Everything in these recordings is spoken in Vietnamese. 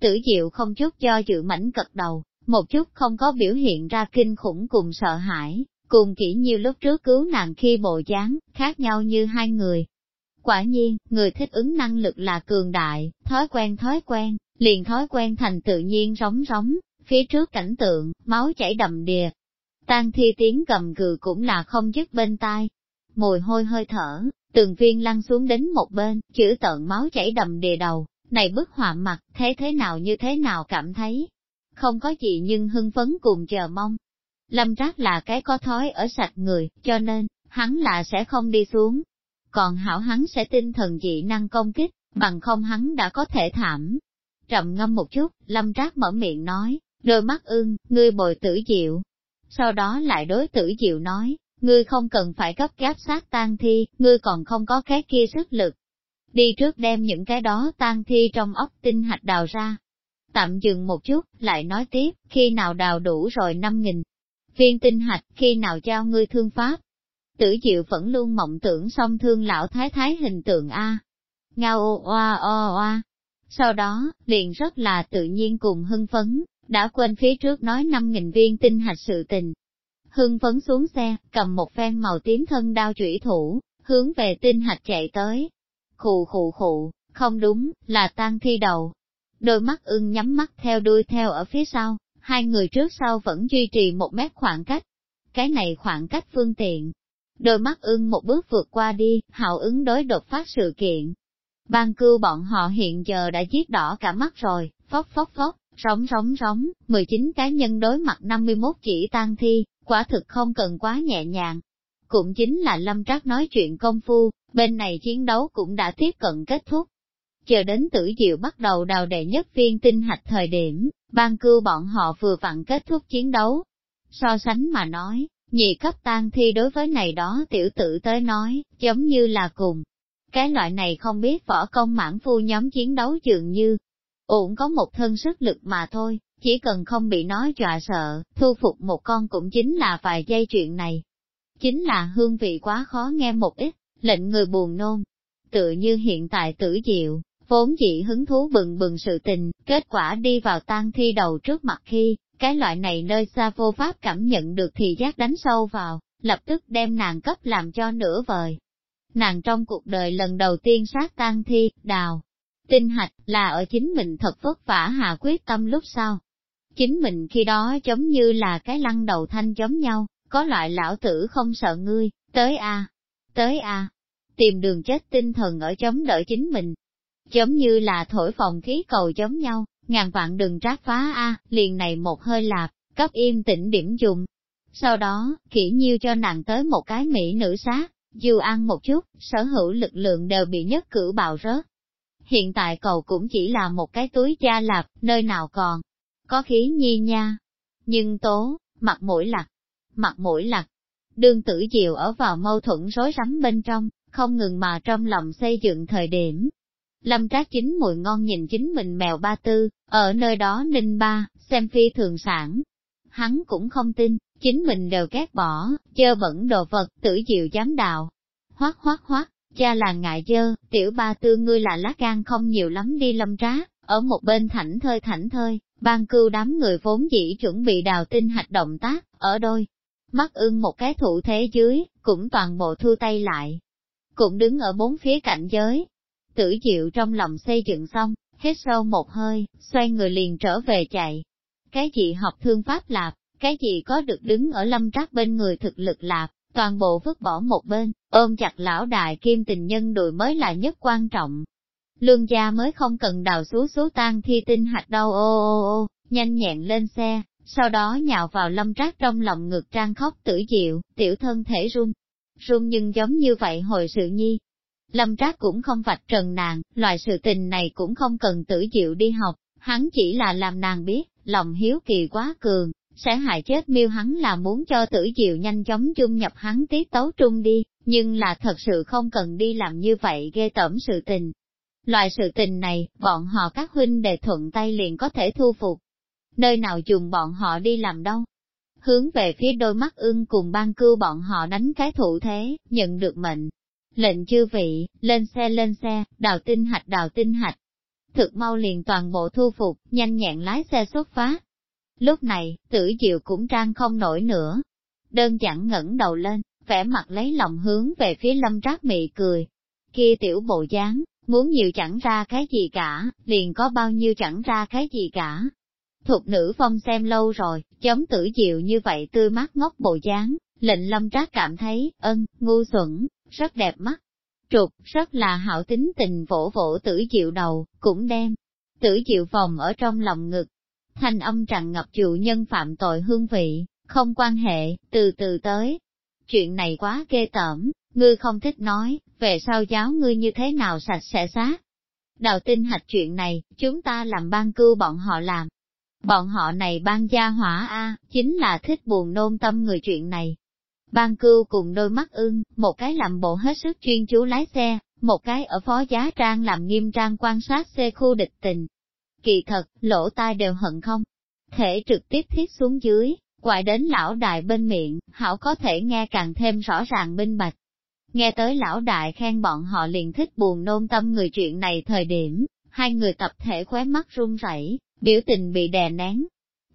Tử diệu không chút cho dự mảnh cật đầu, một chút không có biểu hiện ra kinh khủng cùng sợ hãi, cùng kỹ như lúc trước cứu nàng khi bộ dáng, khác nhau như hai người. Quả nhiên, người thích ứng năng lực là cường đại, thói quen thói quen, liền thói quen thành tự nhiên rống rống, phía trước cảnh tượng, máu chảy đầm đìa. Tan thi tiếng cầm gừ cũng là không dứt bên tai. Mùi hôi hơi thở, từng viên lăn xuống đến một bên, chữ tận máu chảy đầm đìa đầu, này bức họa mặt, thế thế nào như thế nào cảm thấy. Không có gì nhưng hưng phấn cùng chờ mong. Lâm Trác là cái có thói ở sạch người, cho nên, hắn là sẽ không đi xuống. Còn hảo hắn sẽ tinh thần dị năng công kích, bằng không hắn đã có thể thảm. Trầm ngâm một chút, Lâm Trác mở miệng nói, đôi mắt ưng, ngươi bồi tử diệu. Sau đó lại đối tử diệu nói, ngươi không cần phải gấp gáp sát tan thi, ngươi còn không có cái kia sức lực. Đi trước đem những cái đó tan thi trong ốc tinh hạch đào ra. Tạm dừng một chút, lại nói tiếp, khi nào đào đủ rồi năm nghìn viên tinh hạch, khi nào giao ngươi thương pháp. Tử diệu vẫn luôn mộng tưởng song thương lão thái thái hình tượng A. Ngao ô oa o oa. Sau đó, liền rất là tự nhiên cùng hưng phấn, đã quên phía trước nói 5.000 viên tinh hạch sự tình. Hưng phấn xuống xe, cầm một phen màu tím thân đao chủy thủ, hướng về tinh hạch chạy tới. Khụ khụ khụ, không đúng, là tan thi đầu. Đôi mắt ưng nhắm mắt theo đuôi theo ở phía sau, hai người trước sau vẫn duy trì một mét khoảng cách. Cái này khoảng cách phương tiện. Đôi mắt ưng một bước vượt qua đi, hào ứng đối đột phát sự kiện. Ban cưu bọn họ hiện giờ đã giết đỏ cả mắt rồi, phóc phóc phóc, Rống rống rống, 19 cá nhân đối mặt 51 chỉ tan thi, quả thực không cần quá nhẹ nhàng. Cũng chính là Lâm Trác nói chuyện công phu, bên này chiến đấu cũng đã tiếp cận kết thúc. Chờ đến tử diệu bắt đầu đào đệ nhất viên tinh hạch thời điểm, ban cưu bọn họ vừa vặn kết thúc chiến đấu. So sánh mà nói, nhị cấp tan thi đối với này đó tiểu tử tới nói, giống như là cùng. Cái loại này không biết võ công mãn phu nhóm chiến đấu dường như, ổn có một thân sức lực mà thôi, chỉ cần không bị nói dọa sợ, thu phục một con cũng chính là vài giây chuyện này. Chính là hương vị quá khó nghe một ít, lệnh người buồn nôn. Tự như hiện tại tử diệu, vốn dị hứng thú bừng bừng sự tình, kết quả đi vào tang thi đầu trước mặt khi, cái loại này nơi xa vô pháp cảm nhận được thì giác đánh sâu vào, lập tức đem nàng cấp làm cho nửa vời. Nàng trong cuộc đời lần đầu tiên sát tang thi, đào, Tinh hạch là ở chính mình thật vất vả hạ quyết tâm lúc sau. Chính mình khi đó giống như là cái lăn đầu thanh giống nhau, có loại lão tử không sợ ngươi, tới a tới a tìm đường chết tinh thần ở chống đỡ chính mình. Giống như là thổi phòng khí cầu giống nhau, ngàn vạn đừng trát phá a liền này một hơi lạp, cấp im tĩnh điểm dùng. Sau đó, kỹ nhiêu cho nàng tới một cái mỹ nữ sát, dù ăn một chút, sở hữu lực lượng đều bị nhất cử bạo rớt, hiện tại cầu cũng chỉ là một cái túi cha lạp, nơi nào còn, có khí nhi nha. Nhưng tố, mặt mũi lặt, mặt mũi lặt, đương tử diệu ở vào mâu thuẫn rối rắm bên trong, không ngừng mà trong lòng xây dựng thời điểm. Lâm trác chính mùi ngon nhìn chính mình mèo ba tư, ở nơi đó ninh ba, xem phi thường sản. Hắn cũng không tin, chính mình đều ghét bỏ, chơ bẩn đồ vật, tử diệu dám đào. Hoác hoác hoác, cha là ngại dơ, tiểu ba tư ngươi là lá gan không nhiều lắm đi lâm Trác, ở một bên thảnh thơi thảnh thơi, ban cưu đám người vốn dĩ chuẩn bị đào tinh hạch động tác, ở đôi. Mắt ưng một cái thủ thế dưới, cũng toàn bộ thu tay lại. Cũng đứng ở bốn phía cạnh giới. Tử diệu trong lòng xây dựng xong, hết sâu một hơi, xoay người liền trở về chạy. Cái gì học thương pháp lạp, cái gì có được đứng ở lâm trác bên người thực lực lạp, toàn bộ vứt bỏ một bên, ôm chặt lão đại kim tình nhân đùi mới là nhất quan trọng. Lương gia mới không cần đào xuống số tan thi tinh hạt đâu ô ô ô, nhanh nhẹn lên xe, sau đó nhào vào lâm trác trong lòng ngực trang khóc tử diệu, tiểu thân thể run. Run nhưng giống như vậy hồi sự nhi. Lâm trác cũng không vạch trần nàng, loại sự tình này cũng không cần tử diệu đi học, hắn chỉ là làm nàng biết, lòng hiếu kỳ quá cường, sẽ hại chết miêu hắn là muốn cho tử diệu nhanh chóng chung nhập hắn tiết tấu trung đi, nhưng là thật sự không cần đi làm như vậy ghê tởm sự tình. Loại sự tình này, bọn họ các huynh đề thuận tay liền có thể thu phục. Nơi nào dùng bọn họ đi làm đâu? Hướng về phía đôi mắt ưng cùng ban cưu bọn họ đánh cái thủ thế, nhận được mệnh. Lệnh chư vị, lên xe lên xe, đào tinh hạch đào tinh hạch. thực mau liền toàn bộ thu phục, nhanh nhẹn lái xe xuất phát. Lúc này, tử diệu cũng trang không nổi nữa. Đơn giản ngẩng đầu lên, vẻ mặt lấy lòng hướng về phía lâm trác mị cười. Kia tiểu bộ dáng, muốn nhiều chẳng ra cái gì cả, liền có bao nhiêu chẳng ra cái gì cả. Thục nữ phong xem lâu rồi, chống tử diệu như vậy tươi mắt ngốc bộ dáng, lệnh lâm trác cảm thấy, ân, ngu xuẩn, rất đẹp mắt. Trục, rất là hảo tính tình vỗ vỗ tử diệu đầu, cũng đem. Tử diệu phòng ở trong lòng ngực. Thanh âm tràn ngập dụ nhân phạm tội hương vị, không quan hệ, từ từ tới. Chuyện này quá ghê tởm, ngươi không thích nói, về sau giáo ngươi như thế nào sạch sẽ xác. Đào tinh hạch chuyện này, chúng ta làm ban cưu bọn họ làm. Bọn họ này ban gia hỏa A, chính là thích buồn nôn tâm người chuyện này. Ban cưu cùng đôi mắt ưng, một cái làm bộ hết sức chuyên chú lái xe, một cái ở phó giá trang làm nghiêm trang quan sát xe khu địch tình. Kỳ thật, lỗ tai đều hận không? Thể trực tiếp thiết xuống dưới, quại đến lão đại bên miệng, hảo có thể nghe càng thêm rõ ràng minh bạch. Nghe tới lão đại khen bọn họ liền thích buồn nôn tâm người chuyện này thời điểm, hai người tập thể khóe mắt run rẩy, biểu tình bị đè nén.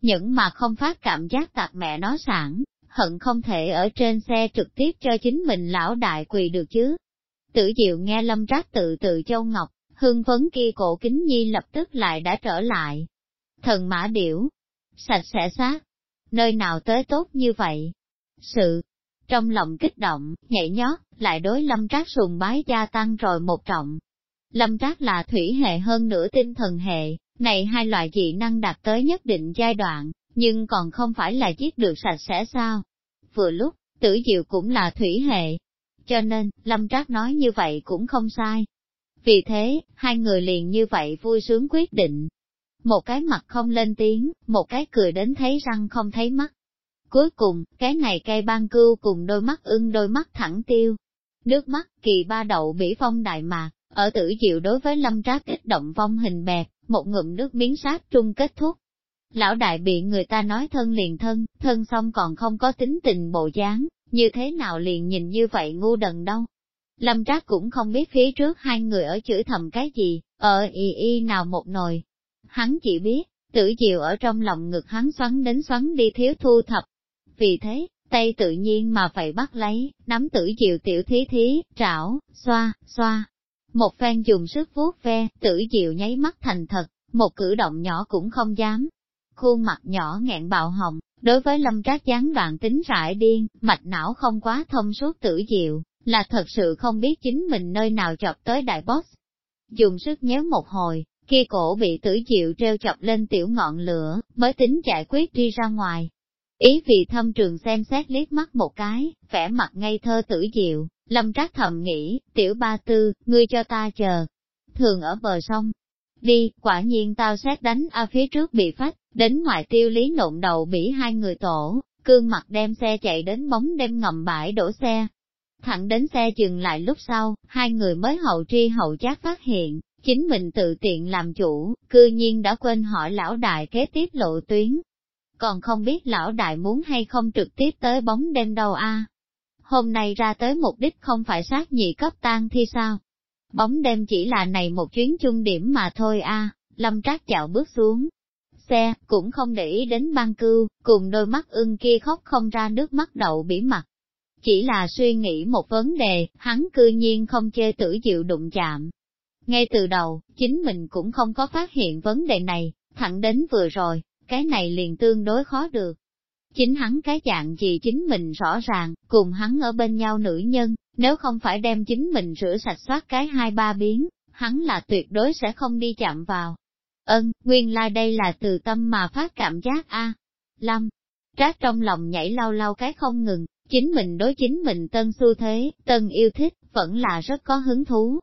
Những mà không phát cảm giác tạc mẹ nó sẵn, hận không thể ở trên xe trực tiếp cho chính mình lão đại quỳ được chứ. Tử diệu nghe lâm trác tự tự châu ngọc, hương phấn kia cổ kính nhi lập tức lại đã trở lại. Thần mã điểu, sạch sẽ xác, nơi nào tới tốt như vậy? Sự, trong lòng kích động, nhảy nhót, lại đối lâm trác sùng bái gia tăng rồi một trọng. Lâm trác là thủy hệ hơn nửa tinh thần hệ, này hai loại dị năng đạt tới nhất định giai đoạn, nhưng còn không phải là giết được sạch sẽ sao. Vừa lúc, tử diệu cũng là thủy hệ, cho nên, Lâm Trác nói như vậy cũng không sai. Vì thế, hai người liền như vậy vui sướng quyết định. Một cái mặt không lên tiếng, một cái cười đến thấy răng không thấy mắt. Cuối cùng, cái này cây ban cưu cùng đôi mắt ưng đôi mắt thẳng tiêu. Nước mắt, kỳ ba đậu bỉ phong đại mạc, ở tử diệu đối với lâm trác kích động vong hình bẹt, một ngụm nước miếng sát trung kết thúc. Lão đại bị người ta nói thân liền thân, thân xong còn không có tính tình bộ dáng, như thế nào liền nhìn như vậy ngu đần đâu. Lâm Trác cũng không biết phía trước hai người ở chửi thầm cái gì, ở y y nào một nồi. Hắn chỉ biết, tử diệu ở trong lòng ngực hắn xoắn đến xoắn đi thiếu thu thập. Vì thế, tay tự nhiên mà phải bắt lấy, nắm tử diệu tiểu thí thí, trảo, xoa, xoa. Một phen dùng sức vuốt ve, tử diệu nháy mắt thành thật, một cử động nhỏ cũng không dám. Khuôn mặt nhỏ nghẹn bạo hồng, đối với lâm trác gián đoạn tính rải điên, mạch não không quá thông suốt tử diệu, là thật sự không biết chính mình nơi nào chọc tới đại boss. Dùng sức nhéo một hồi, kia cổ bị tử diệu treo chọc lên tiểu ngọn lửa, mới tính giải quyết đi ra ngoài. Ý vị thâm trường xem xét liếc mắt một cái, vẻ mặt ngây thơ tử diệu, lâm trác thầm nghĩ, tiểu ba tư, ngươi cho ta chờ. Thường ở bờ sông, đi, quả nhiên tao xét đánh ở phía trước bị phách, đến ngoài tiêu lý nộn đầu bỉ hai người tổ, cương mặt đem xe chạy đến bóng đêm ngầm bãi đổ xe. Thẳng đến xe dừng lại lúc sau, hai người mới hậu tri hậu giác phát hiện, chính mình tự tiện làm chủ, cư nhiên đã quên hỏi lão đại kế tiếp lộ tuyến. Còn không biết lão đại muốn hay không trực tiếp tới bóng đêm đâu a Hôm nay ra tới mục đích không phải sát nhị cấp tan thi sao? Bóng đêm chỉ là này một chuyến chung điểm mà thôi a lâm trác chạo bước xuống. Xe, cũng không để ý đến băng cưu, cùng đôi mắt ưng kia khóc không ra nước mắt đậu bỉ mặt. Chỉ là suy nghĩ một vấn đề, hắn cư nhiên không chê tử chịu đụng chạm. Ngay từ đầu, chính mình cũng không có phát hiện vấn đề này, thẳng đến vừa rồi, cái này liền tương đối khó được. Chính hắn cái dạng gì chính mình rõ ràng, cùng hắn ở bên nhau nữ nhân, nếu không phải đem chính mình rửa sạch soát cái hai ba biến, hắn là tuyệt đối sẽ không đi chạm vào. Ân, nguyên lai like đây là từ tâm mà phát cảm giác a. Lâm, trát trong lòng nhảy lau lau cái không ngừng, chính mình đối chính mình tân xu thế, tân yêu thích, vẫn là rất có hứng thú.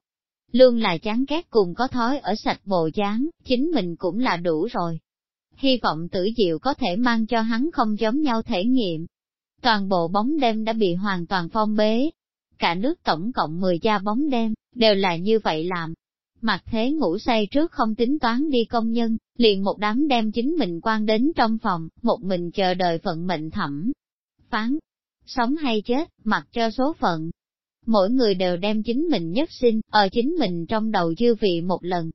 Luôn là chán ghét cùng có thói ở sạch bộ dáng, chính mình cũng là đủ rồi. Hy vọng tử diệu có thể mang cho hắn không giống nhau thể nghiệm. Toàn bộ bóng đêm đã bị hoàn toàn phong bế, cả nước tổng cộng 10 gia bóng đêm, đều là như vậy làm. Mặt thế ngủ say trước không tính toán đi công nhân, liền một đám đem chính mình quan đến trong phòng, một mình chờ đợi vận mệnh thẩm. Phán, sống hay chết, mặc cho số phận. Mỗi người đều đem chính mình nhất sinh, ở chính mình trong đầu dư vị một lần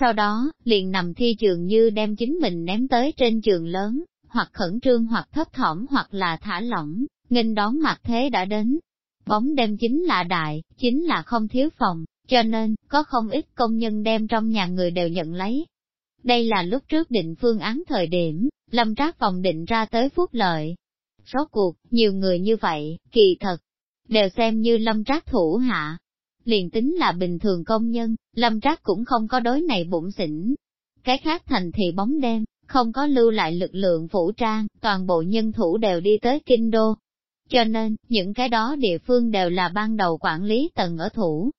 sau đó, liền nằm thi trường như đem chính mình ném tới trên trường lớn, hoặc khẩn trương hoặc thấp thỏm hoặc là thả lỏng, nghênh đón mặt thế đã đến. Bóng đêm chính là đại, chính là không thiếu phòng, cho nên, có không ít công nhân đem trong nhà người đều nhận lấy. Đây là lúc trước định phương án thời điểm, lâm trác phòng định ra tới phúc lợi. Rốt cuộc, nhiều người như vậy, kỳ thật, đều xem như lâm trác thủ hạ. Liền tính là bình thường công nhân, lâm trác cũng không có đối này bụng xỉn. Cái khác thành thị bóng đêm, không có lưu lại lực lượng vũ trang, toàn bộ nhân thủ đều đi tới kinh đô. Cho nên, những cái đó địa phương đều là ban đầu quản lý tầng ở thủ.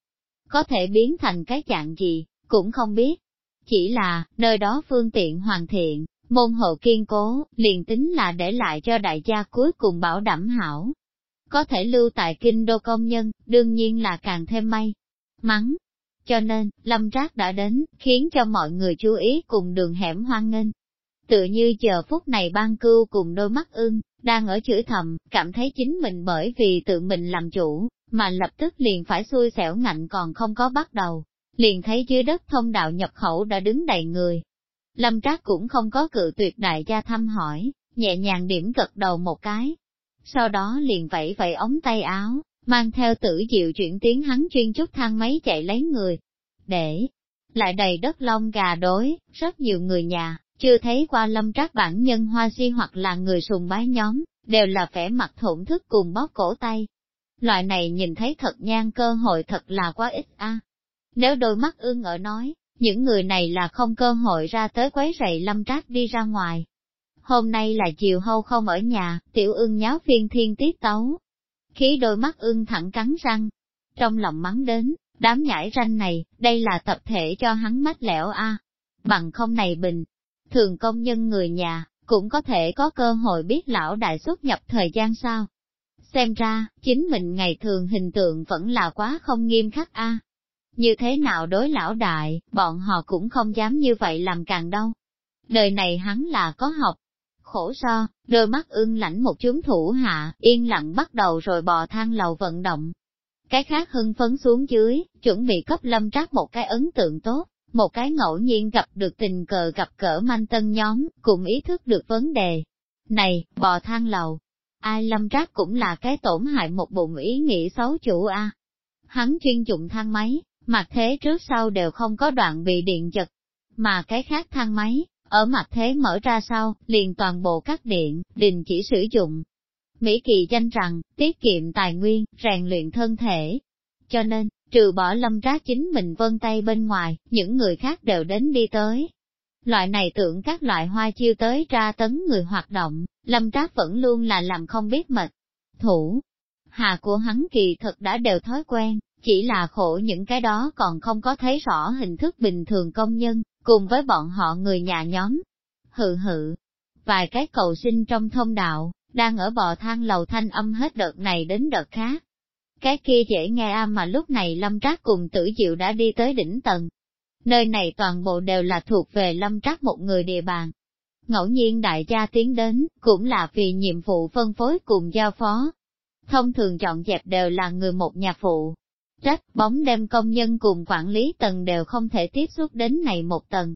Có thể biến thành cái dạng gì, cũng không biết. Chỉ là, nơi đó phương tiện hoàn thiện, môn hộ kiên cố, liền tính là để lại cho đại gia cuối cùng bảo đảm hảo. Có thể lưu tại kinh đô công nhân, đương nhiên là càng thêm may. Mắn. Cho nên, lâm rác đã đến, khiến cho mọi người chú ý cùng đường hẻm hoang nghênh, Tự như giờ phút này ban cưu cùng đôi mắt ưng, đang ở chửi thầm, cảm thấy chính mình bởi vì tự mình làm chủ, mà lập tức liền phải xui xẻo ngạnh còn không có bắt đầu. Liền thấy dưới đất thông đạo nhập khẩu đã đứng đầy người. Lâm Trác cũng không có cự tuyệt đại gia thăm hỏi, nhẹ nhàng điểm gật đầu một cái. Sau đó liền vẫy vẫy ống tay áo, mang theo tử diệu chuyển tiếng hắn chuyên chút thang máy chạy lấy người. Để lại đầy đất lông gà đối, rất nhiều người nhà, chưa thấy qua lâm trác bản nhân hoa si hoặc là người sùng bái nhóm, đều là vẻ mặt thổn thức cùng bóp cổ tay. Loại này nhìn thấy thật nhan cơ hội thật là quá ít a. Nếu đôi mắt ương ở nói, những người này là không cơ hội ra tới quấy rầy lâm trác đi ra ngoài. Hôm nay là chiều hâu không ở nhà, tiểu ưng nháo phiên thiên tiết tấu. Khí đôi mắt ưng thẳng cắn răng, trong lòng mắng đến, đám nhãi ranh này, đây là tập thể cho hắn mách lẻo a. Bằng không này bình, thường công nhân người nhà, cũng có thể có cơ hội biết lão đại xuất nhập thời gian sao. Xem ra, chính mình ngày thường hình tượng vẫn là quá không nghiêm khắc a. Như thế nào đối lão đại, bọn họ cũng không dám như vậy làm càng đâu. Đời này hắn là có học. Khổ so, đôi mắt ưng lãnh một chúng thủ hạ, yên lặng bắt đầu rồi bò thang lầu vận động. Cái khác hưng phấn xuống dưới, chuẩn bị cấp lâm trác một cái ấn tượng tốt một cái ngẫu nhiên gặp được tình cờ gặp cỡ manh tân nhóm, cùng ý thức được vấn đề. Này, bò thang lầu, ai lâm trác cũng là cái tổn hại một bụng ý nghĩ xấu chủ a. Hắn chuyên dụng thang máy, mặt thế trước sau đều không có đoạn bị điện giật, mà cái khác thang máy, ở mặt thế mở ra sau, liền toàn bộ các điện, đình chỉ sử dụng. Mỹ Kỳ danh rằng, tiết kiệm tài nguyên, rèn luyện thân thể. Cho nên, trừ bỏ lâm trác chính mình vân tay bên ngoài, những người khác đều đến đi tới. Loại này tưởng các loại hoa chiêu tới ra tấn người hoạt động, lâm trác vẫn luôn là làm không biết mệt. Thủ, hà của hắn kỳ thật đã đều thói quen, chỉ là khổ những cái đó còn không có thấy rõ hình thức bình thường công nhân, cùng với bọn họ người nhà nhóm. Hự hự, vài cái cầu sinh trong thông đạo, đang ở bò thang lầu thanh âm hết đợt này đến đợt khác, cái kia dễ nghe a mà lúc này lâm trác cùng tử diệu đã đi tới đỉnh tầng. Nơi này toàn bộ đều là thuộc về lâm trác một người địa bàn. Ngẫu nhiên đại gia tiến đến, cũng là vì nhiệm vụ phân phối cùng giao phó. Thông thường chọn dẹp đều là người một nhà phụ. Trách bóng đêm công nhân cùng quản lý tầng đều không thể tiếp xúc đến này một tầng.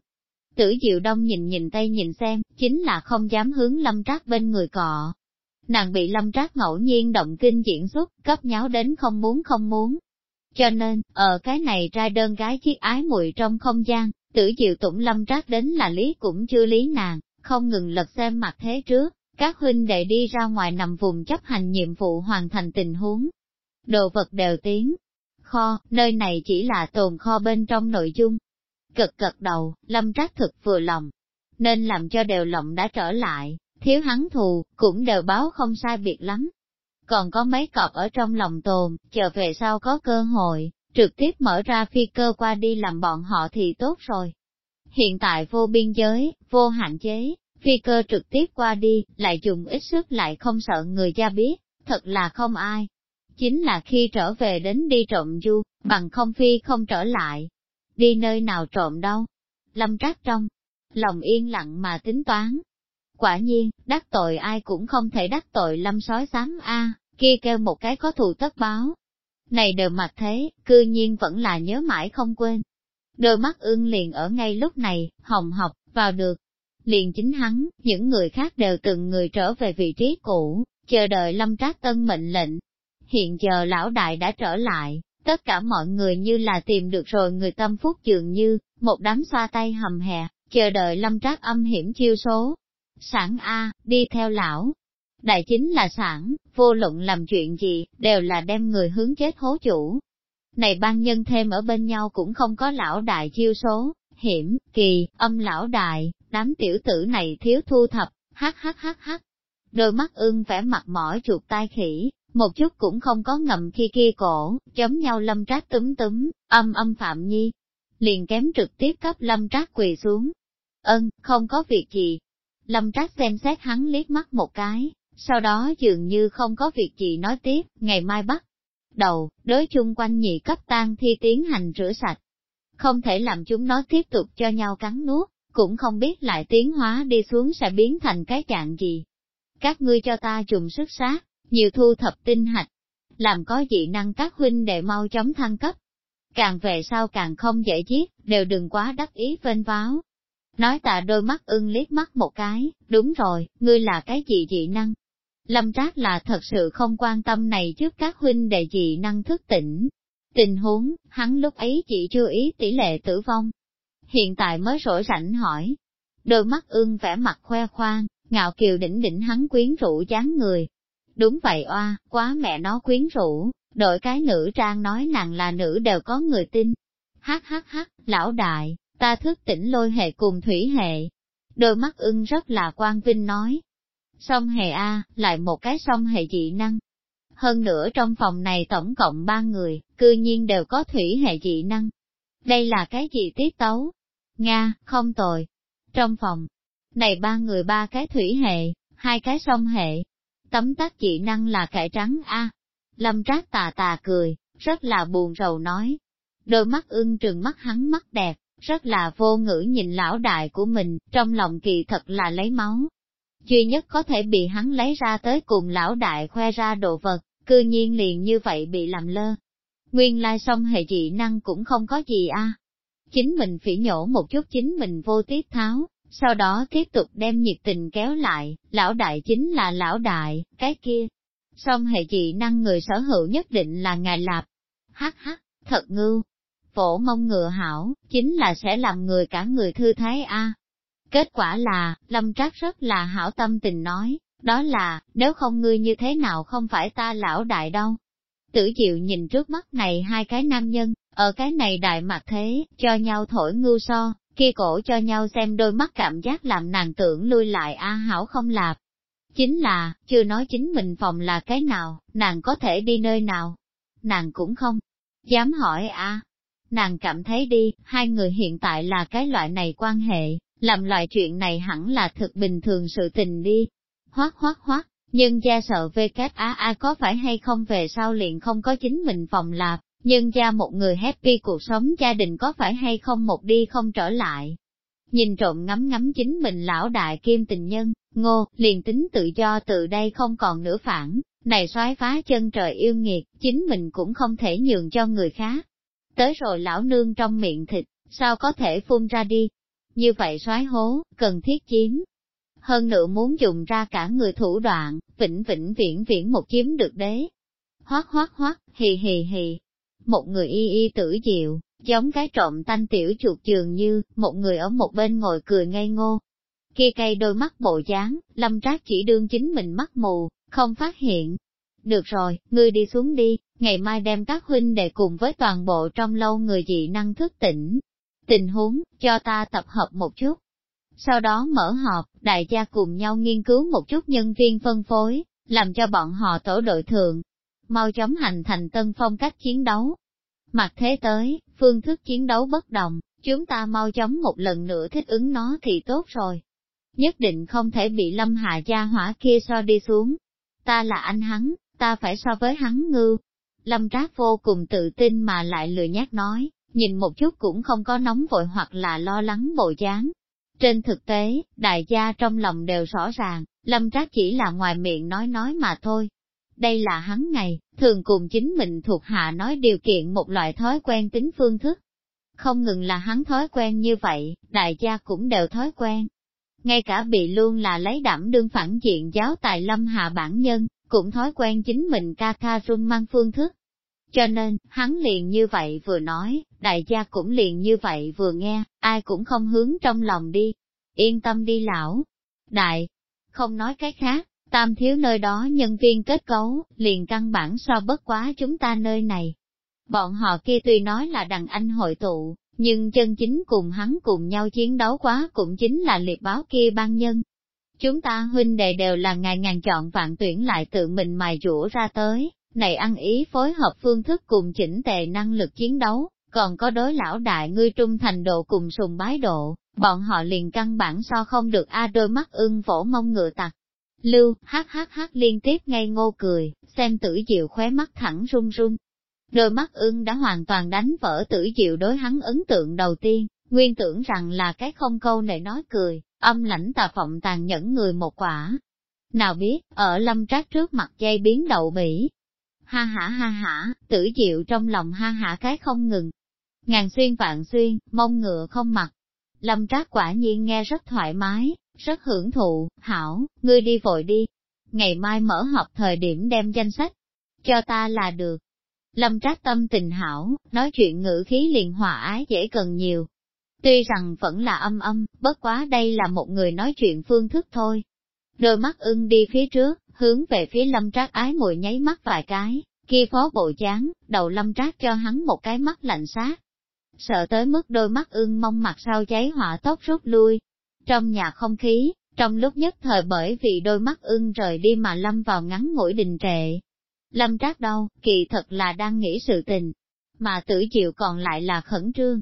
Tử Diệu Đông nhìn nhìn tay nhìn xem, chính là không dám hướng lâm trác bên người cọ, nàng bị lâm trác ngẫu nhiên động kinh diễn xuất, cấp nháo đến không muốn không muốn. Cho nên, ở cái này ra đơn gái chiếc ái muội trong không gian, tử diệu tụng lâm trác đến là lý cũng chưa lý nàng, không ngừng lật xem mặt thế trước, các huynh đệ đi ra ngoài nằm vùng chấp hành nhiệm vụ hoàn thành tình huống. Đồ vật đều tiến. Kho, nơi này chỉ là tồn kho bên trong nội dung. Cực cực đầu, lâm trác thực vừa lòng. Nên làm cho đều lòng đã trở lại, thiếu hắn thù, cũng đều báo không sai biệt lắm. Còn có mấy cọp ở trong lòng tồn, chờ về sau có cơ hội, trực tiếp mở ra phi cơ qua đi làm bọn họ thì tốt rồi. Hiện tại vô biên giới, vô hạn chế, phi cơ trực tiếp qua đi, lại dùng ít sức lại không sợ người cha biết, thật là không ai. Chính là khi trở về đến đi trộm du, bằng không phi không trở lại. Đi nơi nào trộm đâu? Lâm trác trong, lòng yên lặng mà tính toán, Quả nhiên, đắc tội ai cũng không thể đắc tội lâm sói xám a kia kêu một cái có thù tất báo. Này đều mặt thế, cư nhiên vẫn là nhớ mãi không quên. Đôi mắt ương liền ở ngay lúc này, hồng học, vào được. Liền chính hắn, những người khác đều từng người trở về vị trí cũ, chờ đợi lâm trác tân mệnh lệnh. Hiện giờ lão đại đã trở lại, tất cả mọi người như là tìm được rồi người tâm phúc dường như, một đám xoa tay hầm hè, chờ đợi lâm trác âm hiểm chiêu số. Sản A, đi theo lão. Đại chính là sản, vô luận làm chuyện gì, đều là đem người hướng chết hố chủ. Này ban nhân thêm ở bên nhau cũng không có lão đại chiêu số, hiểm, kỳ, âm lão đại, đám tiểu tử này thiếu thu thập, hắc hắc hắc hắc. Đôi mắt ưng vẻ mặt mỏi chuột tai khỉ, một chút cũng không có ngầm khi kia cổ, chống nhau lâm trác túm túm, âm âm phạm nhi. Liền kém trực tiếp cấp lâm trác quỳ xuống. Ân, không có việc gì. Lâm trác xem xét hắn liếc mắt một cái, sau đó dường như không có việc gì nói tiếp, ngày mai bắt. Đầu, đối chung quanh nhị cấp tan thi tiến hành rửa sạch. Không thể làm chúng nó tiếp tục cho nhau cắn nuốt, cũng không biết lại tiến hóa đi xuống sẽ biến thành cái dạng gì. Các ngươi cho ta dùng sức sát, nhiều thu thập tinh hạch, làm có dị năng các huynh đệ mau chóng thăng cấp. Càng về sau càng không dễ giết, đều đừng quá đắc ý vênh váo. Nói tạ đôi mắt ưng liếc mắt một cái, đúng rồi, ngươi là cái gì dị năng? Lâm Trác là thật sự không quan tâm này trước các huynh đệ dị năng thức tỉnh. Tình huống, hắn lúc ấy chỉ chưa ý tỷ lệ tử vong. Hiện tại mới rỗi rảnh hỏi. Đôi mắt ưng vẻ mặt khoe khoang, ngạo kiều đỉnh đỉnh hắn quyến rũ dáng người, Đúng vậy oa, quá mẹ nó quyến rũ, đội cái nữ trang nói nàng là nữ đều có người tin. Hát hát hát, lão đại, ta thức tỉnh lôi hệ cùng thủy hệ. Đôi mắt ưng rất là quan vinh nói. Song hệ A, lại một cái song hệ dị năng. Hơn nữa trong phòng này tổng cộng ba người, cư nhiên đều có thủy hệ dị năng. Đây là cái gì tiết tấu? Nga, không tồi. Trong phòng, này ba người ba cái thủy hệ, hai cái song hệ, Tấm tác dị năng là cải trắng a. Lâm trác tà tà cười, rất là buồn rầu nói. Đôi mắt ưng trừng mắt hắn mắt đẹp, rất là vô ngữ nhìn lão đại của mình, trong lòng kỳ thật là lấy máu. Duy nhất có thể bị hắn lấy ra tới cùng lão đại khoe ra đồ vật, cư nhiên liền như vậy bị làm lơ. Nguyên lai song hệ dị năng cũng không có gì a. Chính mình phỉ nhổ một chút chính mình vô tiết tháo, sau đó tiếp tục đem nhiệt tình kéo lại, lão đại chính là lão đại, cái kia. xong hệ dị năng người sở hữu nhất định là ngài lạp. Hắc hắc, thật ngưu. Phổ mong ngựa hảo, chính là sẽ làm người cả người thư thái a. Kết quả là, lâm trác rất là hảo tâm tình nói, đó là, nếu không ngươi như thế nào không phải ta lão đại đâu. Tử diệu nhìn trước mắt này hai cái nam nhân, ở cái này đại mặt thế, cho nhau thổi ngưu so, kia cổ cho nhau xem đôi mắt cảm giác làm nàng tưởng lui lại a hảo không lạp. Chính là, chưa nói chính mình phòng là cái nào, nàng có thể đi nơi nào. Nàng cũng không dám hỏi a Nàng cảm thấy đi, hai người hiện tại là cái loại này quan hệ, làm loại chuyện này hẳn là thực bình thường sự tình đi. Hoác hoác hoác, nhưng gia sợ VKA có phải hay không về sau liền không có chính mình phòng lạp. Nhưng gia một người happy cuộc sống gia đình có phải hay không một đi không trở lại. Nhìn trộm ngắm ngắm chính mình lão đại kim tình nhân, ngô, liền tính tự do từ đây không còn nữa phản, này xoái phá chân trời yêu nghiệt, chính mình cũng không thể nhường cho người khác. Tới rồi lão nương trong miệng thịt, sao có thể phun ra đi? Như vậy xoái hố, cần thiết chiếm. Hơn nữa muốn dùng ra cả người thủ đoạn, vĩnh vĩnh viễn viễn một chiếm được đế. Hoác hoác hoác, hì hì hì, một người y y tử diệu, giống cái trộm tanh tiểu chuột dường như, một người ở một bên ngồi cười ngây ngô. Kia cây đôi mắt bộ dáng, lâm trác chỉ đương chính mình mắt mù, không phát hiện. Được rồi, ngươi đi xuống đi, ngày mai đem các huynh đệ cùng với toàn bộ trong lâu người dị năng thức tỉnh. Tình huống, cho ta tập hợp một chút. Sau đó mở họp, đại gia cùng nhau nghiên cứu một chút nhân viên phân phối, làm cho bọn họ tổ đội thượng mau chóng hành thành tân phong cách chiến đấu. Mặt thế tới, phương thức chiến đấu bất đồng, chúng ta mau chóng một lần nữa thích ứng nó thì tốt rồi. Nhất định không thể bị lâm hạ gia hỏa kia so đi xuống. Ta là anh hắn, ta phải so với hắn ngư. Lâm trác vô cùng tự tin mà lại lười nhát nói, nhìn một chút cũng không có nóng vội hoặc là lo lắng bộ dáng. Trên thực tế, đại gia trong lòng đều rõ ràng, lâm trác chỉ là ngoài miệng nói nói mà thôi, đây là hắn ngày, thường cùng chính mình thuộc hạ nói điều kiện một loại thói quen tính phương thức. Không ngừng là hắn thói quen như vậy, đại gia cũng đều thói quen. Ngay cả bị luôn là lấy đảm đương phản diện giáo tài lâm hạ bản nhân, cũng thói quen chính mình ca ca run mang phương thức. Cho nên, hắn liền như vậy vừa nói, đại gia cũng liền như vậy vừa nghe, ai cũng không hướng trong lòng đi. Yên tâm đi lão. Đại, không nói cái khác, tam thiếu nơi đó nhân viên kết cấu, liền căn bản so bất quá chúng ta nơi này. Bọn họ kia tuy nói là đàn anh hội tụ, nhưng chân chính cùng hắn cùng nhau chiến đấu quá cũng chính là liệt báo kia ban nhân. Chúng ta huynh đệ đều là ngài ngàn chọn vạn tuyển lại tự mình mài rũa ra tới, này ăn ý phối hợp phương thức cùng chỉnh tề năng lực chiến đấu, còn có đối lão đại ngươi trung thành độ cùng sùng bái độ, bọn họ liền căn bản so không được a đôi mắt ưng vỗ mông ngựa tặc. Lưu, hát hát hát liên tiếp ngay ngô cười, xem tử diệu khóe mắt thẳng run run. Đôi mắt ưng đã hoàn toàn đánh vỡ tử diệu đối hắn ấn tượng đầu tiên, nguyên tưởng rằng là cái không câu này nói cười, âm lãnh tà phộng tàn nhẫn người một quả. Nào biết, ở lâm trác trước mặt dây biến đậu bỉ. Ha ha ha ha, tử diệu trong lòng ha ha cái không ngừng. Ngàn xuyên vạn xuyên, mông ngựa không mặc. Lâm trác quả nhiên nghe rất thoải mái, rất hưởng thụ, hảo, ngươi đi vội đi. Ngày mai mở họp thời điểm đem danh sách, cho ta là được. Lâm trác tâm tình hảo, nói chuyện ngữ khí liền hòa ái dễ cần nhiều. Tuy rằng vẫn là âm âm, bất quá đây là một người nói chuyện phương thức thôi. Đôi mắt ưng đi phía trước, hướng về phía lâm trác ái mùi nháy mắt vài cái, kia phó bộ chán, đầu lâm trác cho hắn một cái mắt lạnh sát. Sợ tới mức đôi mắt ưng mong mặt sau cháy hỏa tốc rút lui, trong nhà không khí, trong lúc nhất thời bởi vì đôi mắt ưng rời đi mà lâm vào ngắn ngủi đình trệ. Lâm trác đâu, kỳ thật là đang nghĩ sự tình, mà tử chịu còn lại là khẩn trương.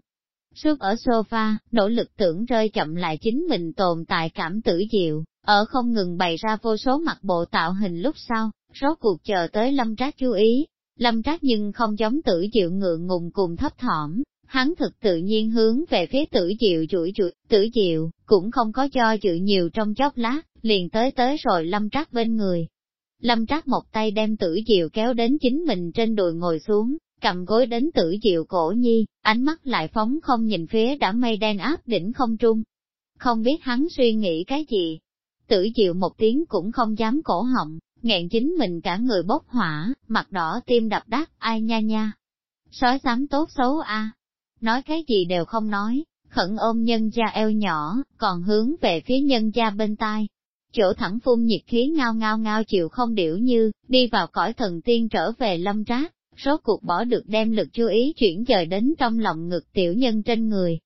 Suốt ở sofa, nỗ lực tưởng rơi chậm lại chính mình tồn tại cảm tử diệu, ở không ngừng bày ra vô số mặt bộ tạo hình lúc sau, rốt cuộc chờ tới lâm trác chú ý. Lâm trác nhưng không giống tử diệu ngượng ngùng cùng thấp thỏm, hắn thực tự nhiên hướng về phía tử diệu chuỗi chuỗi, tử diệu, cũng không có cho dự nhiều trong chốc lát, liền tới tới rồi lâm trác bên người. Lâm trác một tay đem tử diệu kéo đến chính mình trên đùi ngồi xuống, cầm gối đến tử diệu cổ nhi, ánh mắt lại phóng không nhìn phía đã mây đen áp đỉnh không trung. Không biết hắn suy nghĩ cái gì. Tử diệu một tiếng cũng không dám cổ họng, nghẹn chính mình cả người bốc hỏa, mặt đỏ tim đập đắt ai nha nha. Sói xám tốt xấu a nói cái gì đều không nói, khẩn ôm nhân gia eo nhỏ, còn hướng về phía nhân gia bên tai. Chỗ thẳng phun nhiệt khí ngao ngao ngao chịu không điểu như, đi vào cõi thần tiên trở về lâm trác, rốt cuộc bỏ được đem lực chú ý chuyển dời đến trong lòng ngực tiểu nhân trên người.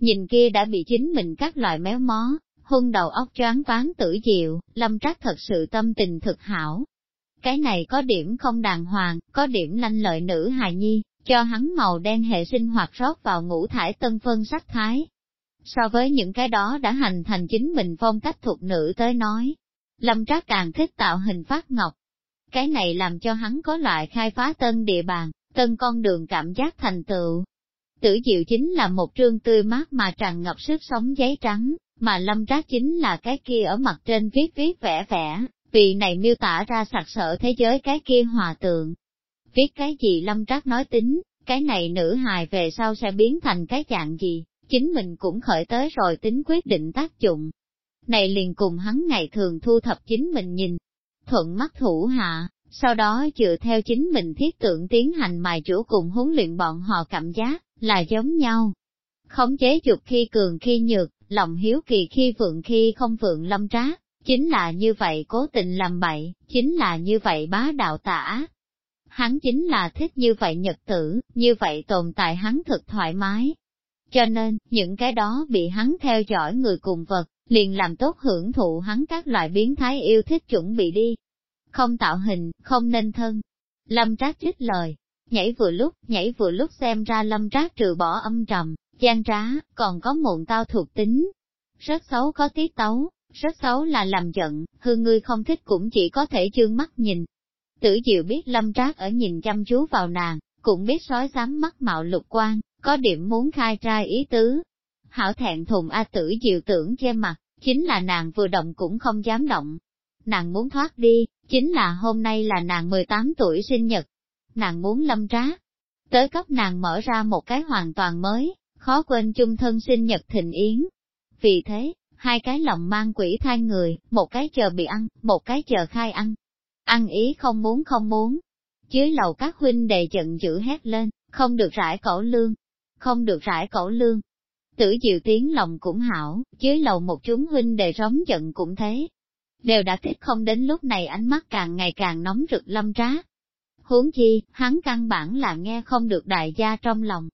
Nhìn kia đã bị chính mình các loại méo mó, hung đầu óc choáng ván tử diệu, lâm trác thật sự tâm tình thực hảo. Cái này có điểm không đàng hoàng, có điểm lanh lợi nữ hài nhi, cho hắn màu đen hệ sinh hoạt rót vào ngũ thải tân phân sắc thái. So với những cái đó đã hành thành chính mình phong cách thuộc nữ tới nói, Lâm Trác càng thích tạo hình phát ngọc. Cái này làm cho hắn có loại khai phá tân địa bàn, tân con đường cảm giác thành tựu. Tử diệu chính là một trương tươi mát mà tràn ngập sức sống giấy trắng, mà lâm trác chính là cái kia ở mặt trên viết viết vẽ vẽ, vì này miêu tả ra sặc sỡ thế giới cái kia hòa tượng. Viết cái gì lâm trác nói tính, cái này nữ hài về sau sẽ biến thành cái dạng gì, chính mình cũng khởi tới rồi tính quyết định tác dụng. Này liền cùng hắn ngày thường thu thập chính mình nhìn, thuận mắt thủ hạ, sau đó dựa theo chính mình thiết tượng tiến hành mài chủ cùng huấn luyện bọn họ cảm giác, là giống nhau. Khống chế dục khi cường khi nhược, lòng hiếu kỳ khi vượng khi không vượng lâm trá, chính là như vậy cố tình làm bậy, chính là như vậy bá đạo tả, hắn chính là thích như vậy nhật tử, như vậy tồn tại hắn thật thoải mái. Cho nên, những cái đó bị hắn theo dõi người cùng vật, liền làm tốt hưởng thụ hắn các loại biến thái yêu thích chuẩn bị đi. Không tạo hình, không nên thân. Lâm trác trích lời, nhảy vừa lúc, nhảy vừa lúc xem ra lâm trác trừ bỏ âm trầm, gian trá, còn có muộn tao thuộc tính. Rất xấu có tiết tấu, rất xấu là làm giận, hư ngươi không thích cũng chỉ có thể chương mắt nhìn, Tử Diệu biết lâm trác ở nhìn chăm chú vào nàng, cũng biết sói dám mắt mạo lục quan, có điểm muốn khai trai ý tứ. Hảo thẹn thùng A tử Diệu tưởng che mặt, chính là nàng vừa động cũng không dám động. Nàng muốn thoát đi, chính là hôm nay là nàng 18 tuổi sinh nhật. Nàng muốn lâm trác, tới cấp nàng mở ra một cái hoàn toàn mới, khó quên chung thân sinh nhật thịnh yến. Vì thế, hai cái lòng mang quỷ thai người, một cái chờ bị ăn, một cái chờ khai ăn. Ăn ý không muốn không muốn. Dưới lầu các huynh đệ giận dữ hét lên, không được rải cổ lương, không được rải cổ lương. Tử diệu tiếng lòng cũng hảo, dưới lầu một chúng huynh đệ rống giận cũng thế. Đều đã thích không đến lúc này ánh mắt càng ngày càng nóng rực lâm trá. Huống chi, hắn căn bản là nghe không được đại gia trong lòng.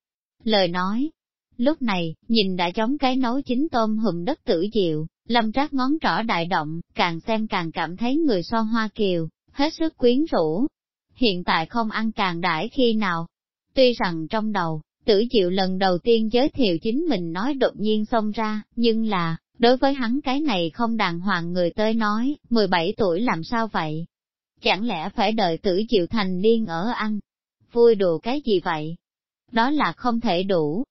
Lời nói, Lúc này, nhìn đã giống cái nấu chín tôm hùm đất tử diệu, lâm trác ngón trỏ đại động, càng xem càng cảm thấy người so hoa kiều, hết sức quyến rũ. Hiện tại không ăn càng đãi khi nào. Tuy rằng trong đầu, tử chịu lần đầu tiên giới thiệu chính mình nói đột nhiên xông ra, nhưng là, đối với hắn cái này không đàng hoàng người tới nói, 17 tuổi làm sao vậy? Chẳng lẽ phải đợi tử chịu thành niên ở ăn? Vui đùa cái gì vậy? Đó là không thể đủ,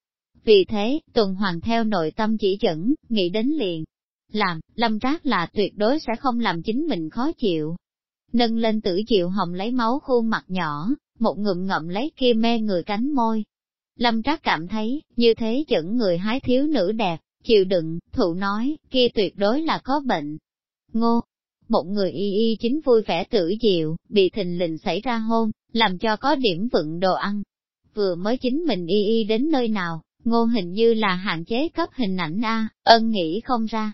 vì thế, tuần hoàng theo nội tâm chỉ dẫn, nghĩ đến liền. Làm, lâm trác là tuyệt đối sẽ không làm chính mình khó chịu. Nâng lên tử chịu hồng lấy máu khuôn mặt nhỏ, một ngụm ngậm lấy kia mê người cánh môi. Lâm trác cảm thấy, như thế dẫn người hái thiếu nữ đẹp, chịu đựng, thụ nói, kia tuyệt đối là có bệnh. Ngô, một người y y chính vui vẻ tử diệu, bị thình lình xảy ra hôn, làm cho có điểm vựng đồ ăn. Vừa mới chính mình y y đến nơi nào, ngô hình như là hạn chế cấp hình ảnh A, ân nghĩ không ra.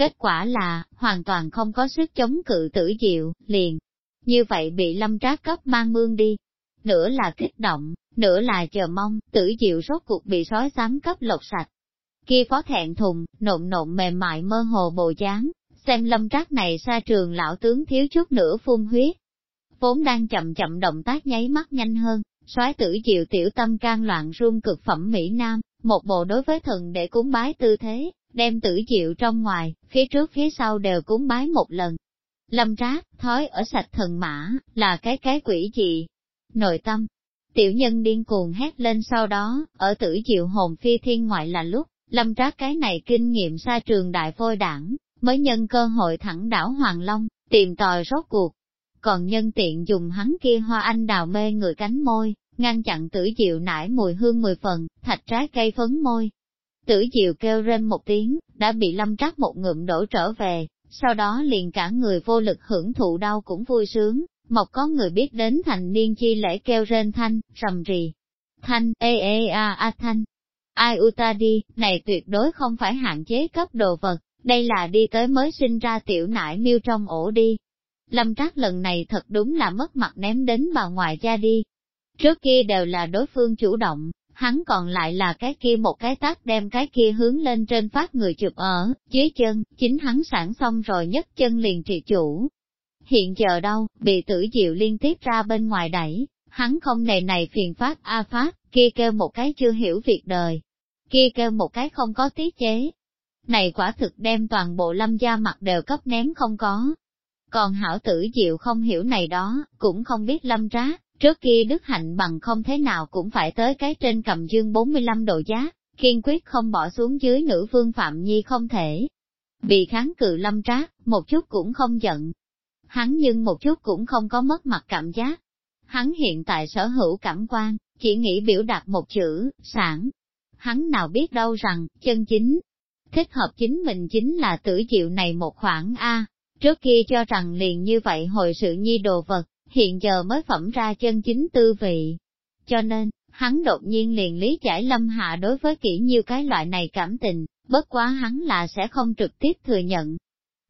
Kết quả là, hoàn toàn không có sức chống cự tử diệu, liền. Như vậy bị lâm trác cấp mang mương đi. Nửa là kích động, nửa là chờ mong, tử diệu rốt cuộc bị sói xám cấp lột sạch. Kia phó thẹn thùng, nộn nộn mềm mại mơ hồ bồ dáng, xem lâm trác này xa trường lão tướng thiếu chút nữa phun huyết. Vốn đang chậm chậm động tác nháy mắt nhanh hơn, soái tử diệu tiểu tâm can loạn run cực phẩm Mỹ Nam, một bộ đối với thần để cúng bái tư thế, đem tử diệu trong ngoài, phía trước phía sau đều cúng bái một lần. Lâm trác, thói ở sạch thần mã, là cái cái quỷ gì? Nội tâm, tiểu nhân điên cuồng hét lên sau đó, ở tử diệu hồn phi thiên ngoại là lúc, lâm trác cái này kinh nghiệm xa trường đại phôi đảng, mới nhân cơ hội thẳng đảo Hoàng Long, tìm tòi rốt cuộc. Còn nhân tiện dùng hắn kia hoa anh đào mê người cánh môi, ngăn chặn tử diệu nải mùi hương mười phần, thạch trái cây phấn môi. Tử diệu kêu rên một tiếng, đã bị lâm Trác một ngụm đổ trở về, sau đó liền cả người vô lực hưởng thụ đau cũng vui sướng, mộc có người biết đến thành niên chi lễ kêu rên thanh, rầm rì. Thanh, ê ê a a thanh. Ai u ta đi, này tuyệt đối không phải hạn chế cấp đồ vật, đây là đi tới mới sinh ra tiểu nải miêu trong ổ đi. Lâm Trác lần này thật đúng là mất mặt ném đến bà ngoại cha đi, Trước kia đều là đối phương chủ động, hắn còn lại là cái kia một cái tát đem cái kia hướng lên trên phát người chụp ở, dưới chân, chính hắn sản xong rồi nhất chân liền trị chủ. Hiện giờ đâu, bị tử diệu liên tiếp ra bên ngoài đẩy, hắn không nề này phiền phát a phát, kia kêu một cái chưa hiểu việc đời, kia kêu một cái không có tiết chế. Này quả thực đem toàn bộ lâm gia mặt đều cấp ném không có. Còn hảo tử diệu không hiểu này đó, cũng không biết lâm trác, Trước kia Đức Hạnh bằng không thế nào cũng phải tới cái trên cầm dương 45 độ giá, kiên quyết không bỏ xuống dưới nữ vương Phạm Nhi không thể. Bị kháng cự lâm trác, một chút cũng không giận. Hắn nhưng một chút cũng không có mất mặt cảm giác. Hắn hiện tại sở hữu cảm quan, chỉ nghĩ biểu đạt một chữ, sản. Hắn nào biết đâu rằng, chân chính, thích hợp chính mình chính là tử diệu này một khoảng A. Trước kia cho rằng liền như vậy hồi sự nhi đồ vật, hiện giờ mới phẩm ra chân chính tư vị. Cho nên, hắn đột nhiên liền lý giải lâm hạ đối với kỹ nhiêu cái loại này cảm tình, bất quá hắn là sẽ không trực tiếp thừa nhận.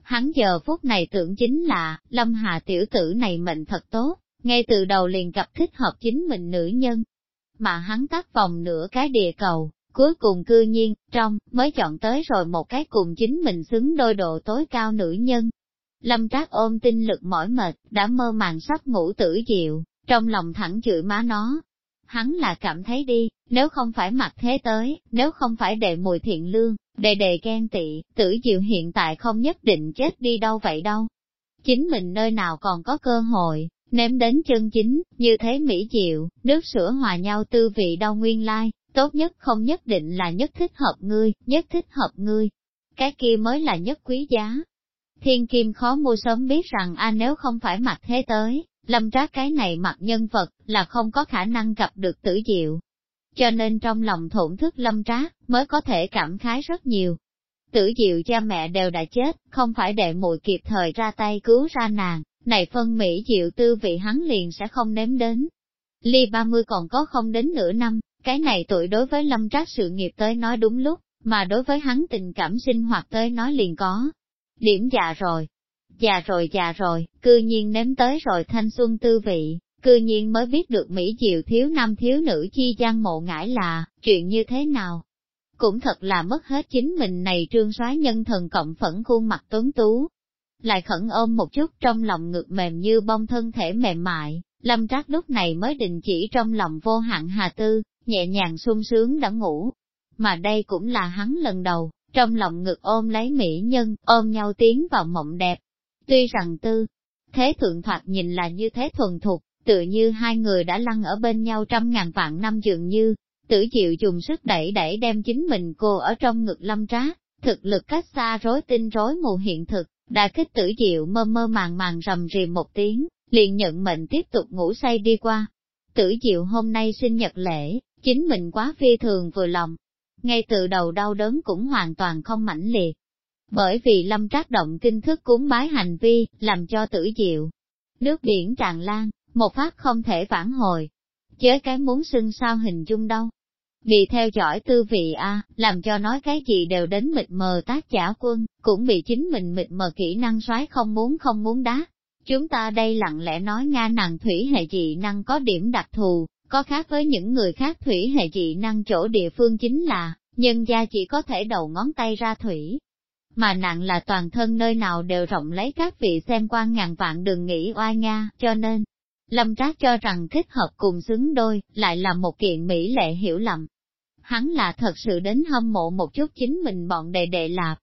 Hắn giờ phút này tưởng chính là, lâm hạ tiểu tử này mệnh thật tốt, ngay từ đầu liền gặp thích hợp chính mình nữ nhân. Mà hắn tác vòng nửa cái địa cầu, cuối cùng cư nhiên, trong, mới chọn tới rồi một cái cùng chính mình xứng đôi độ tối cao nữ nhân. Lâm Trác ôm tinh lực mỏi mệt, đã mơ màng sắp ngủ tử diệu, trong lòng thẳng chửi má nó. Hắn là cảm thấy đi, nếu không phải mặt thế tới, nếu không phải đệ mùi thiện lương, đệ đệ ghen tị, tử diệu hiện tại không nhất định chết đi đâu vậy đâu. Chính mình nơi nào còn có cơ hội, ném đến chân chính, như thế mỹ diệu, nước sữa hòa nhau tư vị đau nguyên lai, tốt nhất không nhất định là nhất thích hợp ngươi, nhất thích hợp ngươi. Cái kia mới là nhất quý giá, Thiên Kim khó mua sớm biết rằng a nếu không phải mặt thế tới, lâm trác cái này mặt nhân vật, là không có khả năng gặp được tử diệu. cho nên trong lòng thổn thức lâm trác, mới có thể cảm khái rất nhiều. Tử diệu cha mẹ đều đã chết, không phải đệ muội kịp thời ra tay cứu ra nàng, này phân mỹ diệu tư vị hắn liền sẽ không nếm đến. Ly 30 còn có không đến nửa năm, cái này tuổi đối với lâm trác sự nghiệp tới nói đúng lúc, mà đối với hắn tình cảm sinh hoạt tới nói liền có. Điểm già rồi, già rồi già rồi, cư nhiên nếm tới rồi thanh xuân tư vị, cư nhiên mới biết được Mỹ Diệu thiếu nam thiếu nữ chi gian mộ ngải là, chuyện như thế nào. Cũng thật là mất hết chính mình này trương soái nhân thần cộng phẫn khuôn mặt tuấn tú. Lại khẩn ôm một chút trong lòng ngực mềm như bông thân thể mềm mại, lâm trác lúc này mới đình chỉ trong lòng vô hạn hà tư, nhẹ nhàng sung sướng đã ngủ. Mà đây cũng là hắn lần đầu, trong lòng ngực ôm lấy mỹ nhân, ôm nhau tiến vào mộng đẹp. Tuy rằng tư, thế thượng thoạt nhìn là như thế thuần thục, tự như hai người đã lăn ở bên nhau trăm ngàn vạn năm dường như, tử chịu dùng sức đẩy đẩy đem chính mình cô ở trong ngực lâm trá, thực lực cách xa rối tinh rối mù hiện thực, đã kích tử diệu mơ mơ màng màng rầm rìm một tiếng, liền nhận mệnh tiếp tục ngủ say đi qua. Tử diệu hôm nay sinh nhật lễ, chính mình quá phi thường vừa lòng. Ngay từ đầu đau đớn cũng hoàn toàn không mãnh liệt. Bởi vì lâm trác động kinh thức cúng bái hành vi, làm cho tử diệu. Nước biển tràn lan, một phát không thể phản hồi. Chớ cái muốn xưng sao hình dung đâu. Bị theo dõi tư vị A, làm cho nói cái gì đều đến mịt mờ tác giả quân, cũng bị chính mình mịt mờ kỹ năng soái không muốn không muốn đá. Chúng ta đây lặng lẽ nói Nga nàng thủy hệ dị năng có điểm đặc thù, có khác với những người khác thủy hệ dị năng chỗ địa phương chính là, nhân gia chỉ có thể đầu ngón tay ra thủy. Mà nặng là toàn thân nơi nào đều rộng lấy các vị xem quan ngàn vạn đừng nghĩ oai Nga, cho nên, Lâm Trác cho rằng thích hợp cùng xứng đôi, lại là một kiện mỹ lệ hiểu lầm. Hắn là thật sự đến hâm mộ một chút chính mình bọn đệ đệ lạp.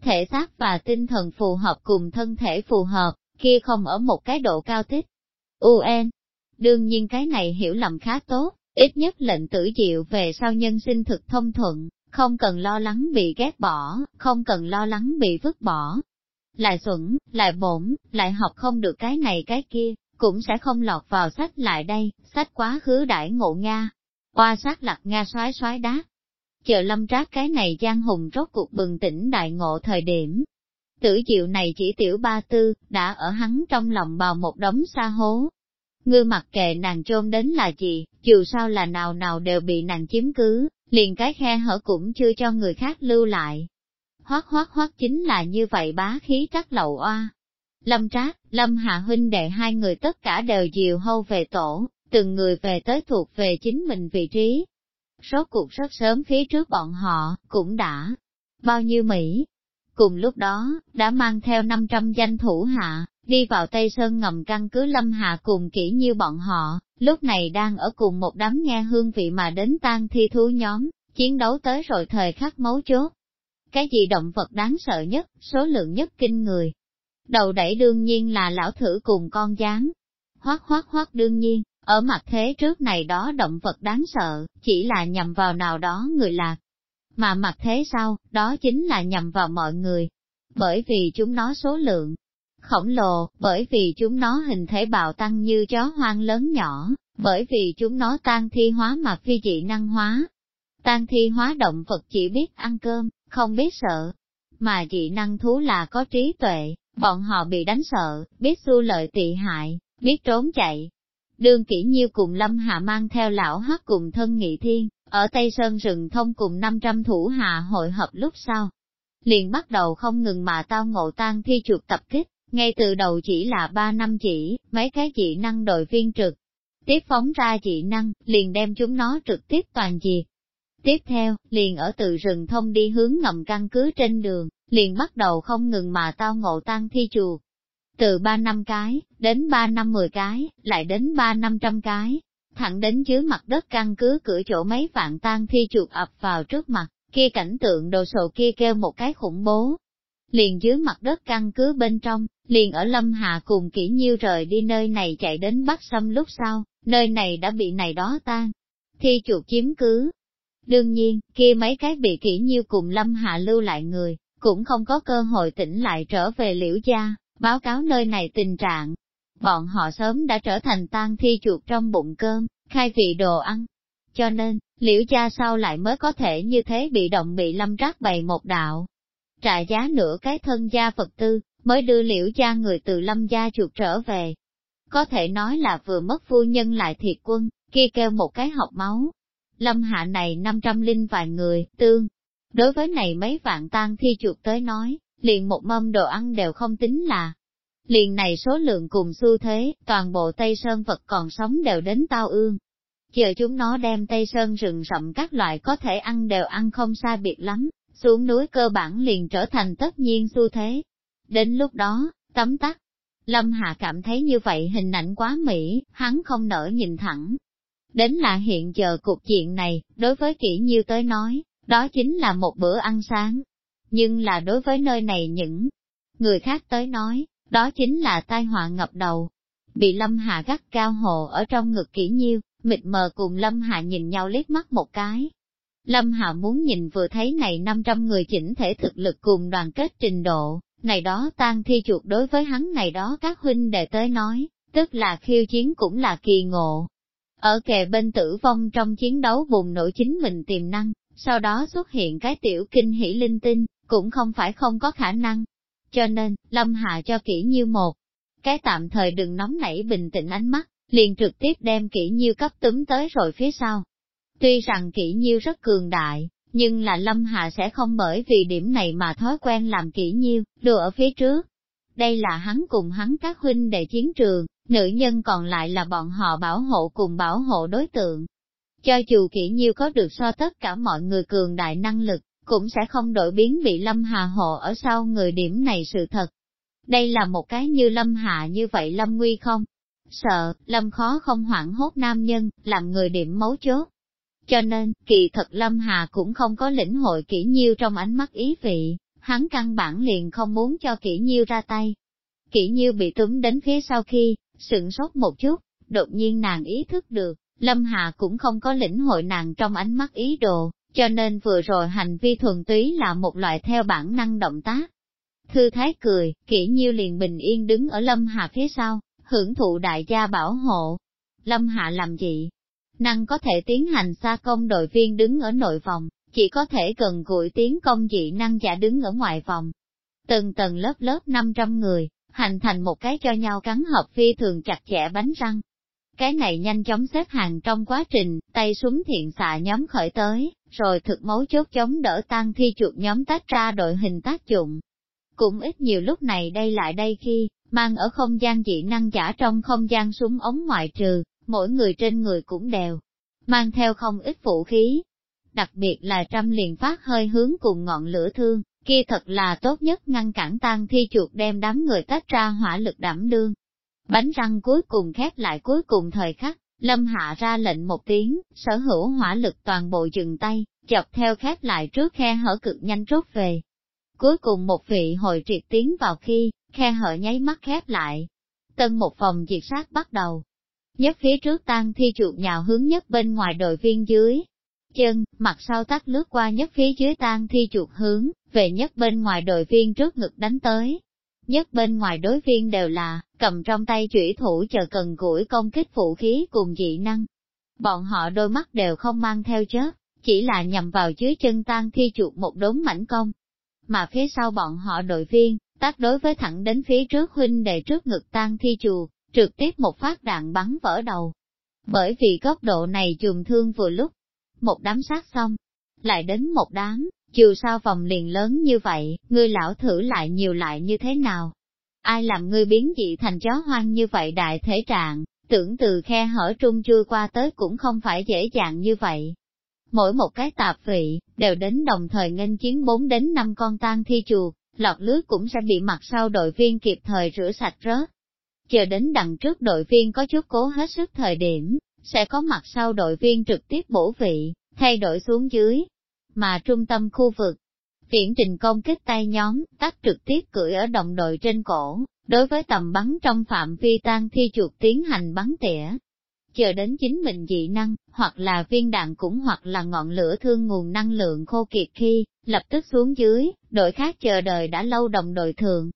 Thể xác và tinh thần phù hợp cùng thân thể phù hợp, kia không ở một cái độ cao tích. UN. Đương nhiên cái này hiểu lầm khá tốt, ít nhất lệnh tử diệu về sau nhân sinh thực thông thuận, không cần lo lắng bị ghét bỏ, không cần lo lắng bị vứt bỏ. Lại xuẩn, lại bổn, lại học không được cái này cái kia, cũng sẽ không lọt vào sách lại đây, sách quá khứ đại ngộ Nga. Qua sát lạc Nga xoái xoái đá. Chờ lâm trác cái này giang hùng rốt cuộc bừng tỉnh đại ngộ thời điểm. Tử diệu này chỉ tiểu ba tư, đã ở hắn trong lòng bào một đống xa hố. Ngư mặc kệ nàng trôn đến là gì, dù sao là nào nào đều bị nàng chiếm cứ, liền cái khe hở cũng chưa cho người khác lưu lại. Hoác hoác hoác chính là như vậy bá khí trắc lậu oa, Lâm Trác, Lâm Hạ huynh đệ hai người tất cả đều diều hâu về tổ, từng người về tới thuộc về chính mình vị trí. Số cuộc rất sớm phía trước bọn họ, cũng đã bao nhiêu Mỹ. Cùng lúc đó, đã mang theo 500 danh thủ hạ, đi vào Tây Sơn ngầm căn cứ Lâm Hạ cùng kỹ như bọn họ, lúc này đang ở cùng một đám nghe hương vị mà đến tan thi thú nhóm, chiến đấu tới rồi thời khắc mấu chốt. Cái gì động vật đáng sợ nhất, số lượng nhất kinh người, Đầu đẩy đương nhiên là lão thử cùng con gián. Hoác hoác hoác đương nhiên, ở mặt thế trước này đó động vật đáng sợ, chỉ là nhằm vào nào đó người lạc. Mà mặt thế sau, đó chính là nhằm vào mọi người. Bởi vì chúng nó số lượng khổng lồ, bởi vì chúng nó hình thể bạo tăng như chó hoang lớn nhỏ, bởi vì chúng nó tan thi hóa mà phi dị năng hóa. Tan thi hóa động vật chỉ biết ăn cơm, không biết sợ, mà dị năng thú là có trí tuệ, Bọn họ bị đánh sợ, biết xu lợi tị hại, biết trốn chạy. Đương kỹ nhiêu cùng Lâm Hạ mang theo lão hắc cùng thân nghị thiên, ở Tây Sơn rừng thông cùng 500 thủ hạ hội hợp lúc sau. Liền bắt đầu không ngừng mà tao ngộ tan thi chuột tập kích, ngay từ đầu chỉ là 3 năm chỉ, mấy cái dị năng đội viên trực. Tiếp phóng ra dị năng, liền đem chúng nó trực tiếp toàn diệt. Tiếp theo, liền ở từ rừng thông đi hướng ngầm căn cứ trên đường, liền bắt đầu không ngừng mà tao ngộ tăng thi chuột. Từ 3 năm cái, đến 3 năm 10 cái, lại đến 3 năm trăm cái, thẳng đến dưới mặt đất căn cứ cửa chỗ mấy vạn tan thi chuột ập vào trước mặt, kia cảnh tượng đồ sộ kia kêu một cái khủng bố. Liền dưới mặt đất căn cứ bên trong, liền ở Lâm Hà cùng kỹ nhiêu rời đi nơi này chạy đến Bắc Sâm lúc sau, nơi này đã bị này đó tan. Thi chuột chiếm cứ. Đương nhiên, kia mấy cái bị kỹ nhiêu cùng Lâm Hà lưu lại người, cũng không có cơ hội tỉnh lại trở về liễu gia, báo cáo nơi này tình trạng. Bọn họ sớm đã trở thành tan thi chuột trong bụng cơm, khai vị đồ ăn. cho nên, liễu gia sau lại mới có thể như thế bị động bị lâm rác bày một đạo. Trả giá nửa cái thân gia Phật tư, mới đưa liễu cha người từ lâm gia chuột trở về. Có thể nói là vừa mất phu nhân lại thiệt quân, kia kêu một cái học máu. Lâm hạ này 500 linh vài người, tương. Đối với này mấy vạn tan thi chuột tới nói, liền một mâm đồ ăn đều không tính là. Liền này số lượng cùng xu thế, toàn bộ Tây Sơn vật còn sống đều đến tao ương. Chờ chúng nó đem Tây Sơn rừng rậm các loại có thể ăn đều ăn không xa biệt lắm, xuống núi cơ bản liền trở thành tất nhiên xu thế. Đến lúc đó, tấm tắc. Lâm Hạ cảm thấy như vậy hình ảnh quá mỹ, hắn không nỡ nhìn thẳng. Đến là hiện giờ cục chuyện này, đối với kỹ nhiêu tới nói, đó chính là một bữa ăn sáng. Nhưng là đối với nơi này những người khác tới nói, đó chính là tai họa ngập đầu. Bị Lâm Hạ gắt cao hồ ở trong ngực kỹ nhiêu, mịt mờ cùng Lâm Hạ nhìn nhau liếc mắt một cái. Lâm Hạ muốn nhìn vừa thấy này 500 người chỉnh thể thực lực cùng đoàn kết trình độ, này đó tan thi chuột đối với hắn này đó các huynh đệ tới nói, tức là khiêu chiến cũng là kỳ ngộ. Ở kề bên tử vong trong chiến đấu bùng nổ chính mình tiềm năng, sau đó xuất hiện cái tiểu kinh hỷ linh tinh, cũng không phải không có khả năng. Cho nên, Lâm Hạ cho kỹ như một, cái tạm thời đừng nóng nảy bình tĩnh ánh mắt, liền trực tiếp đem kỹ nhiêu cấp túm tới rồi phía sau. Tuy rằng kỹ nhiêu rất cường đại, nhưng là Lâm Hạ sẽ không bởi vì điểm này mà thói quen làm kỹ nhiêu, đùa ở phía trước. Đây là hắn cùng hắn các huynh đệ chiến trường, nữ nhân còn lại là bọn họ bảo hộ cùng bảo hộ đối tượng. Cho dù kỹ nhiêu có được so tất cả mọi người cường đại năng lực, cũng sẽ không đổi biến bị Lâm Hà hộ ở sau người điểm này sự thật. Đây là một cái như Lâm Hạ như vậy Lâm Nguy không? Sợ, Lâm khó không hoảng hốt nam nhân, làm người điểm mấu chốt. Cho nên, kỳ thật Lâm Hà cũng không có lĩnh hội kỹ nhiêu trong ánh mắt ý vị, hắn căn bản liền không muốn cho kỹ nhiêu ra tay. Kỹ nhiêu bị túm đến phía sau khi, sửng sốt một chút, đột nhiên nàng ý thức được, Lâm Hà cũng không có lĩnh hội nàng trong ánh mắt ý đồ, cho nên vừa rồi hành vi thuần túy là một loại theo bản năng động tác. Thư Thái cười, kỹ nhiêu liền bình yên đứng ở Lâm Hà phía sau, hưởng thụ đại gia bảo hộ. Lâm Hạ làm gì? Năng có thể tiến hành xa công đội viên đứng ở nội vòng, chỉ có thể cần gũi tiến công dị năng giả đứng ở ngoài vòng. Từng tầng lớp lớp 500 người, hành thành một cái cho nhau cắn hợp phi thường chặt chẽ bánh răng. Cái này nhanh chóng xếp hàng trong quá trình, tay súng thiện xạ nhóm khởi tới, rồi thực mấu chốt chống đỡ tan thi chuột nhóm tách ra đội hình tác dụng. Cũng ít nhiều lúc này đây lại đây khi, mang ở không gian dị năng giả trong không gian súng ống ngoại trừ, mỗi người trên người cũng đều, mang theo không ít vũ khí. Đặc biệt là trăm liền phát hơi hướng cùng ngọn lửa thương, kia thật là tốt nhất ngăn cản tan thi chuột đem đám người tách ra hỏa lực đảm đương. Bánh răng cuối cùng khép lại cuối cùng thời khắc, Lâm Hạ ra lệnh một tiếng, sở hữu hỏa lực toàn bộ dừng tay, chọc theo khép lại trước khe hở cực nhanh rút về. Cuối cùng một vị hồi triệt tiến vào khi, khe hở nháy mắt khép lại. Tân một phòng diệt sát bắt đầu. Nhất phía trước tan thi chuột nhào hướng nhất bên ngoài đội viên dưới. Chân, mặt sau tắt lướt qua nhất phía dưới tan thi chuột hướng, về nhất bên ngoài đội viên trước ngực đánh tới. Nhất bên ngoài đối viên đều là, cầm trong tay chủy thủ chờ cần gũi công kích vũ khí cùng dị năng. Bọn họ đôi mắt đều không mang theo chớp, chỉ là nhằm vào dưới chân tan thi chuột một đống mảnh công. Mà phía sau bọn họ đội viên, tác đối với thẳng đến phía trước huynh đệ trước ngực tan thi chuột trực tiếp một phát đạn bắn vỡ đầu. Bởi vì góc độ này chùm thương vừa lúc, một đám sát xong, lại đến một đám, dù sao vòng liền lớn như vậy, ngươi lão thử lại nhiều lại như thế nào? Ai làm ngươi biến dị thành chó hoang như vậy đại thể trạng, tưởng từ khe hở trung chui qua tới cũng không phải dễ dàng như vậy. Mỗi một cái tạp vị, đều đến đồng thời nghênh chiến 4 đến 5 con tan thi chuột, lọt lưới cũng sẽ bị mặt sau đội viên kịp thời rửa sạch rớt. Chờ đến đằng trước đội viên có chút cố hết sức thời điểm, sẽ có mặt sau đội viên trực tiếp bổ vị, thay đổi xuống dưới. Mà trung tâm khu vực, viễn trình công kích tay nhóm, tắt trực tiếp cưỡi ở đồng đội trên cổ, đối với tầm bắn trong phạm vi tan thi chuột tiến hành bắn tỉa. Chờ đến chính mình dị năng, hoặc là viên đạn cũng hoặc là ngọn lửa thương nguồn năng lượng khô kiệt khi, lập tức xuống dưới, đội khác chờ đợi đã lâu đồng đội thường.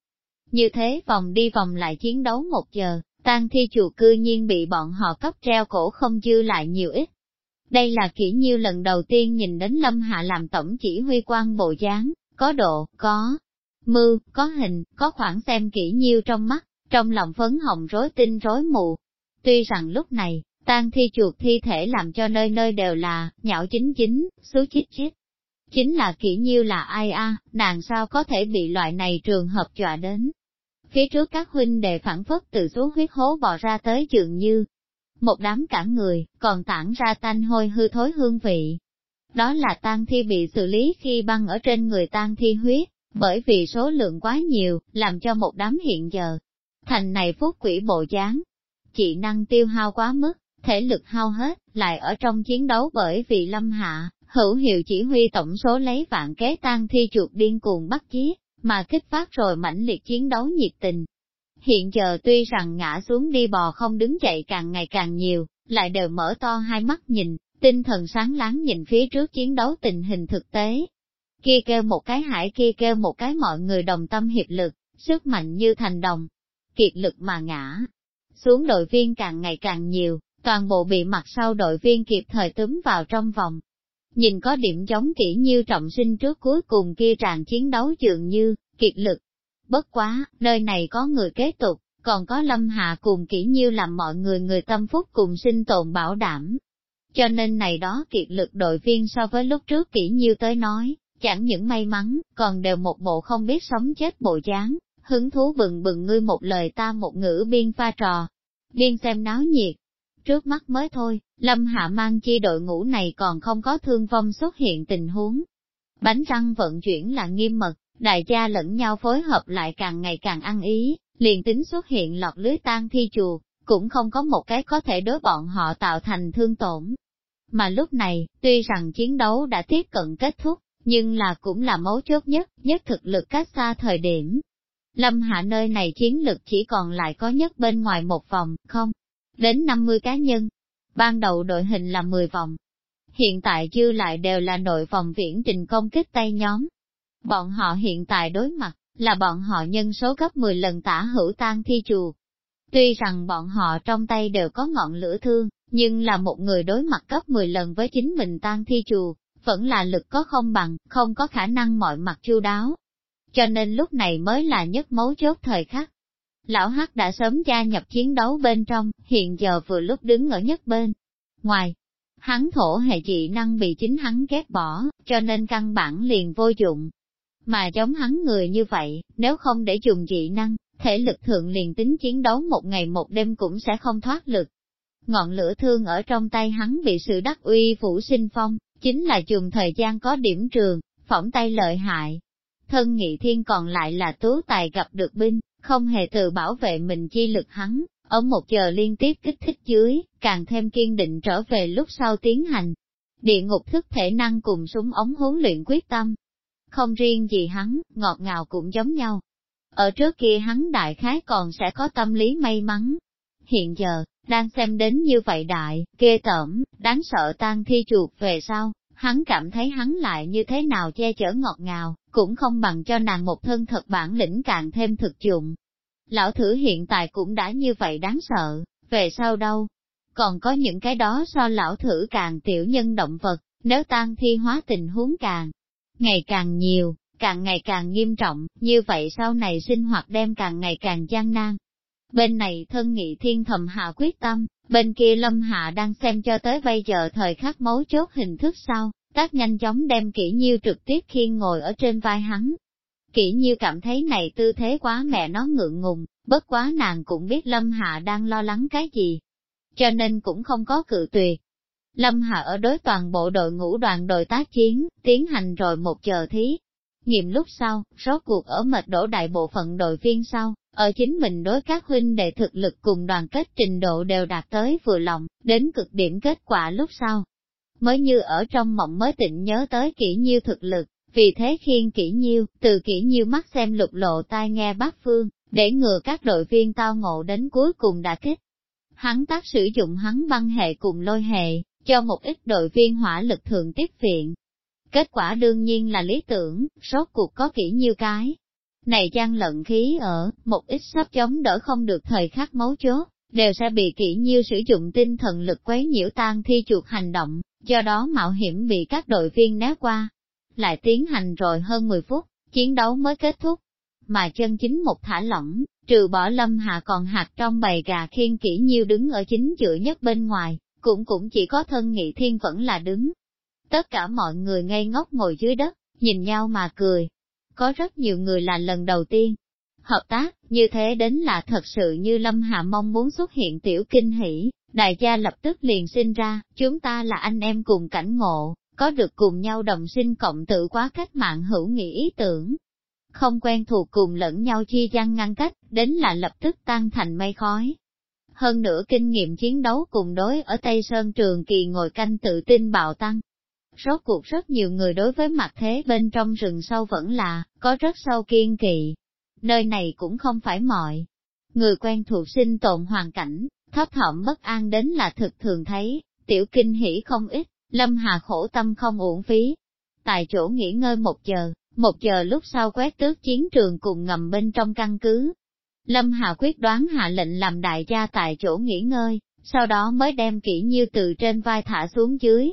Như thế vòng đi vòng lại chiến đấu một giờ, tan thi chùa cư nhiên bị bọn họ cấp treo cổ không dư lại nhiều ít. Đây là kỹ nhiêu lần đầu tiên nhìn đến Lâm Hạ làm tổng chỉ huy quan bộ dáng, có độ, có mưu, có hình, có khoảng xem kỹ nhiêu trong mắt, trong lòng phấn hồng rối tinh rối mù. Tuy rằng lúc này, tang thi chuột thi thể làm cho nơi nơi đều là, nhạo chính chính, xú chít chít. Chính là kỹ nhiêu là ai a, nàng sao có thể bị loại này trường hợp dọa đến. Phía trước các huynh đệ phản phất từ xuống huyết hố bò ra tới trường như, một đám cả người, còn tản ra tanh hôi hư thối hương vị. Đó là tang thi bị xử lý khi băng ở trên người tang thi huyết, bởi vì số lượng quá nhiều, làm cho một đám hiện giờ. Thành này phúc quỷ bộ dáng, chị năng tiêu hao quá mức, thể lực hao hết, lại ở trong chiến đấu bởi vì lâm hạ, hữu hiệu chỉ huy tổng số lấy vạn kế tang thi chuột điên cuồng bắt chiếc, mà kích phát rồi mãnh liệt chiến đấu nhiệt tình, Hiện giờ tuy rằng ngã xuống đi bò không đứng dậy càng ngày càng nhiều, lại đều mở to hai mắt nhìn, tinh thần sáng láng nhìn phía trước chiến đấu tình hình thực tế. Kia kêu một cái hải kia kêu một cái mọi người đồng tâm hiệp lực, sức mạnh như thành đồng, kiệt lực mà ngã. Xuống đội viên càng ngày càng nhiều, toàn bộ bị mặt sau đội viên kịp thời túm vào trong vòng. Nhìn có điểm giống kỹ như trọng sinh trước cuối cùng kia tràn chiến đấu dường như, kiệt lực, Bất quá, nơi này có người kế tục, còn có lâm hạ cùng kỹ nhiêu làm mọi người người tâm phúc cùng sinh tồn bảo đảm. Cho nên này đó kiệt lực đội viên so với lúc trước kỹ nhiêu tới nói, chẳng những may mắn, còn đều một bộ không biết sống chết bộ dáng, hứng thú bừng bừng ngươi một lời ta một ngữ biên pha trò, biên xem náo nhiệt. Trước mắt mới thôi, Lâm Hạ mang chi đội ngũ này còn không có thương vong xuất hiện tình huống. Bánh răng vận chuyển là nghiêm mật, đại gia lẫn nhau phối hợp lại càng ngày càng ăn ý, liền tính xuất hiện lọt lưới tan thi chùa, cũng không có một cái có thể đối bọn họ tạo thành thương tổn. Mà lúc này, tuy rằng chiến đấu đã tiếp cận kết thúc, nhưng là cũng là mấu chốt nhất, nhất thực lực cách xa thời điểm. Lâm hạ nơi này chiến lực chỉ còn lại có nhất bên ngoài một vòng, không, đến 50 cá nhân. Ban đầu đội hình là 10 vòng. Hiện tại dư lại đều là nội vòng viễn trình công kích tay nhóm, Bọn họ hiện tại đối mặt, là bọn họ nhân số gấp 10 lần tả hữu tan thi chùa. Tuy rằng bọn họ trong tay đều có ngọn lửa thương, nhưng là một người đối mặt gấp 10 lần với chính mình tan thi chùa, vẫn là lực có không bằng, không có khả năng mọi mặt chu đáo. Cho nên lúc này mới là nhất mấu chốt thời khắc. Lão Hắc đã sớm gia nhập chiến đấu bên trong, hiện giờ vừa lúc đứng ở nhất bên. Ngoài, hắn thổ hệ dị năng bị chính hắn ghét bỏ, cho nên căn bản liền vô dụng. Mà giống hắn người như vậy, nếu không để dùng dị năng, thể lực thượng liền tính chiến đấu một ngày một đêm cũng sẽ không thoát lực. Ngọn lửa thương ở trong tay hắn bị sự đắc uy phủ sinh phong, chính là dùng thời gian có điểm trường, phỏng tay lợi hại. Thân nghị thiên còn lại là tú tài gặp được binh, không hề tự bảo vệ mình chi lực hắn, ở một giờ liên tiếp kích thích dưới, càng thêm kiên định trở về lúc sau tiến hành. Địa ngục thức thể năng cùng súng ống huấn luyện quyết tâm, không riêng gì hắn, ngọt ngào cũng giống nhau. Ở trước kia hắn đại khái còn sẽ có tâm lý may mắn. Hiện giờ, đang xem đến như vậy đại, ghê tởm, đáng sợ tan thi chuột về sau, hắn cảm thấy hắn lại như thế nào che chở ngọt ngào, cũng không bằng cho nàng một thân thật bản lĩnh càng thêm thực dụng. Lão thử hiện tại cũng đã như vậy đáng sợ, về sau đâu? Còn có những cái đó so lão thử càng tiểu nhân động vật, nếu tan thi hóa tình huống càng ngày càng nhiều, càng ngày càng nghiêm trọng, như vậy sau này sinh hoạt đem càng ngày càng gian nan. Bên này thân nghị thiên thầm hạ quyết tâm, bên kia lâm hạ đang xem cho tới bây giờ thời khắc mấu chốt hình thức sau, tác nhanh chóng đem kỹ nhiêu trực tiếp khiên ngồi ở trên vai hắn. Kỹ nhiêu cảm thấy này tư thế quá mẹ nó ngượng ngùng, bất quá nàng cũng biết lâm hạ đang lo lắng cái gì. Cho nên cũng không có cự tuyệt, Lâm hạ ở đối toàn bộ đội ngũ đoàn đội tác chiến, tiến hành rồi một giờ thí. Nghiệm lúc sau, rốt cuộc ở mệt đổ đại bộ phận đội viên sau, ở chính mình đối các huynh đệ thực lực cùng đoàn kết trình độ đều đạt tới vừa lòng, đến cực điểm kết quả lúc sau. Mới như ở trong mộng mới tỉnh nhớ tới kỹ nhiêu thực lực, vì thế khiên kỹ nhiêu, từ kỹ nhiêu mắt xem lục lộ tai nghe bát phương, để ngừa các đội viên tao ngộ đến cuối cùng đã kết. Hắn tác sử dụng hắn băng hệ cùng lôi hệ, cho một ít đội viên hỏa lực thường tiếp viện. Kết quả đương nhiên là lý tưởng, số cuộc có kỹ nhiêu cái. Này gian lận khí ở, một ít sắp chống đỡ không được thời khắc mấu chốt, đều sẽ bị kỹ nhiêu sử dụng tinh thần lực quấy nhiễu tan thi chuột hành động, do đó mạo hiểm bị các đội viên né qua. Lại tiến hành rồi hơn 10 phút, chiến đấu mới kết thúc. Mà chân chính một thả lỏng, trừ bỏ lâm hạ còn hạt trong bầy gà khiên kỹ nhiêu đứng ở chính giữa nhất bên ngoài, cũng cũng chỉ có thân nghị thiên vẫn là đứng. Tất cả mọi người ngây ngốc ngồi dưới đất, nhìn nhau mà cười. Có rất nhiều người là lần đầu tiên, hợp tác, như thế đến là thật sự như Lâm Hạ mong muốn xuất hiện tiểu kinh hỷ, đại gia lập tức liền sinh ra, chúng ta là anh em cùng cảnh ngộ, có được cùng nhau đồng sinh cộng tự quá cách mạng hữu nghị ý tưởng. Không quen thuộc cùng lẫn nhau chi gian ngăn cách, đến là lập tức tan thành mây khói. Hơn nữa kinh nghiệm chiến đấu cùng đối ở Tây Sơn Trường Kỳ ngồi canh tự tin bạo tăng. Rốt cuộc rất nhiều người đối với mặt thế bên trong rừng sâu vẫn là, có rất sâu kiên kỵ, nơi này cũng không phải mọi. Người quen thuộc sinh tồn hoàn cảnh, thấp thỏm bất an đến là thực thường thấy, tiểu kinh hỉ không ít, lâm hà khổ tâm không uổng phí. Tại chỗ nghỉ ngơi một giờ, một giờ lúc sau quét tước chiến trường cùng ngầm bên trong căn cứ. Lâm Hà quyết đoán hạ lệnh làm đại gia tại chỗ nghỉ ngơi, sau đó mới đem kỹ nhiêu từ trên vai thả xuống dưới.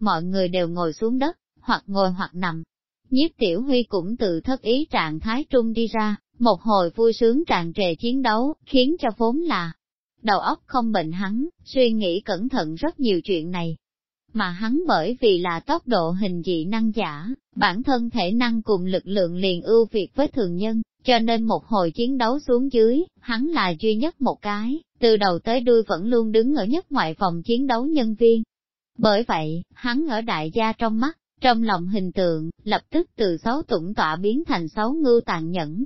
Mọi người đều ngồi xuống đất, hoặc ngồi hoặc nằm. Nhiếp tiểu huy cũng từ thất ý trạng thái trung đi ra, một hồi vui sướng tràn trề chiến đấu, khiến cho vốn là đầu óc không bệnh hắn, suy nghĩ cẩn thận rất nhiều chuyện này. Mà hắn bởi vì là tốc độ hình dị năng giả, bản thân thể năng cùng lực lượng liền ưu việt với thường nhân, cho nên một hồi chiến đấu xuống dưới, hắn là duy nhất một cái, từ đầu tới đuôi vẫn luôn đứng ở nhất ngoại phòng chiến đấu nhân viên. Bởi vậy, hắn ở đại gia trong mắt, trong lòng hình tượng, lập tức từ xấu tủng tọa biến thành xấu ngưu tàn nhẫn,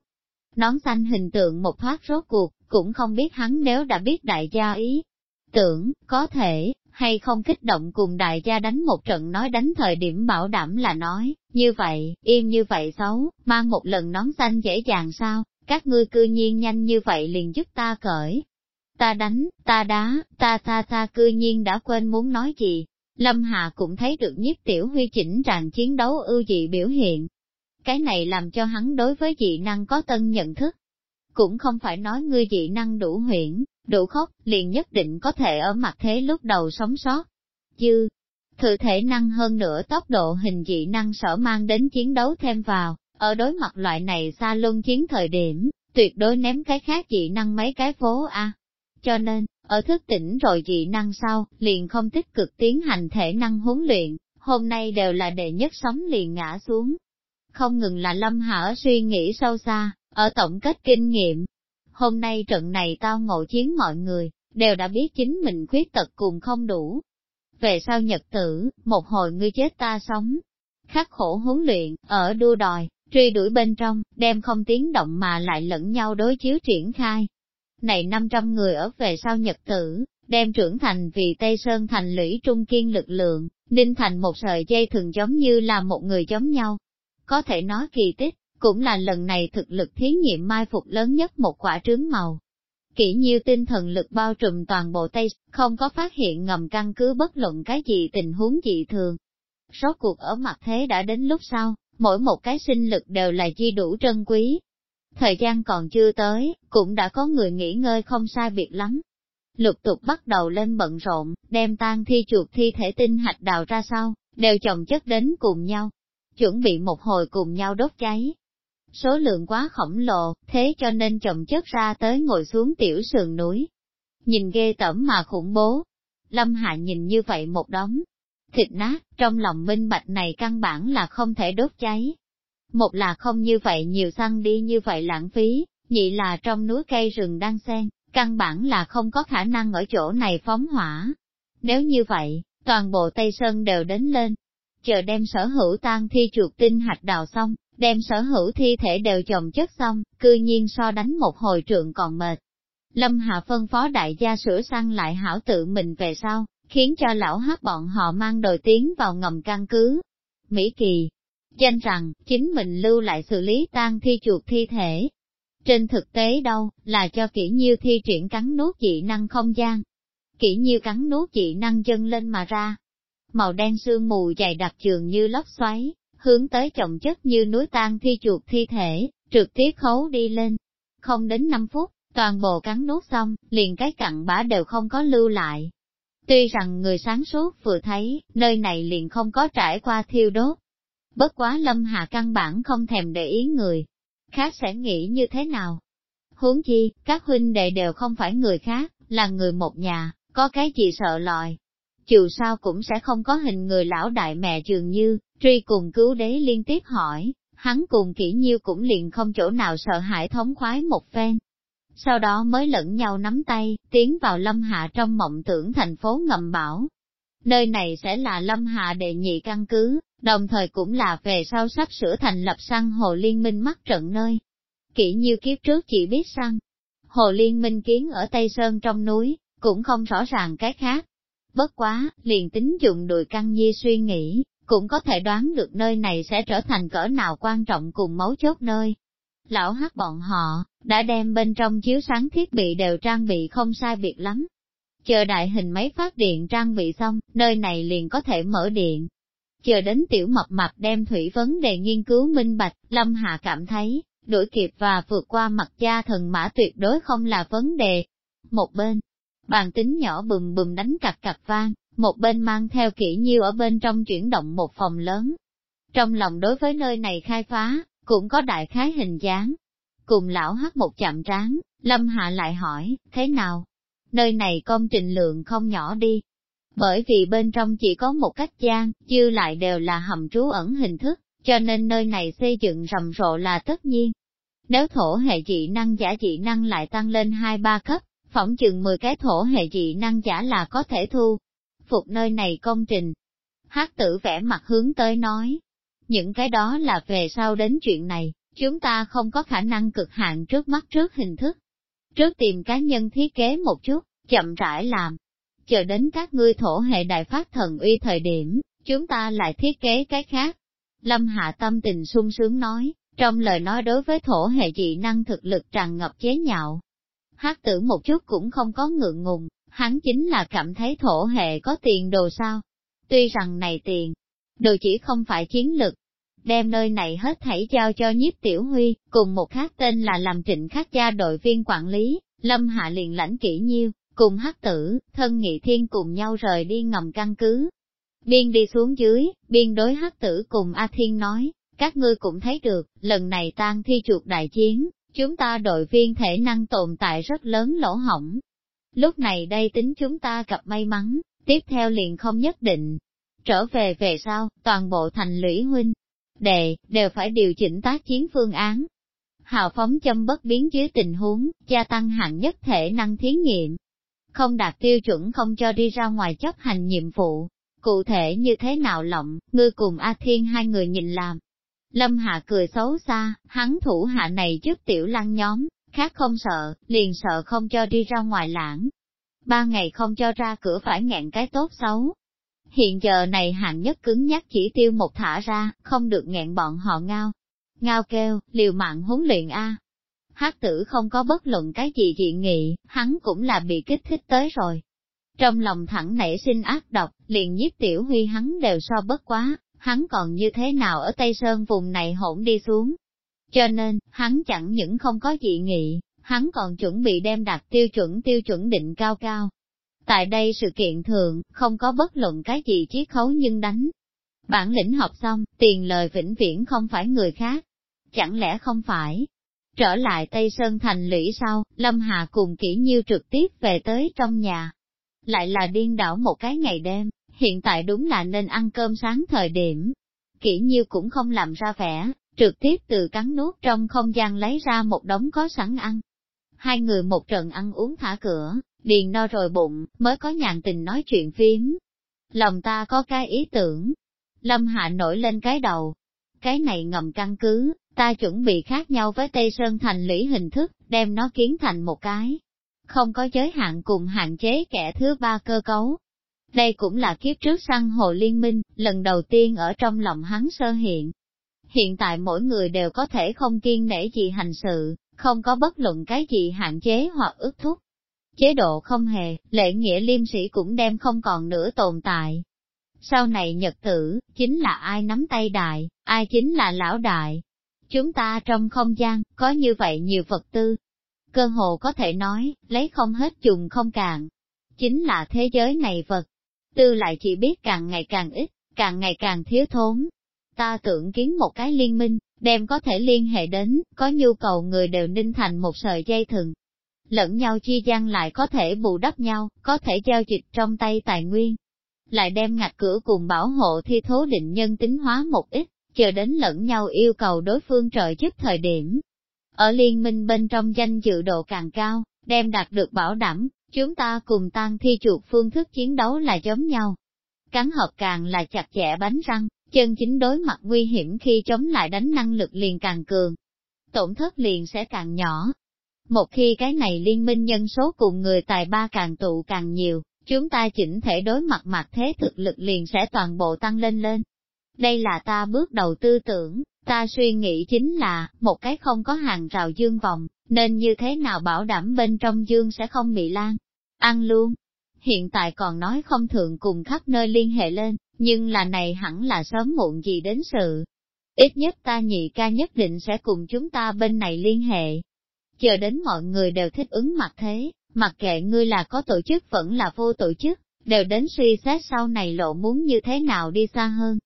nón xanh hình tượng một thoát rốt cuộc, cũng không biết hắn nếu đã biết đại gia ý. Tưởng, có thể, hay không kích động cùng đại gia đánh một trận nói đánh thời điểm bảo đảm là nói, như vậy, im như vậy xấu, mang một lần nón xanh dễ dàng sao, các ngươi cư nhiên nhanh như vậy liền giúp ta cởi. Ta đánh, ta đá, ta ta ta cư nhiên đã quên muốn nói gì. Lâm Hà cũng thấy được nhiếp tiểu huy chỉnh rằng chiến đấu ưu dị biểu hiện, cái này làm cho hắn đối với dị năng có tân nhận thức. Cũng không phải nói ngươi dị năng đủ huyễn, đủ khóc, liền nhất định có thể ở mặt thế lúc đầu sống sót. Dư, thử thể năng hơn nữa tốc độ hình dị năng sở mang đến chiến đấu thêm vào, ở đối mặt loại này xa luân chiến thời điểm, tuyệt đối ném cái khác dị năng mấy cái phố A. Cho nên, ở thức tỉnh rồi dị năng sau, liền không tích cực tiến hành thể năng huấn luyện, hôm nay đều là đệ nhất sống liền ngã xuống, không ngừng là Lâm Hà suy nghĩ sâu xa, ở tổng kết kinh nghiệm. Hôm nay trận này tao ngộ chiến mọi người, đều đã biết chính mình khuyết tật cùng không đủ. Về sau nhật tử, một hồi ngươi chết ta sống. Khắc khổ huấn luyện, ở đua đòi, truy đuổi bên trong, đem không tiếng động mà lại lẫn nhau đối chiếu triển khai. Này 500 người ở về sau nhật tử, đem trưởng thành vì Tây Sơn thành lũy trung kiên lực lượng, ninh thành một sợi dây thường giống như là một người giống nhau, có thể nói kỳ tích, cũng là lần này thực lực thí nghiệm mai phục lớn nhất một quả trứng màu. Kỷ nhiêu tinh thần lực bao trùm toàn bộ Tây, không có phát hiện ngầm căn cứ bất luận cái gì tình huống dị thường. Rốt cuộc ở mặt thế đã đến lúc sau, mỗi một cái sinh lực đều là chi đủ trân quý. Thời gian còn chưa tới, cũng đã có người nghỉ ngơi không sai biệt lắm. Lục tục bắt đầu lên bận rộn, đem tan thi chuột thi thể tinh hạch đào ra sau, đều chồng chất đến cùng nhau chuẩn bị một hồi cùng nhau đốt cháy. Số lượng quá khổng lồ, thế cho nên chồng chất ra tới ngồi xuống tiểu sườn núi. Nhìn ghê tởm mà khủng bố. Lâm Hạ nhìn như vậy một đống thịt nát, trong lòng minh bạch này căn bản là không thể đốt cháy. Một là không như vậy nhiều xăng đi như vậy lãng phí, nhị là trong núi cây rừng đang xen, căn bản là không có khả năng ở chỗ này phóng hỏa. Nếu như vậy, toàn bộ Tây Sơn đều đến lên, chờ đem sở hữu tan thi chuột tinh hạch đào xong, đem sở hữu thi thể đều chồng chất xong, cư nhiên so đánh một hồi trượng còn mệt. Lâm Hạ phân phó đại gia sửa sang lại hảo tự mình về sau, khiến cho lão hát bọn họ mang đồi tiến vào ngầm căn cứ. Mỹ Kỳ, danh rằng, chính mình lưu lại xử lý tan thi chuột thi thể. Trên thực tế đâu, là cho kỹ nhiêu thi triển cắn nuốt dị năng không gian. Kỹ nhiêu cắn nuốt dị năng dâng lên mà ra, màu đen sương mù dày đặc trường như lốc xoáy, hướng tới trọng chất như núi tan thi chuột thi thể, trực tiếp khấu đi lên. Không đến 5 phút, toàn bộ cắn nuốt xong, liền cái cặn bã đều không có lưu lại. Tuy rằng người sáng suốt vừa thấy, nơi này liền không có trải qua thiêu đốt. Bất quá lâm hạ căn bản không thèm để ý người. Khác sẽ nghĩ như thế nào? Huống chi, các huynh đệ đều không phải người khác, là người một nhà, có cái gì sợ lòi. Dù sao cũng sẽ không có hình người lão đại mẹ dường như, truy cùng cứu đế liên tiếp hỏi, hắn cùng kỹ nhiêu cũng liền không chỗ nào sợ hãi thống khoái một phen. Sau đó mới lẫn nhau nắm tay, tiến vào lâm hạ trong mộng tưởng thành phố ngầm bảo. Nơi này sẽ là lâm hạ đệ nhị căn cứ, đồng thời cũng là về sau sắp sửa thành lập săn hồ liên minh mắt trận nơi. Kỷ như kiếp trước chỉ biết săn. Hồ liên minh kiến ở Tây Sơn trong núi, cũng không rõ ràng cái khác. Bất quá, liền tính dụng đùi căn nhi suy nghĩ, cũng có thể đoán được nơi này sẽ trở thành cỡ nào quan trọng cùng mấu chốt nơi. Lão hát bọn họ, đã đem bên trong chiếu sáng thiết bị đều trang bị không sai biệt lắm. Chờ đại hình máy phát điện trang bị xong, nơi này liền có thể mở điện. Chờ đến tiểu mập mập đem thủy vấn đề nghiên cứu minh bạch, Lâm Hạ cảm thấy, đuổi kịp và vượt qua mặt gia thần mã tuyệt đối không là vấn đề. Một bên, bàn tính nhỏ bùm bùm đánh cặp cặp vang, một bên mang theo kỹ nhiêu ở bên trong chuyển động một phòng lớn. Trong lòng đối với nơi này khai phá, cũng có đại khái hình dáng. Cùng lão hát một chạm trán, Lâm Hạ lại hỏi, thế nào? Nơi này công trình lượng không nhỏ đi. Bởi vì bên trong chỉ có một cách gian, dư lại đều là hầm trú ẩn hình thức, cho nên nơi này xây dựng rầm rộ là tất nhiên. Nếu thổ hệ dị năng giả dị năng lại tăng lên 2-3 cấp, phỏng chừng 10 cái thổ hệ dị năng giả là có thể thu, phục nơi này công trình. Hát tử vẽ mặt hướng tới nói, những cái đó là về sau đến chuyện này, chúng ta không có khả năng cực hạn trước mắt trước hình thức. Trước tìm cá nhân thiết kế một chút, chậm rãi làm. Chờ đến các ngươi thổ hệ đại phát thần uy thời điểm, chúng ta lại thiết kế cái khác. Lâm Hạ tâm tình sung sướng nói, trong lời nói đối với thổ hệ dị năng thực lực tràn ngập chế nhạo. Hát tử một chút cũng không có ngượng ngùng, hắn chính là cảm thấy thổ hệ có tiền đồ sao. Tuy rằng này tiền, đồ chỉ không phải chiến lực, đem nơi này hết thảy giao cho nhiếp tiểu huy, cùng một khác tên là làm trịnh khắc gia đội viên quản lý, lâm hạ liền lãnh kỹ nhiêu, cùng hắc tử, thân nghị thiên cùng nhau rời đi ngầm căn cứ. Biên đi xuống dưới, biên đối hắc tử cùng A Thiên nói, các ngươi cũng thấy được, lần này tan thi chuột đại chiến, chúng ta đội viên thể năng tồn tại rất lớn lỗ hỏng, Lúc này đây tính chúng ta gặp may mắn, tiếp theo liền không nhất định. Trở về về sau, toàn bộ thành lũy huynh, đề, đều phải điều chỉnh tác chiến phương án. Hào phóng châm bất biến dưới tình huống, gia tăng hạng nhất thể năng thí nghiệm. Không đạt tiêu chuẩn không cho đi ra ngoài chấp hành nhiệm vụ. Cụ thể như thế nào lộng, ngươi cùng A Thiên hai người nhìn làm. Lâm Hạ cười xấu xa, hắn thủ hạ này trước tiểu lăng nhóm, khác không sợ, liền sợ không cho đi ra ngoài lãng. Ba ngày không cho ra cửa phải ngẹn cái tốt xấu. Hiện giờ này hạng nhất cứng nhắc chỉ tiêu một thả ra, không được nghẹn bọn họ ngao. Ngao kêu, liều mạng huấn luyện A. Hát tử không có bất luận cái gì dị nghị, hắn cũng là bị kích thích tới rồi. Trong lòng thẳng nảy sinh ác độc, liền nhiếp tiểu huy hắn đều so bất quá, hắn còn như thế nào ở Tây Sơn vùng này hỗn đi xuống, cho nên, hắn chẳng những không có dị nghị, hắn còn chuẩn bị đem đặt tiêu chuẩn tiêu chuẩn định cao cao. Tại đây sự kiện thường, không có bất luận cái gì chiết khấu nhưng đánh. Bản lĩnh học xong, tiền lời vĩnh viễn không phải người khác. Chẳng lẽ không phải? Trở lại Tây Sơn thành lũy sau, Lâm Hà cùng kỹ nhiêu trực tiếp về tới trong nhà. Lại là điên đảo một cái ngày đêm, hiện tại đúng là nên ăn cơm sáng thời điểm. Kỹ nhiêu cũng không làm ra vẻ, trực tiếp từ cắn nuốt trong không gian lấy ra một đống có sẵn ăn. Hai người một trận ăn uống thả cửa, điền no rồi bụng, mới có nhàn tình nói chuyện phiếm. Lòng ta có cái ý tưởng. Lâm Hạ nổi lên cái đầu. Cái này ngầm căn cứ, ta chuẩn bị khác nhau với Tây Sơn thành lũy hình thức, đem nó kiến thành một cái. Không có giới hạn cùng hạn chế kẻ thứ ba cơ cấu. Đây cũng là kiếp trước săn hồ liên minh, lần đầu tiên ở trong lòng hắn sơ hiện hiện tại mỗi người đều có thể không kiên nể gì hành sự, không có bất luận cái gì hạn chế hoặc ước thúc. Chế độ không hề, lệ nghĩa liêm sĩ cũng đem không còn nữa tồn tại. Sau này nhật tử, chính là ai nắm tay đại, ai chính là lão đại. Chúng ta trong không gian, có như vậy nhiều vật tư. Cơ hồ có thể nói, lấy không hết dùng không cạn. chính là thế giới này vật. Tư lại chỉ biết càng ngày càng ít, càng ngày càng thiếu thốn. Ta tưởng kiến một cái liên minh, đem có thể liên hệ đến, có nhu cầu người đều ninh thành một sợi dây thừng. Lẫn nhau chi gian lại có thể bù đắp nhau, có thể giao dịch trong tay tài nguyên. Lại đem ngạch cửa cùng bảo hộ thi thố định nhân tính hóa một ít, chờ đến lẫn nhau yêu cầu đối phương trợ giúp thời điểm. Ở liên minh bên trong danh dự độ càng cao, đem đạt được bảo đảm, chúng ta cùng tăng thi chuột phương thức chiến đấu là giống nhau. Cắn hợp càng là chặt chẽ bánh răng, chân chính đối mặt nguy hiểm khi chống lại đánh năng lực liền càng cường. Tổn thất liền sẽ càng nhỏ. Một khi cái này liên minh nhân số cùng người tài ba càng tụ càng nhiều, chúng ta chỉnh thể đối mặt mặt thế thực lực liền sẽ toàn bộ tăng lên lên. Đây là ta bước đầu tư tưởng, ta suy nghĩ chính là, một cái không có hàng rào dương vòng, nên như thế nào bảo đảm bên trong dương sẽ không bị lan, ăn luôn. Hiện tại còn nói không thường cùng khắp nơi liên hệ lên, nhưng là này hẳn là sớm muộn gì đến sự. Ít nhất ta nhị ca nhất định sẽ cùng chúng ta bên này liên hệ. Chờ đến mọi người đều thích ứng mặt thế, mặc kệ ngươi là có tổ chức vẫn là vô tổ chức, đều đến suy xét sau này lộ muốn như thế nào đi xa hơn.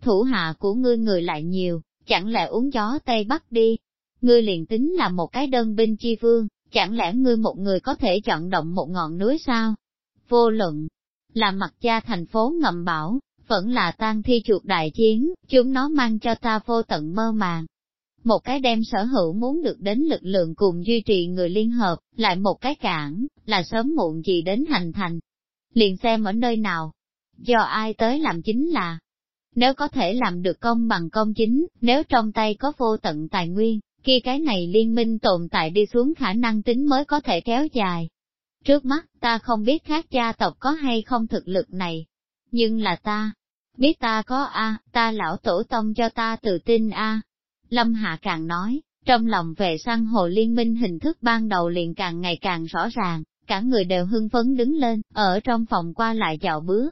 Thủ hạ của ngươi người lại nhiều, chẳng lẽ uống gió Tây Bắc đi? Ngươi liền tính là một cái đơn binh chi vương, chẳng lẽ ngươi một người có thể chọn động một ngọn núi sao? Vô luận, là mặt cha thành phố ngầm bảo, vẫn là tan thi chuột đại chiến, chúng nó mang cho ta vô tận mơ màng. Một cái đem sở hữu muốn được đến lực lượng cùng duy trì người liên hợp, lại một cái cản, là sớm muộn gì đến hành thành. Liền xem ở nơi nào, do ai tới làm chính là, nếu có thể làm được công bằng công chính, nếu trong tay có vô tận tài nguyên, khi cái này liên minh tồn tại đi xuống khả năng tính mới có thể kéo dài. Trước mắt, ta không biết khác gia tộc có hay không thực lực này, nhưng là ta, biết ta có A, ta lão tổ tông cho ta tự tin A. Lâm Hạ càng nói, trong lòng về săn hồ liên minh hình thức ban đầu liền càng ngày càng rõ ràng, cả người đều hưng phấn đứng lên, ở trong phòng qua lại dạo bước.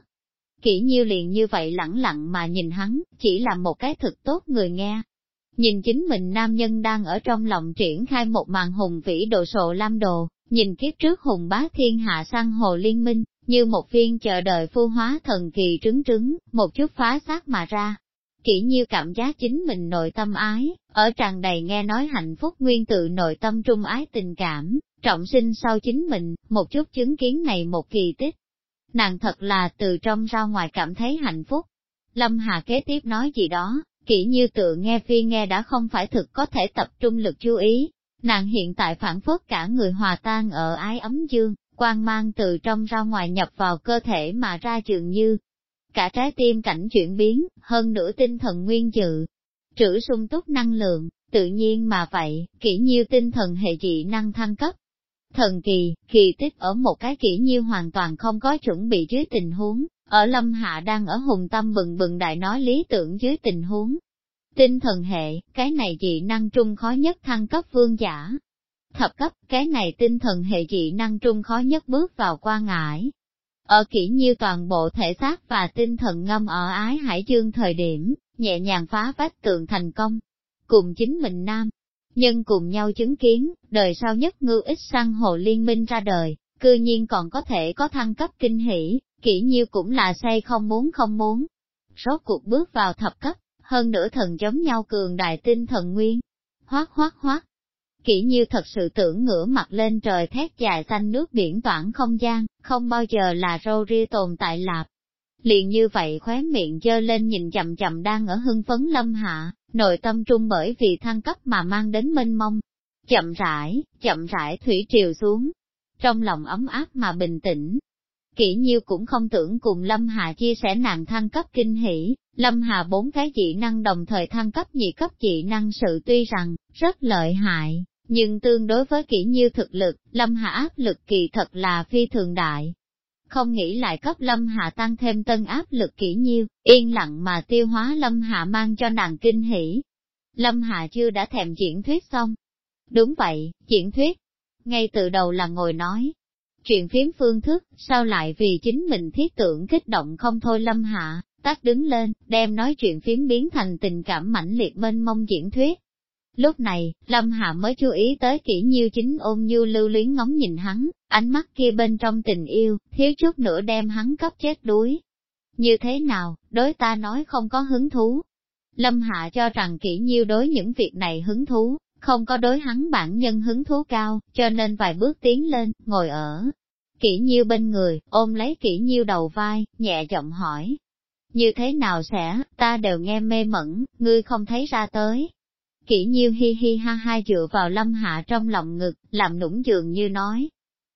Kỷ nhiêu liền như vậy lẳng lặng mà nhìn hắn, chỉ là một cái thực tốt người nghe. Nhìn chính mình nam nhân đang ở trong lòng triển khai một màn hùng vĩ đồ sộ lam đồ, nhìn kiếp trước hùng bá thiên hạ sang hồ liên minh, như một viên chờ đợi phu hóa thần kỳ trứng trứng, một chút phá xác mà ra. Kỹ nhiêu cảm giác chính mình nội tâm ái, ở tràn đầy nghe nói hạnh phúc nguyên tự nội tâm trung ái tình cảm, trọng sinh sau chính mình, một chút chứng kiến này một kỳ tích. Nàng thật là từ trong ra ngoài cảm thấy hạnh phúc. Lâm Hà kế tiếp nói gì đó, kỹ như tự nghe phi nghe đã không phải thực có thể tập trung lực chú ý. Nàng hiện tại phản phất cả người hòa tan ở ái ấm dương, quang mang từ trong ra ngoài nhập vào cơ thể mà ra trường như. Cả trái tim cảnh chuyển biến, hơn nữa tinh thần nguyên dự, trữ sung túc năng lượng, tự nhiên mà vậy, kỹ nhiêu tinh thần hệ dị năng thăng cấp. Thần kỳ, kỳ tích ở một cái kỹ nhiêu hoàn toàn không có chuẩn bị dưới tình huống, ở Lâm Hạ đang ở hùng tâm bừng bừng đại nói lý tưởng dưới tình huống. Tinh thần hệ, cái này dị năng trung khó nhất thăng cấp vương giả, thập cấp, cái này tinh thần hệ dị năng trung khó nhất bước vào quan ngải. Ở kỹ nhiêu toàn bộ thể xác và tinh thần ngâm ở ái hải dương thời điểm, nhẹ nhàng phá vách tường thành công. Cùng chính mình nam, nhưng cùng nhau chứng kiến, đời sau nhất ngư ít sang hồ liên minh ra đời, cư nhiên còn có thể có thăng cấp kinh hỷ, kỹ nhiêu cũng là say không muốn không muốn. Rốt cuộc bước vào thập cấp, hơn nữa thần giống nhau cường đại tinh thần nguyên. Hoác hoác hoác, Kỷ như thật sự tưởng ngửa mặt lên trời thét dài xanh nước biển toản không gian, không bao giờ là râu ria tồn tại lạp. Liền như vậy khóe miệng dơ lên nhìn chậm chậm đang ở hưng phấn lâm hạ, nội tâm trung bởi vì thăng cấp mà mang đến mênh mông. Chậm rãi, chậm rãi thủy triều xuống. Trong lòng ấm áp mà bình tĩnh, Kỷ nhiêu cũng không tưởng cùng Lâm Hà chia sẻ nàng thăng cấp kinh hỷ, Lâm Hà bốn cái dị năng đồng thời thăng cấp nhị cấp dị năng sự tuy rằng, rất lợi hại, nhưng tương đối với kỹ nhiêu thực lực, Lâm Hạ áp lực kỳ thật là phi thường đại. Không nghĩ lại cấp Lâm Hạ tăng thêm tân áp lực kỹ nhiêu, yên lặng mà tiêu hóa Lâm Hạ mang cho nàng kinh hỉ. Lâm Hạ chưa đã thèm diễn thuyết xong. Đúng vậy, diễn thuyết. Ngay từ đầu là ngồi nói. Chuyện phiếm phương thức, sao lại vì chính mình thiết tưởng kích động không thôi Lâm Hạ, tắt đứng lên, đem nói chuyện phiếm biến thành tình cảm mãnh liệt mênh mông diễn thuyết. Lúc này, Lâm Hạ mới chú ý tới kỹ nhiêu chính ôm như lưu luyến ngóng nhìn hắn, ánh mắt kia bên trong tình yêu, thiếu chút nữa đem hắn cấp chết đuối. Như thế nào, đối ta nói không có hứng thú. Lâm Hạ cho rằng kỹ nhiêu đối những việc này hứng thú, không có đối hắn bản nhân hứng thú cao, cho nên vài bước tiến lên, ngồi ở. Kỹ nhiêu bên người, ôm lấy kỹ nhiêu đầu vai, nhẹ giọng hỏi. Như thế nào sẽ, ta đều nghe mê mẩn, ngươi không thấy ra tới. Kỷ nhiêu hi hi ha ha dựa vào lâm hạ trong lòng ngực, làm nũng dường như nói.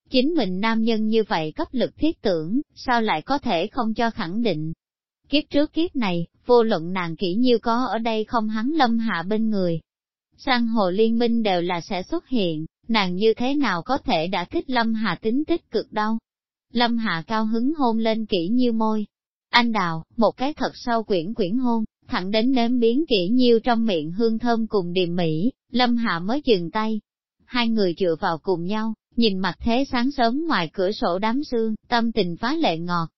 Chính mình nam nhân như vậy cấp lực thiết tưởng, sao lại có thể không cho khẳng định. Kiếp trước kiếp này, vô luận nàng kỷ nhiêu có ở đây không hắn lâm hạ bên người. Sang hồ liên minh đều là sẽ xuất hiện, nàng như thế nào có thể đã thích lâm hạ tính tích cực đâu. Lâm hạ cao hứng hôn lên kỹ nhiêu môi. Anh đào, một cái thật sâu quyển quyển hôn, thẳng đến nếm biến kỹ nhiêu trong miệng hương thơm cùng điềm mỹ, lâm hạ mới dừng tay. Hai người dựa vào cùng nhau, nhìn mặt thế sáng sớm ngoài cửa sổ đám sương, tâm tình phá lệ ngọt.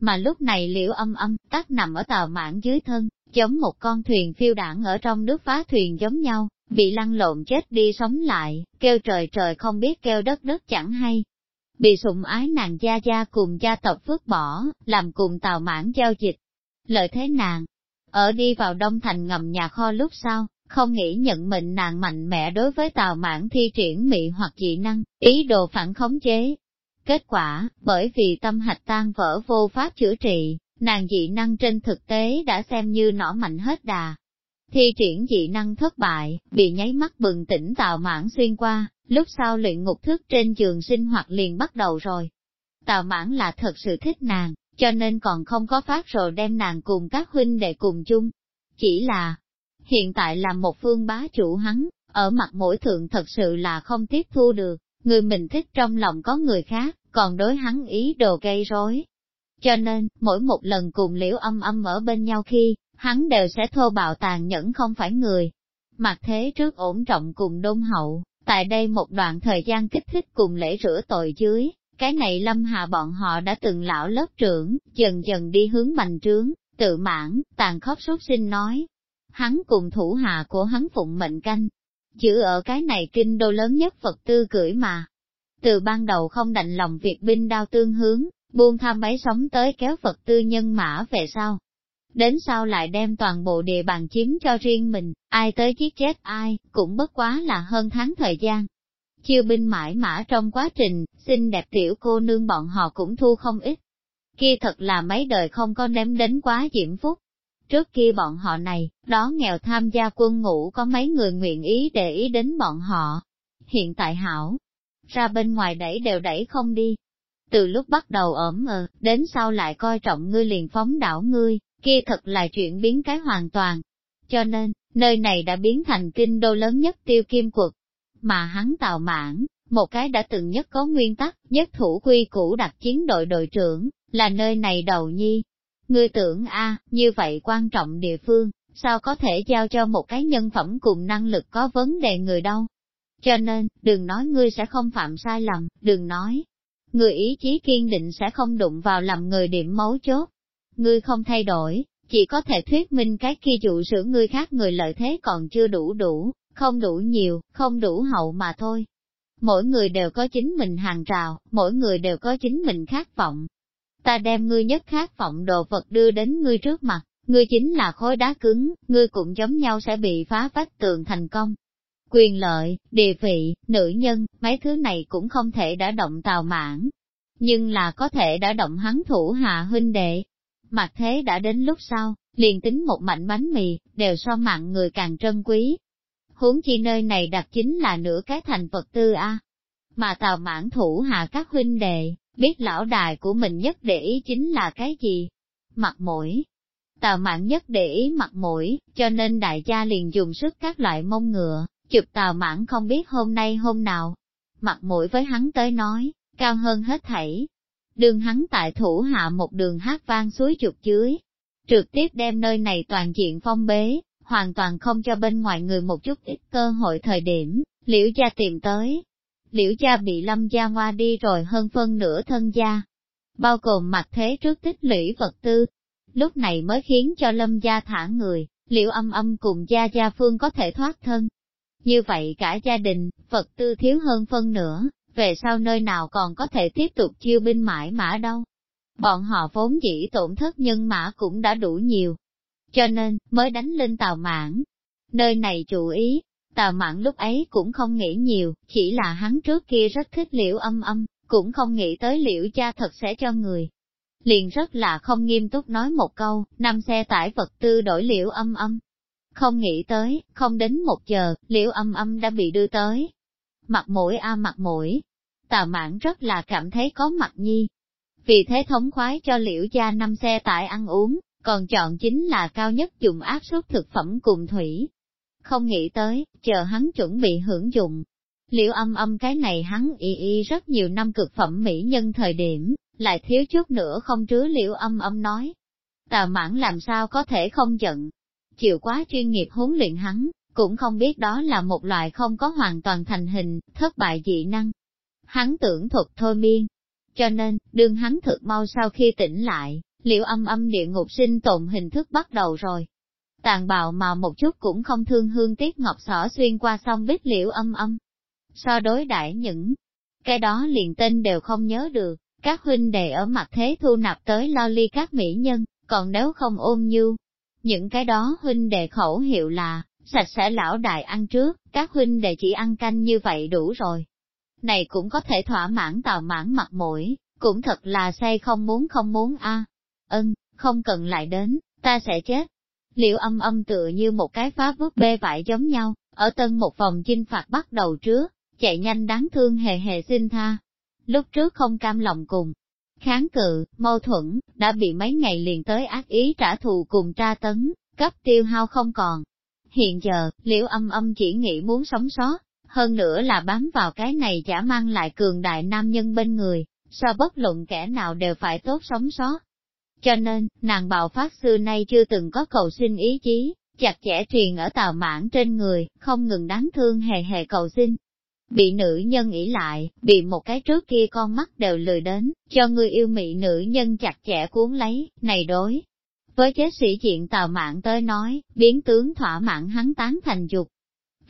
Mà lúc này liễu âm âm, tắt nằm ở tàu mảng dưới thân, giống một con thuyền phiêu đảng ở trong nước phá thuyền giống nhau, bị lăn lộn chết đi sống lại, kêu trời trời không biết kêu đất đất chẳng hay. Bị sụng ái nàng gia gia cùng gia tộc phước bỏ, làm cùng tàu mãn giao dịch. Lợi thế nàng, ở đi vào Đông Thành ngầm nhà kho lúc sau, không nghĩ nhận mệnh nàng mạnh mẽ đối với Tào mãn thi triển mị hoặc dị năng, ý đồ phản khống chế. Kết quả, bởi vì tâm hạch tan vỡ vô pháp chữa trị, nàng dị năng trên thực tế đã xem như nỏ mạnh hết đà. Thi triển dị năng thất bại, bị nháy mắt bừng tỉnh Tào mãn xuyên qua, lúc sau luyện ngục thức trên giường sinh hoạt liền bắt đầu rồi. Tào mãn là thật sự thích nàng, cho nên còn không có phát rồi đem nàng cùng các huynh đệ cùng chung. Chỉ là, hiện tại là một phương bá chủ hắn, ở mặt mũi thượng thật sự là không tiếp thu được, người mình thích trong lòng có người khác, còn đối hắn ý đồ gây rối. Cho nên, mỗi một lần cùng liễu âm âm ở bên nhau khi, hắn đều sẽ thô bạo tàn nhẫn không phải người. Mặt thế trước ổn trọng cùng đôn hậu, tại đây một đoạn thời gian kích thích cùng lễ rửa tội dưới, cái này lâm hà bọn họ đã từng lão lớp trưởng, dần dần đi hướng bành trướng, tự mãn, tàn khốc sốt sinh nói. Hắn cùng thủ hạ của hắn phụng mệnh canh, chữ ở cái này kinh đô lớn nhất Phật tư cưỡi mà. Từ ban đầu không đành lòng việc binh đao tương hướng, buông tham mấy sống tới kéo Phật tư nhân mã về sau. Đến sau lại đem toàn bộ địa bàn chiếm cho riêng mình, ai tới giết chết ai, cũng bất quá là hơn tháng thời gian, Chiêu binh mãi mã trong quá trình, xinh đẹp tiểu cô nương bọn họ cũng thu không ít. Kia thật là mấy đời không có ném đến quá diễm phúc. Trước kia bọn họ này, đó nghèo tham gia quân ngũ có mấy người nguyện ý để ý đến bọn họ. Hiện tại hảo, ra bên ngoài đẩy đều đẩy không đi. Từ lúc bắt đầu ẩm ờ, đến sau lại coi trọng ngươi liền phóng đảo ngươi, kia thật là chuyện biến cái hoàn toàn. Cho nên, nơi này đã biến thành kinh đô lớn nhất tiêu kim quật, mà hắn tào mãn, một cái đã từng nhất có nguyên tắc, nhất thủ quy củ đặt chiến đội đội trưởng, là nơi này đầu nhi. Ngươi tưởng a như vậy quan trọng địa phương, sao có thể giao cho một cái nhân phẩm cùng năng lực có vấn đề người đâu. Cho nên, đừng nói ngươi sẽ không phạm sai lầm, đừng nói. Người ý chí kiên định sẽ không đụng vào làm người điểm mấu chốt. Ngươi không thay đổi, chỉ có thể thuyết minh cái kia dụ sử ngươi khác người lợi thế còn chưa đủ đủ, không đủ nhiều, không đủ hậu mà thôi. Mỗi người đều có chính mình hàng rào, mỗi người đều có chính mình khát vọng. Ta đem ngươi nhất khát vọng đồ vật đưa đến ngươi trước mặt, ngươi chính là khối đá cứng, ngươi cũng giống nhau sẽ bị phá vách tường thành công. Quyền lợi, địa vị, nữ nhân, mấy thứ này cũng không thể đã động tào mãn, nhưng là có thể đã động hắn thủ hạ huynh đệ. Mặt thế đã đến lúc sau, liền tính một mảnh bánh mì, đều so mạng người càng trân quý, huống chi nơi này đặt chính là nửa cái thành vật tư a. Mà tào mãn thủ hạ các huynh đệ, biết lão đài của mình nhất để ý chính là cái gì? Mặt mũi. Tào mãn nhất để ý mặt mũi, cho nên đại gia liền dùng sức các loại mông ngựa, chụp tào mãn không biết hôm nay hôm nào. Mặt mũi với hắn tới nói, cao hơn hết thảy. Đường hắn tại thủ hạ một đường hát vang suối chuột dưới, trực tiếp đem nơi này toàn diện phong bế, hoàn toàn không cho bên ngoài người một chút ít cơ hội thời điểm, liễu gia tìm tới. Liễu gia bị lâm gia ngoa đi rồi hơn phân nửa thân gia, bao gồm mặt thế trước tích lũy vật tư. Lúc này mới khiến cho lâm gia thả người, liễu âm âm cùng gia gia phương có thể thoát thân. Như vậy cả gia đình, vật tư thiếu hơn phân nửa, về sau nơi nào còn có thể tiếp tục chiêu binh mãi mã đâu. Bọn họ vốn dĩ tổn thất nhân mã cũng đã đủ nhiều. Cho nên, mới đánh lên tàu mãn. Nơi này chủ ý, tàu mãn lúc ấy cũng không nghĩ nhiều, chỉ là hắn trước kia rất thích liễu âm âm, cũng không nghĩ tới liễu cha thật sẽ cho người. Liền rất là không nghiêm túc nói một câu, năm xe tải vật tư đổi liễu âm âm. Không nghĩ tới, không đến một giờ, liễu âm âm đã bị đưa tới. Mặt mũi a mặt mũi, tà mãn rất là cảm thấy có mặt nhi. Vì thế thống khoái cho liễu gia năm xe tải ăn uống, còn chọn chính là cao nhất dùng áp suất thực phẩm cùng thủy. Không nghĩ tới, chờ hắn chuẩn bị hưởng dụng. Liễu âm âm cái này hắn y y rất nhiều năm cực phẩm mỹ nhân thời điểm, lại thiếu chút nữa không trứa liễu âm âm nói. Tà mãn làm sao có thể không giận. Chịu quá chuyên nghiệp huấn luyện hắn, cũng không biết đó là một loại không có hoàn toàn thành hình, thất bại dị năng hắn tưởng thuật thôi miên. Cho nên, đương hắn thực mau sau khi tỉnh lại, liệu âm âm địa ngục sinh tồn hình thức bắt đầu rồi. Tàn bạo mà một chút cũng không thương hương tiếc ngọc xỏ xuyên qua sông biết liễu âm âm. So đối đãi những cái đó liền tên đều không nhớ được, các huynh đệ ở mặt thế thu nạp tới lo ly các mỹ nhân, còn nếu không ôm như, những cái đó huynh đệ khẩu hiệu là, sạch sẽ lão đại ăn trước, các huynh đệ chỉ ăn canh như vậy đủ rồi này cũng có thể thỏa mãn tào mãn mặt mũi, cũng thật là say không muốn không muốn a. Ân, không cần lại đến, ta sẽ chết. Liệu âm âm tựa như một cái phá bút bê vải giống nhau, ở tân một phòng chinh phạt bắt đầu trước, chạy nhanh đáng thương hề hề xin tha. Lúc trước không cam lòng cùng, kháng cự, mâu thuẫn, đã bị mấy ngày liền tới ác ý trả thù cùng tra tấn, cấp tiêu hao không còn. Hiện giờ, liễu âm âm chỉ nghĩ muốn sống sót, hơn nữa là bám vào cái này chả mang lại cường đại nam nhân bên người, so bất luận kẻ nào đều phải tốt sống sót. Cho nên, nàng bạo phát xưa nay chưa từng có cầu xin ý chí, chặt chẽ truyền ở tàu mãn trên người, không ngừng đáng thương hề hề cầu xin. Bị nữ nhân nghĩ lại, bị một cái trước kia con mắt đều lười đến, cho người yêu mị nữ nhân chặt chẽ cuốn lấy, này đối. Với chế sĩ diện tàu mạng tới nói, biến tướng thỏa mãn hắn tán thành dục,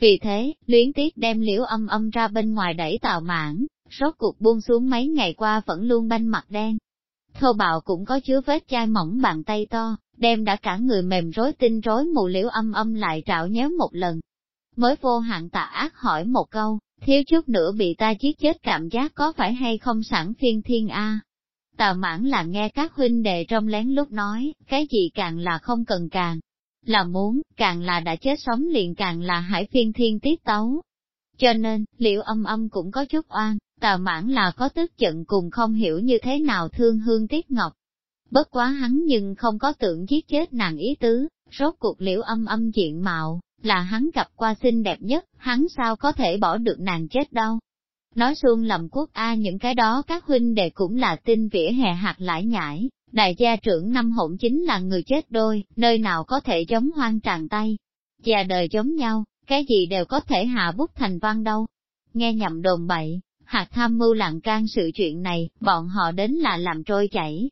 vì thế, luyến tiếc đem liễu âm âm ra bên ngoài đẩy tàu mãn, rốt cuộc buông xuống mấy ngày qua vẫn luôn banh mặt đen. Thô bạo cũng có chứa vết chai mỏng bàn tay to, đem đã cả người mềm rối tinh rối mù liễu âm âm lại trạo nhéo một lần. Mới vô hạn tạ ác hỏi một câu, thiếu chút nữa bị ta giết chết cảm giác có phải hay không sẵn phiên thiên A. Tào mãn là nghe các huynh đệ trong lén lúc nói, cái gì càng là không cần càng, là muốn, càng là đã chết sống liền càng là hải phiên thiên tiết tấu. Cho nên, liệu âm âm cũng có chút oan, Tà mãn là có tức giận cùng không hiểu như thế nào thương hương tiết ngọc. Bất quá hắn nhưng không có tưởng giết chết nàng ý tứ, rốt cuộc liễu âm âm diện mạo, là hắn gặp qua xinh đẹp nhất, hắn sao có thể bỏ được nàng chết đâu. Nói xuông lầm quốc A những cái đó các huynh đệ cũng là tin vỉa hè hạt lãi nhãi, Đại gia trưởng năm hỗn chính là người chết đôi, nơi nào có thể giống hoang tràn tay. Già đời giống nhau, cái gì đều có thể hạ bút thành văn đâu. Nghe nhầm đồn bậy, hạt tham mưu lặng can sự chuyện này, bọn họ đến là làm trôi chảy.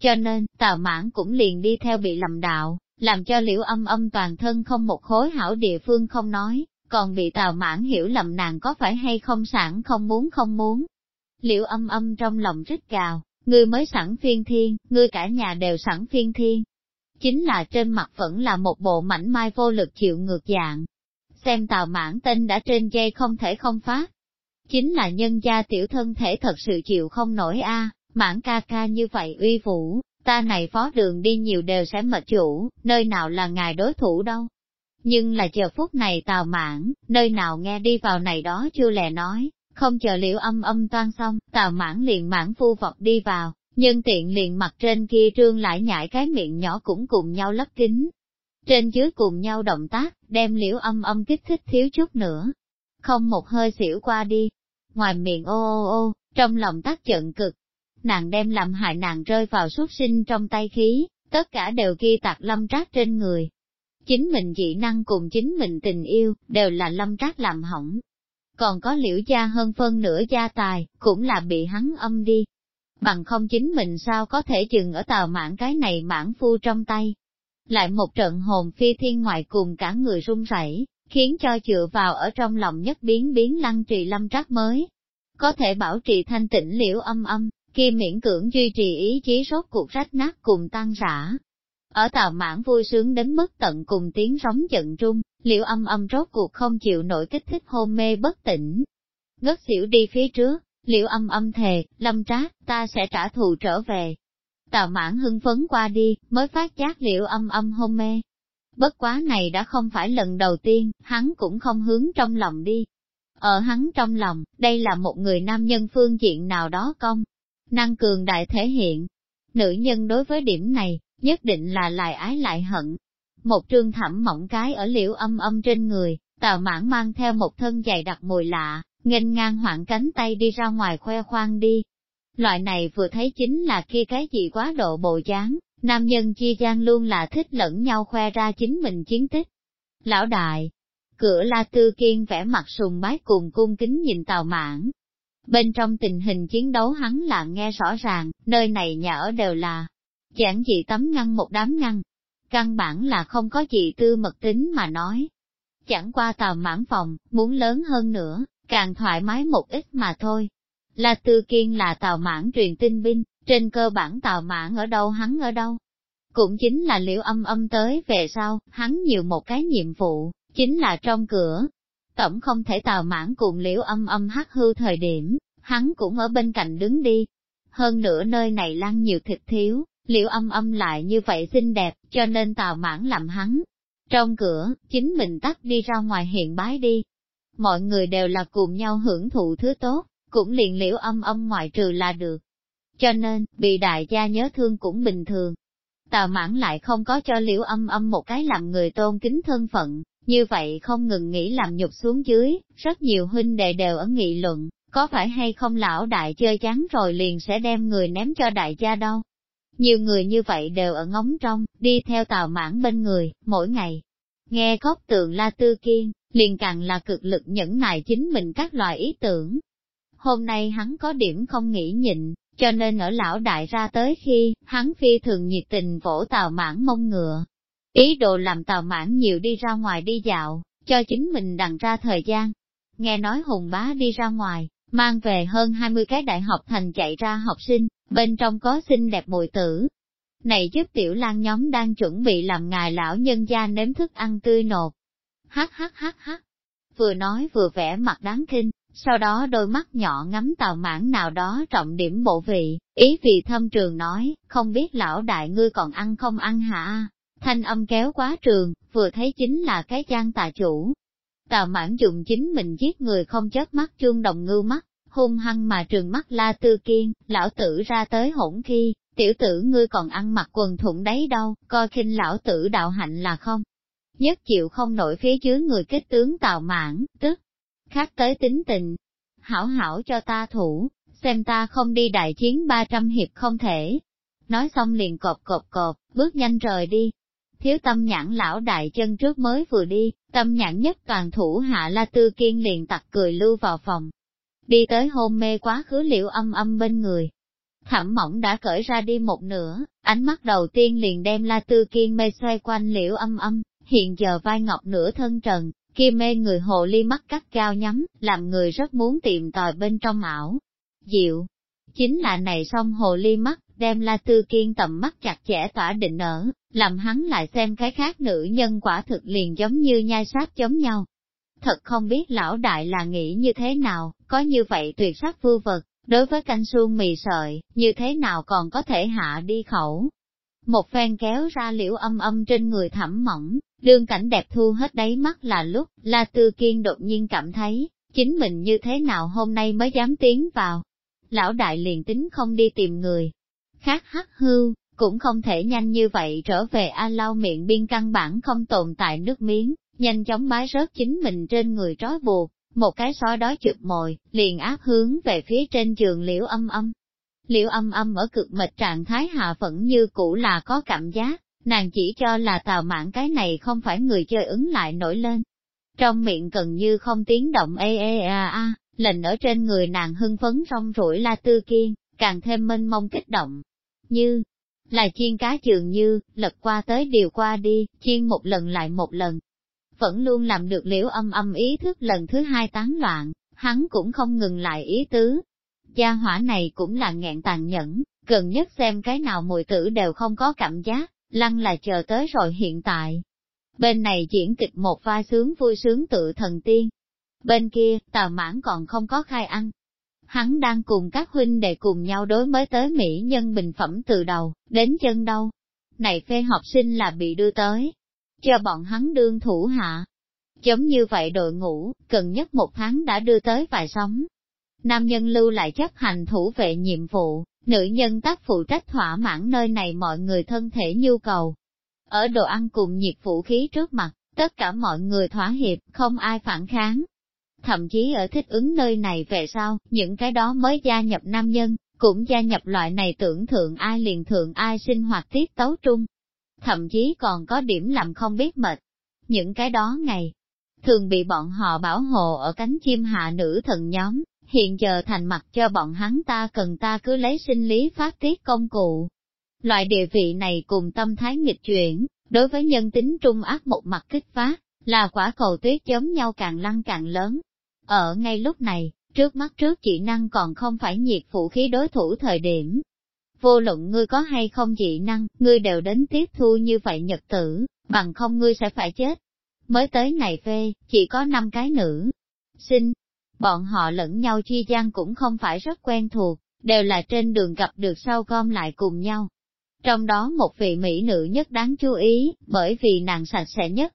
Cho nên, tào mãn cũng liền đi theo bị lầm đạo, làm cho liễu âm âm toàn thân không một khối hảo địa phương không nói, còn bị tào mãn hiểu lầm nàng có phải hay không sẵn không muốn không muốn. Liễu âm âm trong lòng rít gào, ngươi mới sẵn phiên thiên, ngươi cả nhà đều sẵn phiên thiên. Chính là trên mặt vẫn là một bộ mảnh mai vô lực chịu ngược dạng. Xem tào mãn tên đã trên dây không thể không phát. Chính là nhân gia tiểu thân thể thật sự chịu không nổi a mãn ca ca như vậy uy vũ, ta này phó đường đi nhiều đều sẽ mệt chủ, nơi nào là ngài đối thủ đâu. Nhưng là giờ phút này tào mãn, nơi nào nghe đi vào này đó chưa lè nói, không chờ liễu âm âm toan xong, tào mãn liền mãn phu vọt đi vào, nhân tiện liền mặt trên kia trương lại nhảy cái miệng nhỏ cũng cùng nhau lấp kính. Trên dưới cùng nhau động tác, đem liễu âm âm kích thích thiếu chút nữa. Không một hơi xỉu qua đi. Ngoài miệng ô ô ô, trong lòng tác giận cực. Nàng đem làm hại nàng rơi vào xuất sinh trong tay khí, tất cả đều ghi tạc lâm trác trên người. Chính mình dị năng cùng chính mình tình yêu, đều là lâm trác làm hỏng, còn có liễu gia hơn phân nửa gia tài, cũng là bị hắn âm đi. Bằng không chính mình sao có thể chừng ở tàu mãn cái này mãn phu trong tay. Lại một trận hồn phi thiên ngoại cùng cả người run rẩy, khiến cho dựa vào ở trong lòng nhất biến biến lăng trì lâm trắc mới. Có thể bảo trì thanh tĩnh liễu âm âm, kia miễn cưỡng duy trì ý chí rốt cuộc rách nát cùng tan rã. Ở tàu mãn vui sướng đến mức tận cùng tiếng sóng giận trung, liễu âm âm rốt cuộc không chịu nổi kích thích hôn mê bất tỉnh. Ngất xỉu đi phía trước, liễu âm âm thề, lâm trác, ta sẽ trả thù trở về. Tào mãn hưng phấn qua đi, mới phát giác liễu âm âm hôn mê. Bất quá này đã không phải lần đầu tiên, hắn cũng không hướng trong lòng đi. Ở hắn trong lòng, đây là một người nam nhân phương diện nào đó công, năng cường đại thể hiện. Nữ nhân đối với điểm này, nhất định là lại ái lại hận. Một trương thẳm mỏng cái ở liễu âm âm trên người, tào mãn mang theo một thân dày đặc mùi lạ, nghênh ngang hoảng cánh tay đi ra ngoài khoe khoang đi. Loại này vừa thấy chính là kia cái gì quá độ bộ dáng, nam nhân chia gian luôn là thích lẫn nhau khoe ra chính mình chiến tích. Lão đại, cửa la tư kiên vẽ mặt sùng bái cùng cung kính nhìn tàu mãn. Bên trong tình hình chiến đấu hắn là nghe rõ ràng, nơi này nhà ở đều là giản dị tấm ngăn một đám ngăn. Căn bản là không có gì tư mật tính mà nói. Chẳng qua tàu mãn phòng, muốn lớn hơn nữa, càng thoải mái một ít mà thôi. La Tư Kiên là tàu mãn truyền tin binh, trên cơ bản tào mãn ở đâu hắn ở đâu. Cũng chính là liễu âm âm tới về sau, hắn nhiều một cái nhiệm vụ, chính là trong cửa. Tổng không thể tào mãn cùng liễu âm âm hát hư thời điểm, hắn cũng ở bên cạnh đứng đi. Hơn nữa nơi này lăn nhiều thịt thiếu, liễu âm âm lại như vậy xinh đẹp, cho nên tào mãn làm hắn. Trong cửa, chính mình tắt đi ra ngoài hiện bái đi, mọi người đều là cùng nhau hưởng thụ thứ tốt, cũng liền liễu âm âm ngoại trừ là được. Cho nên, bị đại gia nhớ thương cũng bình thường. Tào mãn lại không có cho liễu âm âm một cái làm người tôn kính thân phận, như vậy không ngừng nghĩ làm nhục xuống dưới, rất nhiều huynh đệ đều ở nghị luận, có phải hay không lão đại chơi chán rồi liền sẽ đem người ném cho đại gia đâu. Nhiều người như vậy đều ở ngóng trong, đi theo tào mãn bên người, mỗi ngày. Nghe khóc tượng la tư kiên, liền càng là cực lực nhẫn nại chính mình các loại ý tưởng. Hôm nay hắn có điểm không nghĩ nhịn, cho nên ở lão đại ra tới khi, hắn phi thường nhiệt tình vỗ tàu mãn mông ngựa. Ý đồ làm tàu mãn nhiều đi ra ngoài đi dạo, cho chính mình đằng ra thời gian. Nghe nói hùng bá đi ra ngoài, mang về hơn 20 cái đại học thành chạy ra học sinh, bên trong có xinh đẹp mùi tử. Này giúp tiểu lang nhóm đang chuẩn bị làm ngài lão nhân gia nếm thức ăn tươi nột, hắc hắc hắc hắc. Vừa nói vừa vẽ mặt đáng kinh, sau đó đôi mắt nhỏ ngắm tàu mãn nào đó trọng điểm bộ vị, ý vị thâm trường nói, không biết lão đại ngươi còn ăn không ăn hả? Thanh âm kéo quá trường, vừa thấy chính là cái trang tà chủ. Tào mãn dùng chính mình giết người không chết mắt chuông đồng ngưu mắt, hung hăng mà trường mắt la tư kiên, lão tử ra tới hỗn khi, tiểu tử ngươi còn ăn mặc quần thụng đấy đâu, coi khinh lão tử đạo hạnh là không nhất chịu không nổi phía dưới người kết tướng tào mãn, tức, khác tới tính tình. Hảo hảo cho ta thủ, xem ta không đi đại chiến 300 hiệp không thể. Nói xong liền cộp cộp cộp, bước nhanh rời đi. Thiếu tâm nhãn lão đại chân trước mới vừa đi, tâm nhãn nhất toàn thủ hạ la tư kiên liền tặc cười lưu vào phòng. Đi tới hôn mê quá khứ liệu âm âm bên người. Thẩm mỏng đã cởi ra đi một nửa, ánh mắt đầu tiên liền đem la tư kiên mê xoay quanh liễu âm âm, hiện giờ vai ngọc nửa thân trần, kia mê người hồ ly mắt cắt cao nhắm, làm người rất muốn tìm tòi bên trong ảo. Diệu, chính là này xong hồ ly mắt, đem la tư kiên tầm mắt chặt chẽ tỏa định ở, làm hắn lại xem cái khác nữ nhân quả thực liền giống như nhai sát giống nhau. Thật không biết lão đại là nghĩ như thế nào, có như vậy tuyệt sắc vư vật, đối với canh suông mì sợi, như thế nào còn có thể hạ đi khẩu. Một phen kéo ra liễu âm âm trên người thẳm mỏng, Đương cảnh đẹp thu hết đáy mắt là lúc, La Tư Kiên đột nhiên cảm thấy, chính mình như thế nào hôm nay mới dám tiến vào. Lão đại liền tính không đi tìm người. Khác hắc hưu, cũng không thể nhanh như vậy trở về A lau miệng biên căn bản không tồn tại nước miếng, nhanh chóng bái rớt chính mình trên người trói buộc, một cái xó đó chụp mồi, liền áp hướng về phía trên giường liễu âm âm. Liễu âm âm ở cực mệt trạng thái hạ vẫn như cũ là có cảm giác, nàng chỉ cho là tào mạn cái này không phải người chơi ứng lại nổi lên. Trong miệng gần như không tiếng động ê ê a a, lệnh ở trên người nàng hưng phấn rong rủi la tư kiên, càng thêm mênh mông kích động. Như, là chiên cá trường như, lật qua tới điều qua đi, chiên một lần lại một lần. vẫn luôn làm được liễu âm âm ý thức lần thứ hai tán loạn, hắn cũng không ngừng lại ý tứ. Gia hỏa này cũng là nghẹn tàn nhẫn, gần nhất xem cái nào mùi tử đều không có cảm giác, lăng là chờ tới rồi hiện tại. Bên này diễn kịch một vai sướng vui sướng tự thần tiên. Bên kia, tào mãn còn không có khai ăn. Hắn đang cùng các huynh đệ cùng nhau đối mới tới Mỹ nhân bình phẩm từ đầu, đến chân đâu. Này phê học sinh là bị đưa tới, cho bọn hắn đương thủ hạ. Giống như vậy đội ngũ, cần nhất một tháng đã đưa tới vài sóng. Nam nhân lưu lại chấp hành thủ vệ nhiệm vụ, nữ nhân tác phụ trách thỏa mãn nơi này mọi người thân thể nhu cầu. Ở đồ ăn cùng nhiệt vũ khí trước mặt, tất cả mọi người thỏa hiệp, không ai phản kháng. Thậm chí ở thích ứng nơi này về sau, những cái đó mới gia nhập nam nhân, cũng gia nhập loại này tưởng thượng ai liền thượng ai sinh hoạt tiết tấu trung. Thậm chí còn có điểm làm không biết mệt. Những cái đó ngày, thường bị bọn họ bảo hộ ở cánh chim hạ nữ thần nhóm, hiện giờ thành mặt cho bọn hắn ta cần ta cứ lấy sinh lý phát tiết công cụ. Loại địa vị này cùng tâm thái nghịch chuyển, đối với nhân tính trung ác một mặt kích phát, là quả cầu tuyết giống nhau càng lăn càng lớn. Ở ngay lúc này, trước mắt trước chị năng còn không phải nhiệt phụ khí đối thủ thời điểm. Vô luận ngươi có hay không dị năng, ngươi đều đến tiếp thu như vậy nhật tử, bằng không ngươi sẽ phải chết. Mới tới ngày phê, chỉ có 5 cái nữ. Sinh, bọn họ lẫn nhau chi gian cũng không phải rất quen thuộc, đều là trên đường gặp được sau gom lại cùng nhau. Trong đó một vị mỹ nữ nhất đáng chú ý, bởi vì nàng sạch sẽ nhất.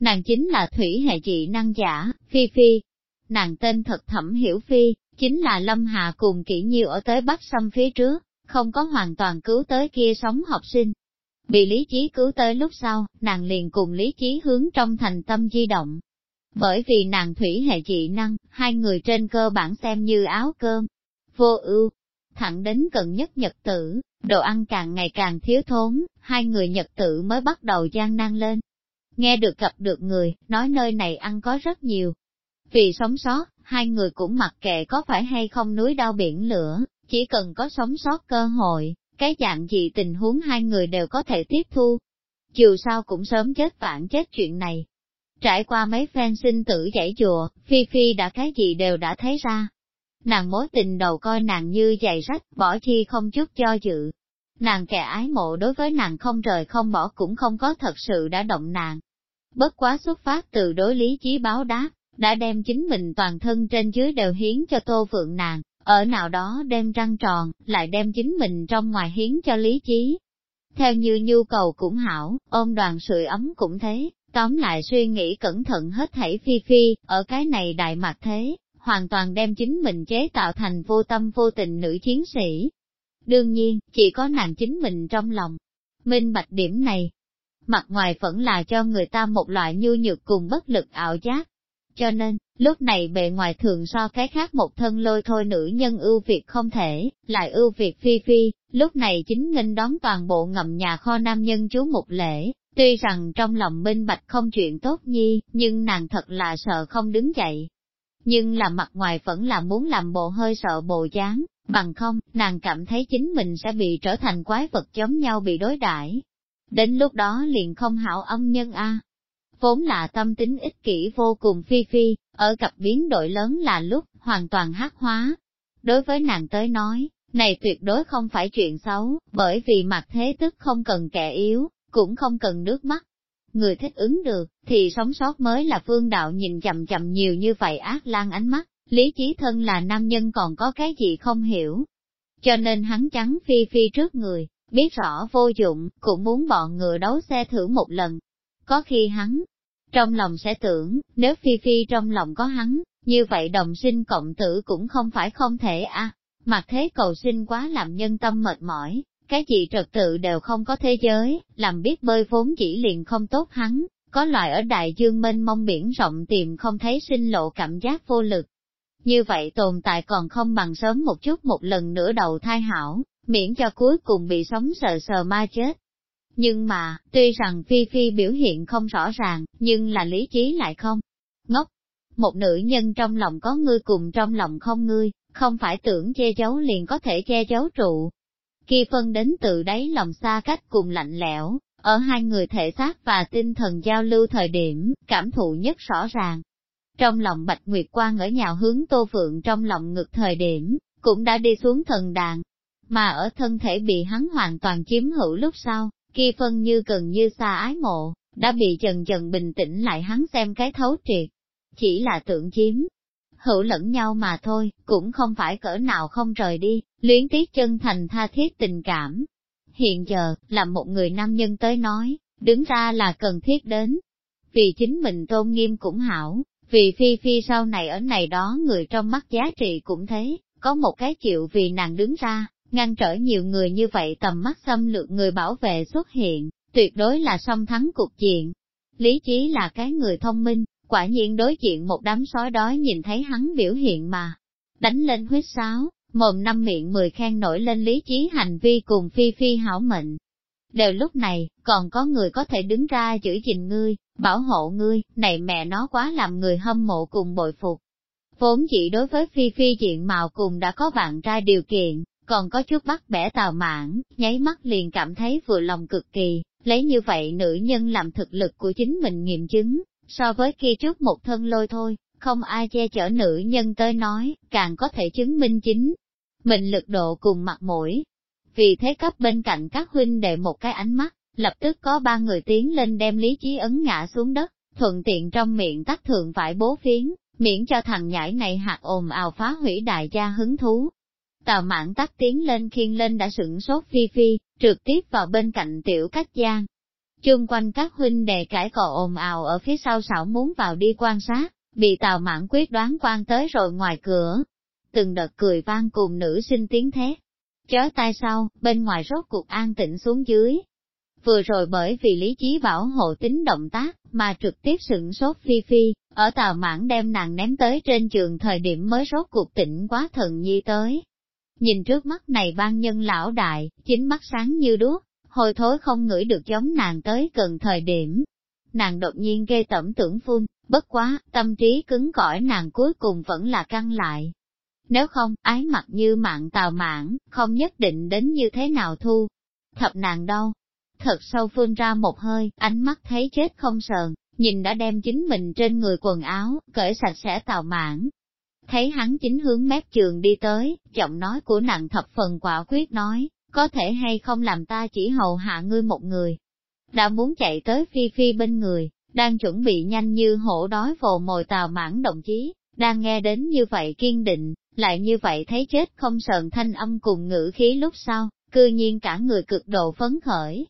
Nàng chính là thủy hệ dị năng giả, Phi Phi. Nàng tên thật thẩm hiểu Phi, chính là Lâm Hà cùng kỹ nhiêu ở tới Bắc Xâm phía trước, không có hoàn toàn cứu tới kia sống học sinh. Bị lý trí cứu tới lúc sau, nàng liền cùng lý trí hướng trong thành tâm di động, bởi vì nàng thủy hệ dị năng, hai người trên cơ bản xem như áo cơm. Vô ưu, thẳng đến gần nhất nhật tử, đồ ăn càng ngày càng thiếu thốn, hai người nhật tử mới bắt đầu gian nan lên. Nghe được gặp được người, nói nơi này ăn có rất nhiều. Vì sống sót, hai người cũng mặc kệ có phải hay không núi đau biển lửa, chỉ cần có sống sót cơ hội, cái dạng gì tình huống hai người đều có thể tiếp thu. Dù sao cũng sớm chết vãn chết chuyện này, Trải qua mấy phen sinh tử giải chùa, Phi Phi đã cái gì đều đã thấy ra. Nàng mối tình đầu coi nàng như giày rách, bỏ chi không chút cho dự. Nàng kẻ ái mộ đối với nàng không rời không bỏ cũng không có thật sự đã động nàng. Bất quá xuất phát từ đối lý chí báo đáp, đã đem chính mình toàn thân trên dưới đều hiến cho tô phượng nàng, ở nào đó đem răng tròn, lại đem chính mình trong ngoài hiến cho lý chí. Theo như nhu cầu cũng hảo, ôm đoàn sưởi ấm cũng thế, Tóm lại suy nghĩ cẩn thận hết thảy phi phi, ở cái này đại mặt thế, hoàn toàn đem chính mình chế tạo thành vô tâm vô tình nữ chiến sĩ. Đương nhiên, chỉ có nàng chính mình trong lòng. Minh bạch điểm này, mặt ngoài vẫn là cho người ta một loại nhu nhược cùng bất lực ảo giác. Cho nên, lúc này bề ngoài thường so cái khác một thân lôi thôi nữ nhân ưu việt không thể, lại ưu việt phi phi, lúc này chính nghênh đón toàn bộ ngầm nhà kho nam nhân chú một lễ, Tuy rằng trong lòng minh bạch không chuyện tốt nhi, nhưng nàng thật là sợ không đứng dậy. Nhưng là mặt ngoài vẫn là muốn làm bộ hơi sợ bộ dáng, bằng không, nàng cảm thấy chính mình sẽ bị trở thành quái vật giống nhau bị đối đãi. Đến lúc đó liền không hảo âm nhân a. Vốn là tâm tính ích kỷ vô cùng phi phi, ở gặp biến đổi lớn là lúc hoàn toàn hắc hóa. Đối với nàng tới nói, này tuyệt đối không phải chuyện xấu, bởi vì mặt thế tức không cần kẻ yếu, cũng không cần nước mắt. Người thích ứng được, thì sống sót mới là phương đạo nhìn chậm chậm nhiều như vậy ác lan ánh mắt, lý trí thân là nam nhân còn có cái gì không hiểu. Cho nên hắn trắng phi phi trước người, biết rõ vô dụng, cũng muốn bọn ngựa đấu xe thử một lần. Có khi hắn, trong lòng sẽ tưởng, nếu phi phi trong lòng có hắn, như vậy đồng sinh cộng tử cũng không phải không thể a. À. Mặt thế cầu sinh quá làm nhân tâm mệt mỏi, cái gì trật tự đều không có thế giới, làm biết bơi vốn chỉ liền không tốt hắn, có loại ở đại dương mênh mông biển rộng tìm không thấy sinh lộ cảm giác vô lực. Như vậy tồn tại còn không bằng sớm một chút một lần nữa đầu thai hảo, miễn cho cuối cùng bị sống sờ sờ ma chết. Nhưng mà, tuy rằng Phi Phi biểu hiện không rõ ràng, nhưng là lý trí lại không. Ngốc! Một nữ nhân trong lòng có ngươi cùng trong lòng không ngươi, không phải tưởng che giấu liền có thể che giấu trụ, kia phân đến từ đáy lòng xa cách cùng lạnh lẽo, ở hai người thể xác và tinh thần giao lưu thời điểm, cảm thụ nhất rõ ràng. Trong lòng Bạch Nguyệt Quang ở nhào hướng Tô Phượng trong lòng ngực thời điểm, cũng đã đi xuống thần đàn, mà ở thân thể bị hắn hoàn toàn chiếm hữu lúc sau, kia phân như gần như xa ái mộ, đã bị dần dần bình tĩnh lại hắn xem cái thấu triệt. Chỉ là tượng chiếm, hữu lẫn nhau mà thôi, cũng không phải cỡ nào không rời đi, luyến tiếc chân thành tha thiết tình cảm. Hiện giờ, là một người nam nhân tới nói, đứng ra là cần thiết đến. Vì chính mình tôn nghiêm cũng hảo, vì Phi Phi sau này ở này đó người trong mắt giá trị cũng thế, có một cái chịu vì nàng đứng ra, ngăn trở nhiều người như vậy tầm mắt xâm lược người bảo vệ xuất hiện, tuyệt đối là song thắng cuộc diện. Lý trí là cái người thông minh, quả nhiên đối diện một đám sói đói nhìn thấy hắn biểu hiện mà. Đánh lên huyết sáo, mồm năm miệng mười khen nổi lên lý trí hành vi cùng phi phi hảo mệnh. Đều lúc này, còn có người có thể đứng ra giữ gìn ngươi, bảo hộ ngươi, này mẹ nó quá làm người hâm mộ cùng bội phục. Vốn chỉ đối với phi phi diện mạo cùng đã có bạn trai điều kiện, còn có chút bắt bẻ tào mãn, nháy mắt liền cảm thấy vừa lòng cực kỳ, lấy như vậy nữ nhân làm thực lực của chính mình nghiệm chứng, so với kia trước một thân lôi thôi, không ai che chở nữ nhân tới nói, càng có thể chứng minh chính. Mình lực độ cùng mặt mũi. Vì thế cấp bên cạnh các huynh đệ một cái ánh mắt, lập tức có ba người tiến lên đem lý trí ấn ngã xuống đất, thuận tiện trong miệng tắt thượng vải bố phiến, miễn cho thằng nhãi này hạt ồn ào phá hủy đại gia hứng thú. Tào Mạn tắt tiến lên khiên lên đã sửng sốt phi phi, trực tiếp vào bên cạnh tiểu cách giang. Chung quanh các huynh đệ cãi cọ ồn ào ở phía sau xảo muốn vào đi quan sát, bị tào mãn quyết đoán quan tới rồi ngoài cửa. Từng đợt cười vang cùng nữ sinh tiếng thét. Chói tai sau, bên ngoài rốt cuộc an tĩnh xuống dưới. Vừa rồi bởi vì lý trí bảo hộ tính động tác, mà trực tiếp sửng sốt phi phi, ở tàu mãn đem nàng ném tới trên trường thời điểm mới rốt cuộc tỉnh quá thần nhi tới. Nhìn trước mắt này ban nhân lão đại, chính mắt sáng như đuốc, hồi thối không ngửi được giống nàng tới gần thời điểm. Nàng đột nhiên gây tẩm tưởng phun, bất quá, tâm trí cứng cỏi nàng cuối cùng vẫn là căng lại. Nếu không, ái mặt như mạng tào mãn, không nhất định đến như thế nào thu. Thập nàng đâu? Thật sâu phun ra một hơi, ánh mắt thấy chết không sờn, nhìn đã đem chính mình trên người quần áo, cởi sạch sẽ tào mãn. Thấy hắn chính hướng mép trường đi tới, giọng nói của nàng thập phần quả quyết nói, có thể hay không làm ta chỉ hầu hạ ngươi một người. Đã muốn chạy tới phi phi bên người, đang chuẩn bị nhanh như hổ đói vồ mồi tào mãn đồng chí, đang nghe đến như vậy kiên định, lại như vậy thấy chết không sờn thanh âm cùng ngữ khí lúc sau, cư nhiên cả người cực độ phấn khởi.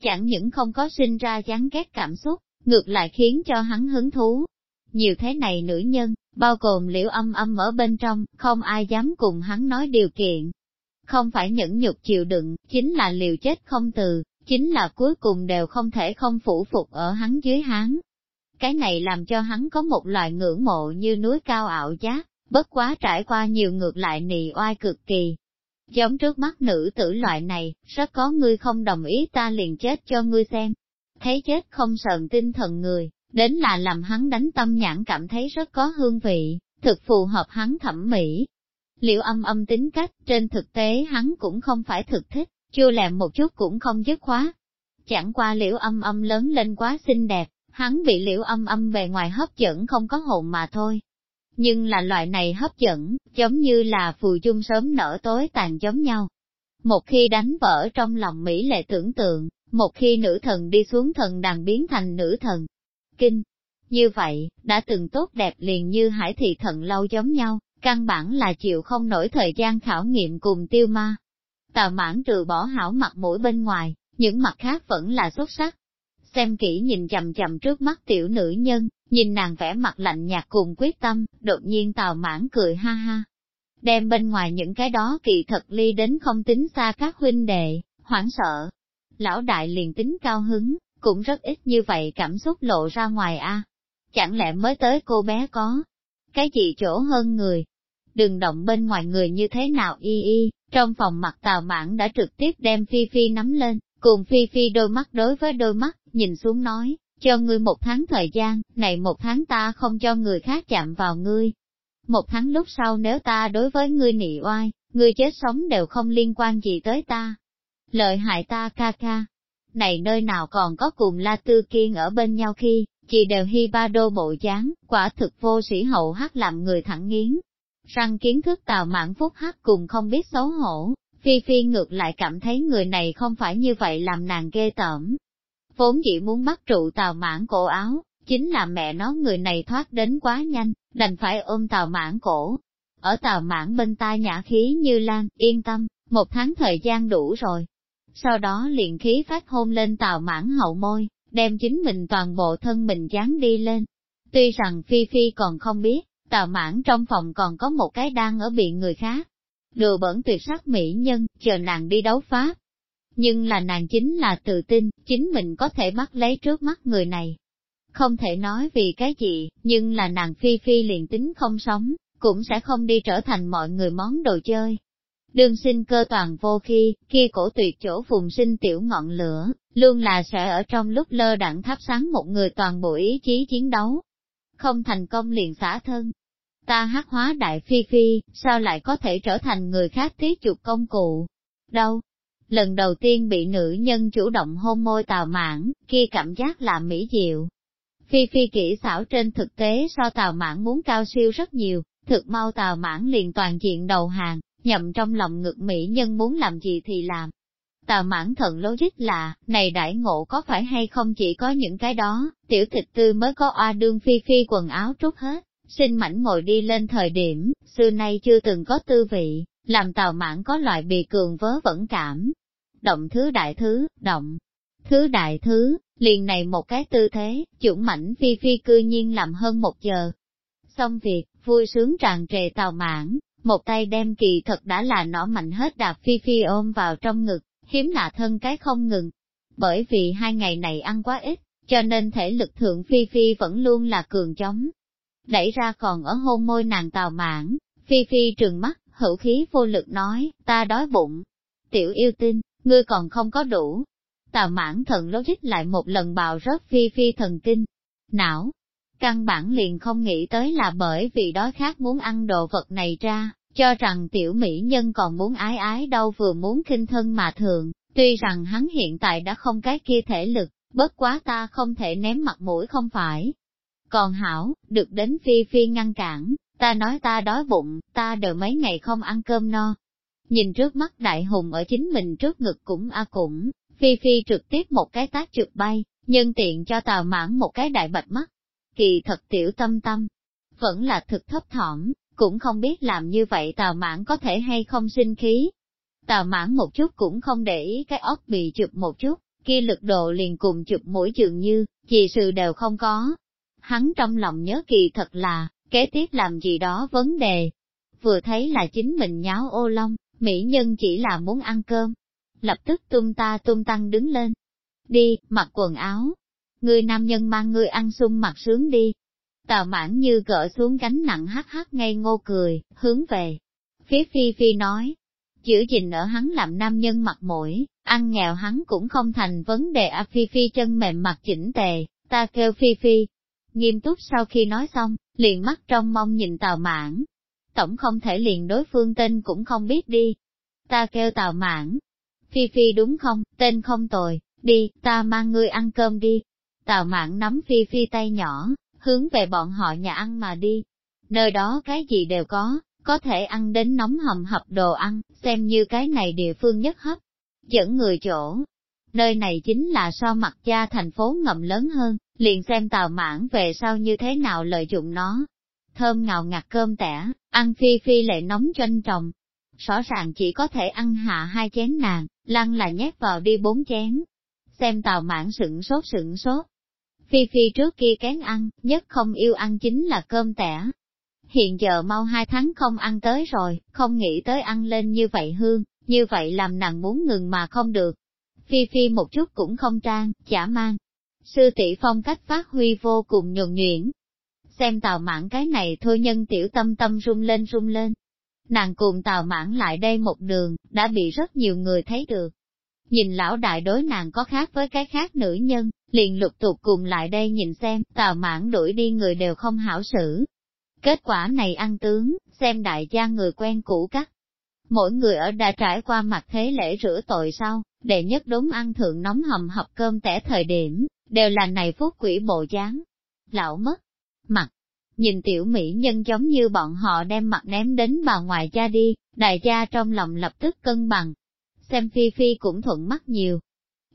Chẳng những không có sinh ra chán ghét cảm xúc, ngược lại khiến cho hắn hứng thú. Nhiều thế này nữ nhân, bao gồm liễu âm âm ở bên trong, không ai dám cùng hắn nói điều kiện. Không phải nhẫn nhục chịu đựng, chính là liều chết không từ, chính là cuối cùng đều không thể không phủ phục ở hắn dưới hắn. Cái này làm cho hắn có một loại ngưỡng mộ như núi cao ảo giác, bất quá trải qua nhiều ngược lại nì oai cực kỳ. Giống trước mắt nữ tử loại này, rất có ngươi không đồng ý ta liền chết cho ngươi xem. Thấy chết không sờn tinh thần người, đến là làm hắn đánh tâm nhãn cảm thấy rất có hương vị, thực phù hợp hắn thẩm mỹ. Liệu âm âm tính cách, trên thực tế hắn cũng không phải thực thích, chưa làm một chút cũng không dứt khóa. Chẳng qua liễu âm âm lớn lên quá xinh đẹp, hắn bị liễu âm âm bề ngoài hấp dẫn không có hồn mà thôi. Nhưng là loại này hấp dẫn, giống như là phù dung sớm nở tối tàn giống nhau. Một khi đánh vỡ trong lòng Mỹ lệ tưởng tượng, một khi nữ thần đi xuống thần đàn biến thành nữ thần. Kinh! Như vậy, đã từng tốt đẹp liền như hải thị thần lâu giống nhau, căn bản là chịu không nổi thời gian khảo nghiệm cùng tiêu ma. Tào mãn trừ bỏ hảo mặt mũi bên ngoài, những mặt khác vẫn là xuất sắc. Xem kỹ nhìn chầm chầm trước mắt tiểu nữ nhân, nhìn nàng vẻ mặt lạnh nhạt cùng quyết tâm, đột nhiên tào mãn cười ha ha. Đem bên ngoài những cái đó kỳ thật ly đến không tính xa các huynh đệ, hoảng sợ. Lão đại liền tính cao hứng, cũng rất ít như vậy cảm xúc lộ ra ngoài a. Chẳng lẽ mới tới cô bé có cái gì chỗ hơn người? Đừng động bên ngoài người như thế nào y y, trong phòng mặt tào mãn đã trực tiếp đem Phi Phi nắm lên, cùng Phi Phi đôi mắt đối với đôi mắt, nhìn xuống nói, cho ngươi một tháng thời gian, này một tháng ta không cho người khác chạm vào ngươi. Một tháng lúc sau nếu ta đối với ngươi nị oai, ngươi chết sống đều không liên quan gì tới ta. Lợi hại ta ca ca. Này nơi nào còn có cùng La Tư Kiên ở bên nhau khi, chỉ đều hy ba đô bộ dáng, quả thực vô sĩ hậu hắc làm người thẳng nghiến. Răng kiến thức tào mãn phúc hắc cùng không biết xấu hổ, Phi Phi ngược lại cảm thấy người này không phải như vậy làm nàng ghê tởm. Vốn dĩ muốn bắt trụ tào mãn cổ áo, chính là mẹ nó người này thoát đến quá nhanh, đành phải ôm tào mãn cổ. Ở tào mãn bên tai nhã khí như lan, yên tâm, một tháng thời gian đủ rồi. Sau đó liền khí phát hôn lên tào mãn hậu môi, đem chính mình toàn bộ thân mình dán đi lên. Tuy rằng Phi Phi còn không biết, tào mãn trong phòng còn có một cái đang ở bị người khác. Lừa bẩn tuyệt sắc mỹ nhân, chờ nàng đi đấu pháp. Nhưng là nàng chính là tự tin, chính mình có thể bắt lấy trước mắt người này. Không thể nói vì cái gì, nhưng là nàng Phi Phi liền tính không sống, cũng sẽ không đi trở thành mọi người món đồ chơi. Đương sinh cơ toàn vô khi, khi cổ tuyệt chỗ phùng sinh tiểu ngọn lửa, luôn là sẽ ở trong lúc lơ đẳng thắp sáng một người toàn bộ ý chí chiến đấu. Không thành công liền xả thân. Ta hát hóa đại phi phi, sao lại có thể trở thành người khác tiết chụp công cụ? Đâu? Lần đầu tiên bị nữ nhân chủ động hôn môi tào mãn, kia cảm giác là mỹ diệu. Phi phi kỹ xảo trên thực tế so tào mãn muốn cao siêu rất nhiều, thực mau tào mãn liền toàn diện đầu hàng, nhậm trong lòng ngực mỹ nhân muốn làm gì thì làm. Tào mãn thận logic là, này đại ngộ có phải hay không chỉ có những cái đó, tiểu thịt tư mới có oa đương phi phi quần áo trút hết, xin mảnh ngồi đi lên thời điểm, xưa nay chưa từng có tư vị, làm tàu mãn có loại bị cường vớ vẫn cảm. Động thứ đại thứ, động, thứ đại thứ, liền này một cái tư thế, chủng mảnh phi phi cư nhiên làm hơn một giờ. Xong việc, vui sướng tràn trề tàu mãn, một tay đem kỳ thật đã là nỏ mạnh hết đạp phi phi ôm vào trong ngực, hiếm lạ thân cái không ngừng. Bởi vì hai ngày này ăn quá ít, cho nên thể lực thượng phi phi vẫn luôn là cường chống. Đẩy ra còn ở hôn môi nàng tào mãn, phi phi trừng mắt, hữu khí vô lực nói, ta đói bụng. Tiểu yêu tinh, ngươi còn không có đủ. Tào mãn thần logic lại một lần bào rớt phi phi thần kinh. Não, căn bản liền không nghĩ tới là bởi vì đói khát muốn ăn đồ vật này ra, cho rằng tiểu mỹ nhân còn muốn ái ái đâu vừa muốn kinh thân mà thường, tuy rằng hắn hiện tại đã không cái kia thể lực, bất quá ta không thể ném mặt mũi không phải. Còn hảo, được đến phi phi ngăn cản, ta nói ta đói bụng, ta đợi mấy ngày không ăn cơm no. Nhìn trước mắt đại hùng ở chính mình trước ngực cũng a cũng, phi phi trực tiếp một cái tác trượt bay, nhân tiện cho tào mãn một cái đại bạch mắt, kỳ thật tiểu tâm tâm, vẫn là thực thấp thỏm, cũng không biết làm như vậy tào mãn có thể hay không sinh khí. Tào mãn một chút cũng không để ý cái óc bị chụp một chút, kia lực độ liền cùng chụp mũi dường như, gì sự đều không có. Hắn trong lòng nhớ kỳ thật là, kế tiếp làm gì đó vấn đề. Vừa thấy là chính mình nháo ô long, mỹ nhân chỉ là muốn ăn cơm. Lập tức tung ta tung tăng đứng lên. Đi, mặc quần áo, Người nam nhân mang người ăn sung mặt sướng đi. Tào mãn như gỡ xuống gánh nặng hắc hắc ngây ngô cười, hướng về. Phía Phi Phi nói, giữ gìn ở hắn làm nam nhân mặt mũi, ăn nghèo hắn cũng không thành vấn đề a Phi Phi chân mềm mặt chỉnh tề, ta kêu Phi Phi. Nghiêm túc sau khi nói xong, liền mắt trong mong nhìn tào mãn. Tổng không thể liền đối phương tên cũng không biết đi. Ta kêu tào mãn. Phi Phi đúng không, tên không tồi, đi, ta mang ngươi ăn cơm đi. Tào mạn nắm phi phi tay nhỏ, hướng về bọn họ nhà ăn mà đi. Nơi đó cái gì đều có, có thể ăn đến nóng hầm hập đồ ăn, xem như cái này địa phương nhất hấp. Dẫn người chỗ. Nơi này chính là so mặt cha thành phố ngầm lớn hơn, liền xem tàu mãn về sau như thế nào lợi dụng nó. Thơm ngào ngạt cơm tẻ, ăn phi phi lệ nóng doanh trồng. Rõ ràng chỉ có thể ăn hạ hai chén nàng, lăng là nhét vào đi bốn chén. Xem tàu mãn sửng sốt sửng sốt, Phi Phi trước kia kén ăn, nhất không yêu ăn chính là cơm tẻ. Hiện giờ mau hai tháng không ăn tới rồi, không nghĩ tới ăn lên như vậy hương, như vậy làm nàng muốn ngừng mà không được. Phi Phi một chút cũng không trang, chả mang. Sư tỷ phong cách phát huy vô cùng nhuần nhuyễn. Xem tào mãn cái này thôi nhân tiểu tâm tâm rung lên rung lên. Nàng cùng tào mãn lại đây một đường, đã bị rất nhiều người thấy được. Nhìn lão đại đối nàng có khác với cái khác nữ nhân, liền lục tục cùng lại đây nhìn xem, tào mãn đuổi đi người đều không hảo xử. Kết quả này ăn tướng, xem đại gia người quen cũ cắt. Mỗi người ở đã trải qua mặt thế lễ rửa tội sau, đệ nhất đốn ăn thượng nóng hầm hập cơm tẻ thời điểm, đều là này phúc quỷ bộ dáng. Lão mất, mặt, nhìn tiểu mỹ nhân giống như bọn họ đem mặt ném đến bà ngoài cha đi, đại gia trong lòng lập tức cân bằng. Xem Phi Phi cũng thuận mắt nhiều.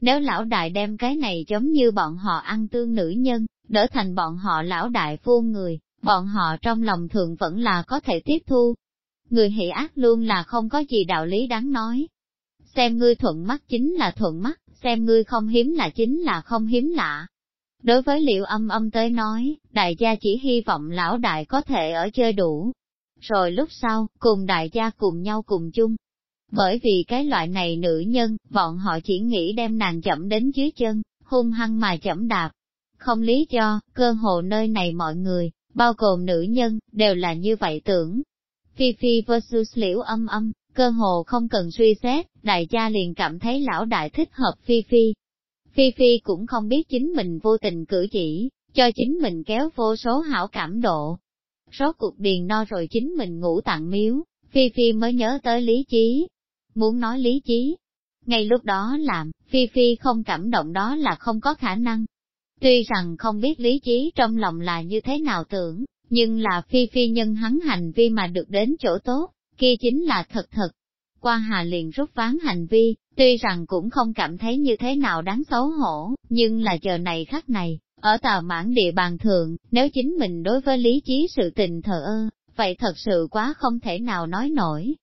Nếu lão đại đem cái này giống như bọn họ ăn tương nữ nhân, đỡ thành bọn họ lão đại phu người, bọn họ trong lòng thường vẫn là có thể tiếp thu. Người hỷ ác luôn là không có gì đạo lý đáng nói. Xem ngươi thuận mắt chính là thuận mắt, xem ngươi không hiếm là chính là không hiếm lạ. Đối với liệu âm âm tới nói, đại gia chỉ hy vọng lão đại có thể ở chơi đủ. Rồi lúc sau, cùng đại gia cùng nhau cùng chung. Bởi vì cái loại này nữ nhân, bọn họ chỉ nghĩ đem nàng chậm đến dưới chân, hung hăng mà chậm đạp. Không lý do, cơ hồ nơi này mọi người, bao gồm nữ nhân, đều là như vậy tưởng. Phi Phi versus liễu âm âm, cơ hồ không cần suy xét, đại gia liền cảm thấy lão đại thích hợp Phi Phi. Phi Phi cũng không biết chính mình vô tình cử chỉ, cho chính mình kéo vô số hảo cảm độ. Rốt cuộc điền no rồi chính mình ngủ tặng miếu, Phi Phi mới nhớ tới lý trí. Muốn nói lý trí, ngay lúc đó làm, Phi Phi không cảm động đó là không có khả năng, Tuy rằng không biết lý trí trong lòng là như thế nào tưởng, nhưng là phi phi nhân hắn hành vi mà được đến chỗ tốt, kia chính là thật thật. Qua hà liền rút ván hành vi, tuy rằng cũng không cảm thấy như thế nào đáng xấu hổ, nhưng là giờ này khắc này, ở tà mãn địa bàn thượng, nếu chính mình đối với lý trí sự tình thờ ơ, vậy thật sự quá không thể nào nói nổi.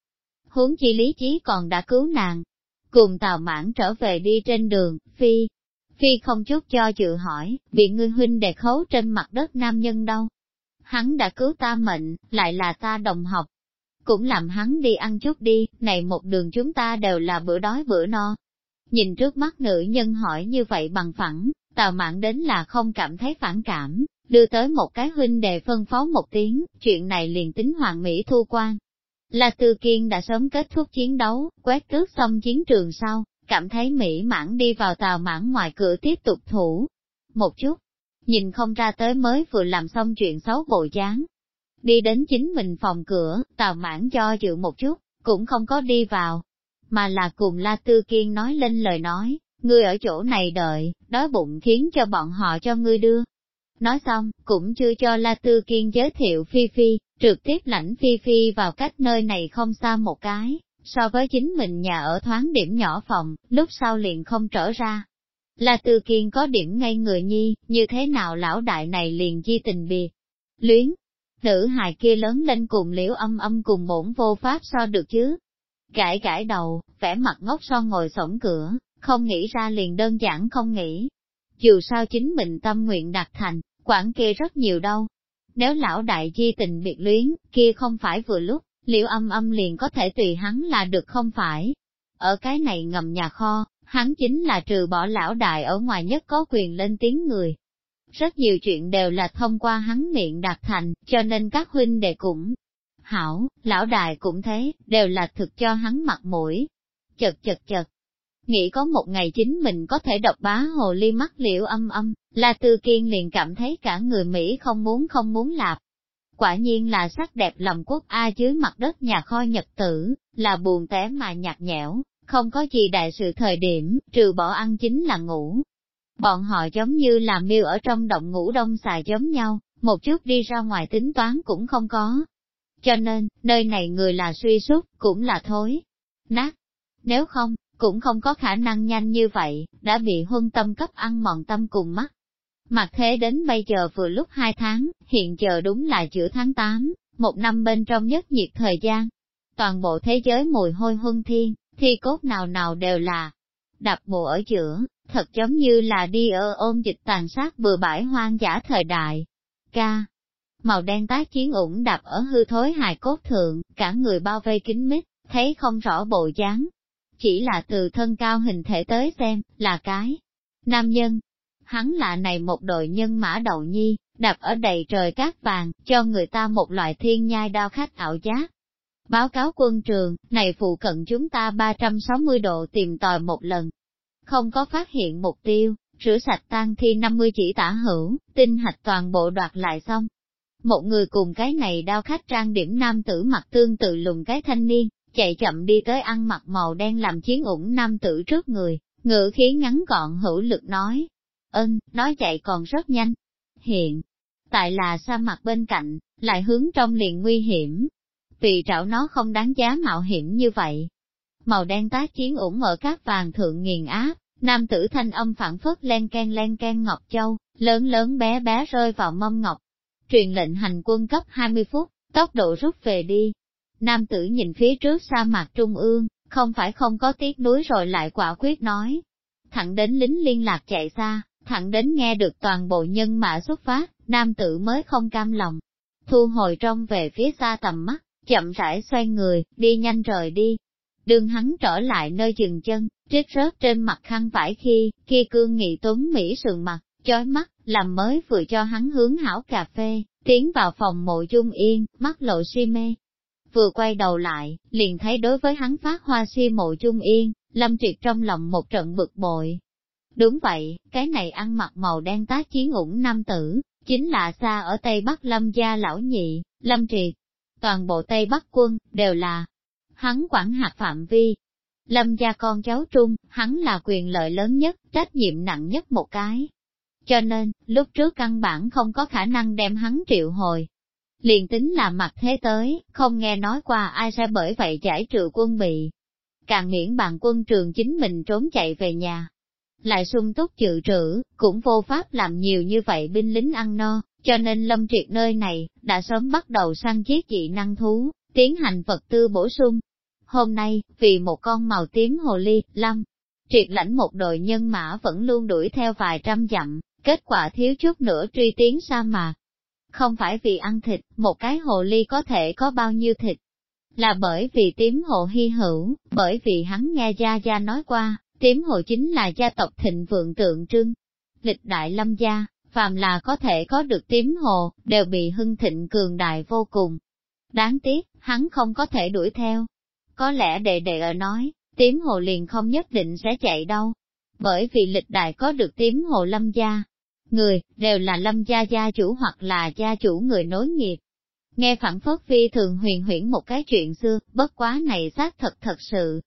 Huống chi lý trí còn đã cứu nàng. Cùng tào mãn trở về đi trên đường, phi, Phi không chút cho dự hỏi, bị ngươi huynh đệ khấu trên mặt đất nam nhân đâu. Hắn đã cứu ta mệnh, lại là ta đồng học. Cũng làm hắn đi ăn chút đi, này một đường chúng ta đều là bữa đói bữa no. Nhìn trước mắt nữ nhân hỏi như vậy bằng phẳng, tào mạng đến là không cảm thấy phản cảm, đưa tới một cái huynh đề phân phó một tiếng, chuyện này liền tính hoàng mỹ thu quan. Là Tư Kiên đã sớm kết thúc chiến đấu, quét tước xong chiến trường sau, cảm thấy mỹ mãn đi vào tàu mãn ngoài cửa tiếp tục thủ. Một chút, nhìn không ra tới mới vừa làm xong chuyện xấu bộ dáng. Đi đến chính mình phòng cửa, tào mãn cho dự một chút, cũng không có đi vào, mà là cùng La Tư Kiên nói lên lời nói, ngươi ở chỗ này đợi, đói bụng khiến cho bọn họ cho ngươi đưa. Nói xong, cũng chưa cho La Tư Kiên giới thiệu Phi Phi, trực tiếp lãnh Phi Phi vào cách nơi này không xa một cái, so với chính mình nhà ở thoáng điểm nhỏ phòng, lúc sau liền không trở ra. Là từ kiên có điểm ngay người nhi, như thế nào lão đại này liền di tình biệt. Luyến, nữ hài kia lớn lên cùng liễu âm âm cùng bổn vô pháp so được chứ. Gãi gãi đầu, vẻ mặt ngốc son ngồi sổng cửa, không nghĩ ra liền đơn giản không nghĩ. Dù sao chính mình tâm nguyện đạt thành, quản kia rất nhiều đâu. Nếu lão đại di tình biệt luyến, kia không phải vừa lúc, liễu âm âm liền có thể tùy hắn là được không phải. Ở cái này ngầm nhà kho, hắn chính là trừ bỏ lão đại ở ngoài nhất có quyền lên tiếng người. Rất nhiều chuyện đều là thông qua hắn miệng đạt thành, cho nên các huynh đệ cũng hảo, lão đại cũng thế, đều là thực cho hắn mặt mũi. Chật chật chật, nghĩ có một ngày chính mình có thể độc bá hồ ly mắt liễu âm âm, là tư kiên liền cảm thấy cả người Mỹ không muốn không muốn lạp, Quả nhiên là sắc đẹp lòng quốc A dưới mặt đất nhà kho nhật tử, là buồn té mà nhạt nhẽo, không có gì đại sự thời điểm, trừ bỏ ăn chính là ngủ. Bọn họ giống như là miêu ở trong động ngủ đông xài giống nhau, một chút đi ra ngoài tính toán cũng không có. Cho nên, nơi này người là suy sút, cũng là thối, nát. Nếu không, cũng không có khả năng nhanh như vậy, đã bị huân tâm cấp ăn mòn tâm cùng mắt. Mặt thế đến bây giờ vừa lúc 2 tháng, hiện giờ đúng là giữa tháng 8, một năm bên trong nhất nhiệt thời gian. Toàn bộ thế giới mùi hôi huân thiên, thi cốt nào nào đều là đập bộ ở giữa, thật giống như là đi ở ôm dịch tàn sát bừa bãi hoang dã thời đại. Ca. Màu đen tác chiến ủng đập ở hư thối hài cốt thượng, cả người bao vây kín mít, thấy không rõ bộ dáng. Chỉ là từ thân cao hình thể tới xem, là cái. Nam nhân, hắn là này một đội nhân mã đầu nhi, đập ở đầy trời cát vàng, cho người ta một loại thiên nhai đao khách ảo giác. Báo cáo quân trường, này phụ cận chúng ta 360 độ tìm tòi một lần. Không có phát hiện mục tiêu, rửa sạch tan thi 50 chỉ tả hữu, tinh hạch toàn bộ đoạt lại xong. Một người cùng cái này đao khách trang điểm nam tử mặt tương tự lùng cái thanh niên, chạy chậm đi tới ăn mặc màu đen làm chiến ủng nam tử trước người, ngữ khí ngắn gọn hữu lực nói. Ân, nói chạy còn rất nhanh. Hiện, tại là sa mặt bên cạnh, lại hướng trong liền nguy hiểm. Vì trảo nó không đáng giá mạo hiểm như vậy. Màu đen tác chiến ủng ở các vàng thượng nghiền áp, nam tử thanh âm phản phất len ken len ken ngọc châu, lớn lớn bé bé rơi vào mâm ngọc. Truyền lệnh hành quân cấp 20 phút, tốc độ rút về đi. Nam tử nhìn phía trước sa mạc trung ương, không phải không có tiếc núi rồi lại quả quyết nói. Thẳng đến lính liên lạc chạy xa, thẳng đến nghe được toàn bộ nhân mã xuất phát, nam tử mới không cam lòng. Thu hồi trong về phía xa tầm mắt, chậm rãi xoay người, đi nhanh rời đi. Đường hắn trở lại nơi dừng chân, trích rớt trên mặt khăn vải khi, khi cương nghị tuấn Mỹ sườn mặt, chói mắt, làm mới vừa cho hắn hướng hảo cà phê, tiến vào phòng mộ dung yên, mắt lộ si mê. Vừa quay đầu lại, liền thấy đối với hắn phát hoa si mộ dung yên, lâm triệt trong lòng một trận bực bội. Đúng vậy, cái này ăn mặc màu đen tá chiến ủng nam tử, chính là xa ở Tây Bắc lâm gia lão nhị, lâm triệt. Toàn bộ Tây Bắc quân, đều là hắn quản hạt phạm vi. Lâm gia con cháu trung, hắn là quyền lợi lớn nhất, trách nhiệm nặng nhất một cái. Cho nên, lúc trước căn bản không có khả năng đem hắn triệu hồi. Liền tính là mặt thế tới, không nghe nói qua ai sẽ bởi vậy giải trừ quân bị. Càng miễn bàn quân trường chính mình trốn chạy về nhà. Lại sung túc dự trữ, cũng vô pháp làm nhiều như vậy binh lính ăn no, cho nên lâm triệt nơi này, đã sớm bắt đầu săn giết dị năng thú, tiến hành vật tư bổ sung. Hôm nay, vì một con màu tím hồ ly, lâm, triệt lãnh một đội nhân mã vẫn luôn đuổi theo vài trăm dặm, kết quả thiếu chút nữa truy tiến sa mạc. Không phải vì ăn thịt, một cái hồ ly có thể có bao nhiêu thịt, là bởi vì tím hồ hy hữu, bởi vì hắn nghe Gia Gia nói qua, tím hồ chính là gia tộc thịnh vượng tượng trưng. Lịch đại lâm gia, phàm là có thể có được tím hồ, đều bị hưng thịnh cường đại vô cùng. Đáng tiếc, hắn không có thể đuổi theo. Có lẽ đệ đệ ở nói, tím hồ liền không nhất định sẽ chạy đâu. Bởi vì lịch đại có được tím hồ lâm gia, người, đều là lâm gia gia chủ hoặc là gia chủ người nối nghiệp. Nghe phản phất phi thường huyền huyễn một cái chuyện xưa, bất quá này xác thật thật sự.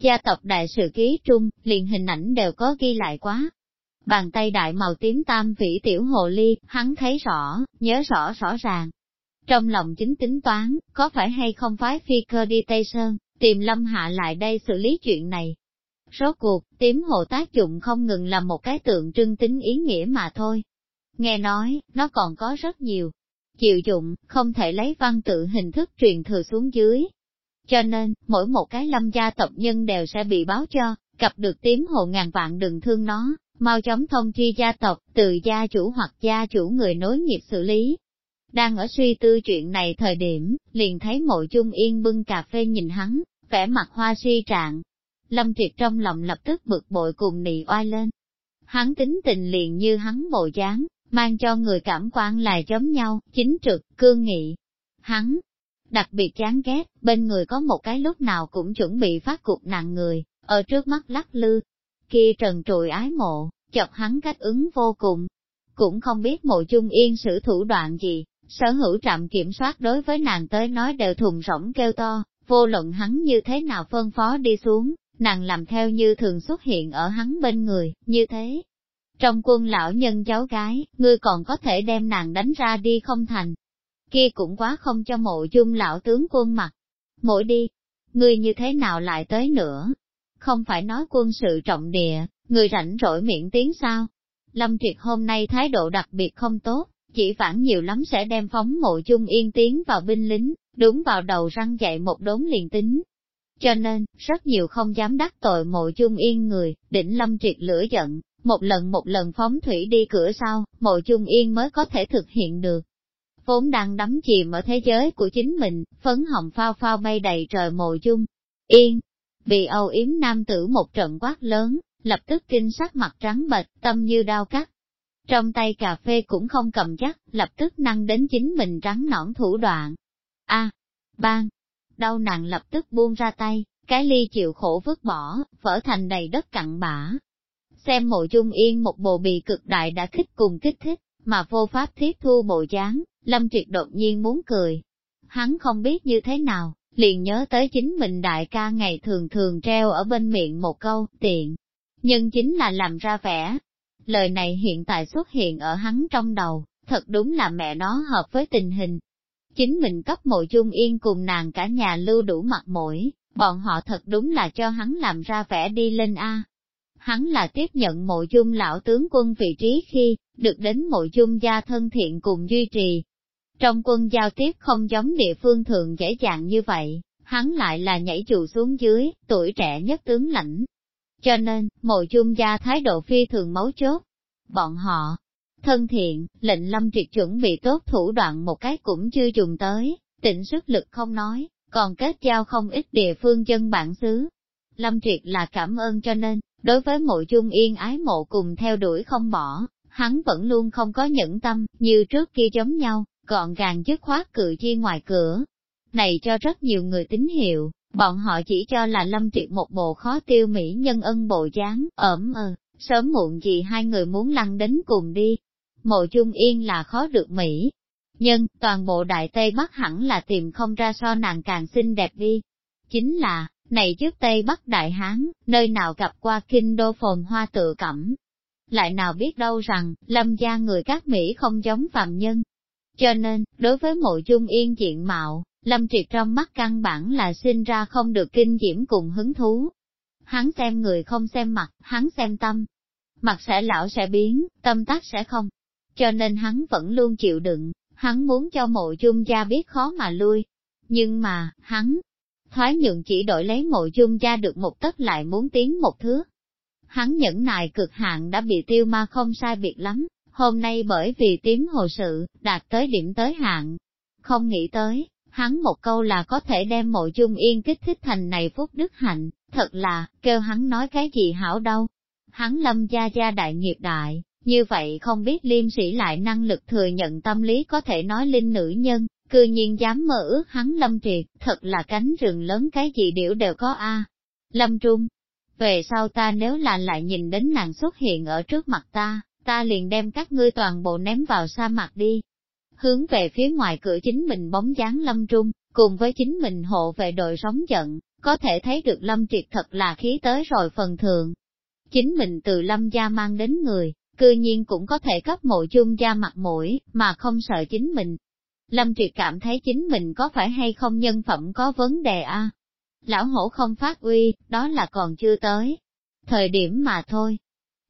Gia tộc đại sự ký trung, liền hình ảnh đều có ghi lại quá. Bàn tay đại màu tím tam vĩ tiểu hồ ly, hắn thấy rõ, nhớ rõ rõ ràng. Trong lòng chính tính toán, có phải hay không phái phi cơ đi Tây Sơn, tìm lâm hạ lại đây xử lý chuyện này, Rốt cuộc, tím hồ tác dụng không ngừng là một cái tượng trưng tính ý nghĩa mà thôi. Nghe nói, nó còn có rất nhiều chịu dụng, không thể lấy văn tự hình thức truyền thừa xuống dưới. Cho nên, mỗi một cái lâm gia tộc nhân đều sẽ bị báo cho, gặp được tím hồ ngàn vạn đừng thương nó, mau chóng thông chi gia tộc, từ gia chủ hoặc gia chủ người nối nghiệp xử lý. Đang ở suy tư chuyện này thời điểm, liền thấy mộ chung yên bưng cà phê nhìn hắn, vẻ mặt hoa si trạng, Lâm Triệt trong lòng lập tức bực bội cùng nị oai lên. Hắn tính tình liền như hắn bộ dáng, mang cho người cảm quan là giống nhau, chính trực, cương nghị. Hắn, đặc biệt chán ghét, bên người có một cái lúc nào cũng chuẩn bị phát cục nặng người, ở trước mắt lắc lư. Kia trần trụi ái mộ, chọc hắn cách ứng vô cùng. Cũng không biết mộ chung yên sử thủ đoạn gì, sở hữu trạm kiểm soát đối với nàng tới nói đều thùng rỗng kêu to, vô luận hắn như thế nào phân phó đi xuống, nàng làm theo như thường xuất hiện ở hắn bên người, như thế. Trong quân lão nhân cháu gái, ngươi còn có thể đem nàng đánh ra đi không thành. Kia cũng quá không cho mộ dung lão tướng quân mặt. Mỗi đi, ngươi như thế nào lại tới nữa? Không phải nói quân sự trọng địa, người rảnh rỗi miệng tiếng sao? Lâm Triệt hôm nay thái độ đặc biệt không tốt, chỉ phản nhiều lắm sẽ đem phóng mộ Chung yên tiến vào binh lính, đúng vào đầu răng dậy một đốn liền tính, cho nên, rất nhiều không dám đắc tội mộ chung yên người, đỉnh lâm triệt lửa giận, một lần một lần phóng thủy đi cửa sau, mộ chung yên mới có thể thực hiện được. Vốn đang đắm chìm ở thế giới của chính mình, phấn hồng phao phao bay đầy trời mộ chung. Yên, vì âu yếm nam tử một trận quát lớn, lập tức kinh sắc mặt trắng bệch, tâm như đau cắt. Trong tay cà phê cũng không cầm chắc, lập tức năng đến chính mình trắng nõn thủ đoạn. A, bang, đau nàng lập tức buông ra tay, cái ly chịu khổ vứt bỏ, vỡ thành đầy đất cặn bã. Xem mộ trung yên một bộ bì cực đại đã kích cùng kích thích, mà vô pháp thiết thu bộ dáng, lâm triệt đột nhiên muốn cười. Hắn không biết như thế nào, liền nhớ tới chính mình đại ca ngày thường thường treo ở bên miệng một câu, tiện. Nhưng chính là làm ra vẻ. Lời này hiện tại xuất hiện ở hắn trong đầu, thật đúng là mẹ nó hợp với tình hình. Chính mình cấp mộ chung yên cùng nàng cả nhà lưu đủ mặt mũi, bọn họ thật đúng là cho hắn làm ra vẻ đi lên A. Hắn là tiếp nhận mộ chung lão tướng quân vị trí khi, được đến mộ chung gia thân thiện cùng duy trì. Trong quân giao tiếp không giống địa phương thường dễ dàng như vậy, hắn lại là nhảy dù xuống dưới, tuổi trẻ nhất tướng lãnh. Cho nên, mộ chung gia thái độ phi thường máu chốt. Bọn họ, thân thiện, lệnh lâm triệt chuẩn bị tốt thủ đoạn một cái cũng chưa dùng tới, tỉnh sức lực không nói, còn kết giao không ít địa phương dân bản xứ. Lâm triệt là cảm ơn cho nên, đối với mộ chung yên ái mộ cùng theo đuổi không bỏ, hắn vẫn luôn không có nhẫn tâm, như trước kia giống nhau, gọn gàng dứt khoát cự chi ngoài cửa. Này cho rất nhiều người tín hiệu, bọn họ chỉ cho là lâm triệt một bộ khó tiêu mỹ nhân ân bộ dáng, ẩm ờ, sớm muộn gì hai người muốn lăn đến cùng đi. Mộ chung yên là khó được Mỹ. Nhưng, toàn bộ Đại Tây Bắc hẳn là tìm không ra so nàng càng xinh đẹp đi. Chính là, này trước Tây Bắc Đại Hán, nơi nào gặp qua kinh đô phồn hoa tự cẩm. Lại nào biết đâu rằng, lâm gia người các Mỹ không giống phàm nhân. Cho nên, đối với mộ chung yên diện mạo, lâm triệt trong mắt căn bản là sinh ra không được kinh diễm cùng hứng thú. Hắn xem người không xem mặt, hắn xem tâm. Mặt sẽ lão sẽ biến, tâm tác sẽ không. Cho nên hắn vẫn luôn chịu đựng, hắn muốn cho mộ chung gia biết khó mà lui. Nhưng mà, hắn, thoái nhượng chỉ đổi lấy mộ chung gia được một tấc lại muốn tiến một thước. Hắn nhẫn nại cực hạn đã bị tiêu ma không sai biệt lắm, hôm nay bởi vì tím hồ sự, đạt tới điểm tới hạn. Không nghĩ tới, hắn một câu là có thể đem mộ chung yên kích thích thành này phúc đức hạnh, thật là, kêu hắn nói cái gì hảo đâu. Hắn lâm gia gia đại nghiệp đại, như vậy không biết liêm sĩ lại năng lực thừa nhận tâm lý có thể nói linh nữ nhân, cư nhiên dám mơ ước hắn lâm triệt, thật là cánh rừng lớn cái gì điểu đều có a. Lâm Trung, về sau ta nếu là lại nhìn đến nàng xuất hiện ở trước mặt ta, ta liền đem các ngươi toàn bộ ném vào sa mạc đi. Hướng về phía ngoài cửa chính mình bóng dáng lâm trung, cùng với chính mình hộ về đội sóng giận, có thể thấy được lâm triệt thật là khí tới rồi phần thượng. Chính mình từ lâm gia mang đến người, cư nhiên cũng có thể cấp mộ chung gia mặt mũi, mà không sợ chính mình. Lâm Triệt cảm thấy chính mình có phải hay không nhân phẩm có vấn đề a? Lão hổ không phát uy, đó là còn chưa tới. Thời điểm mà thôi.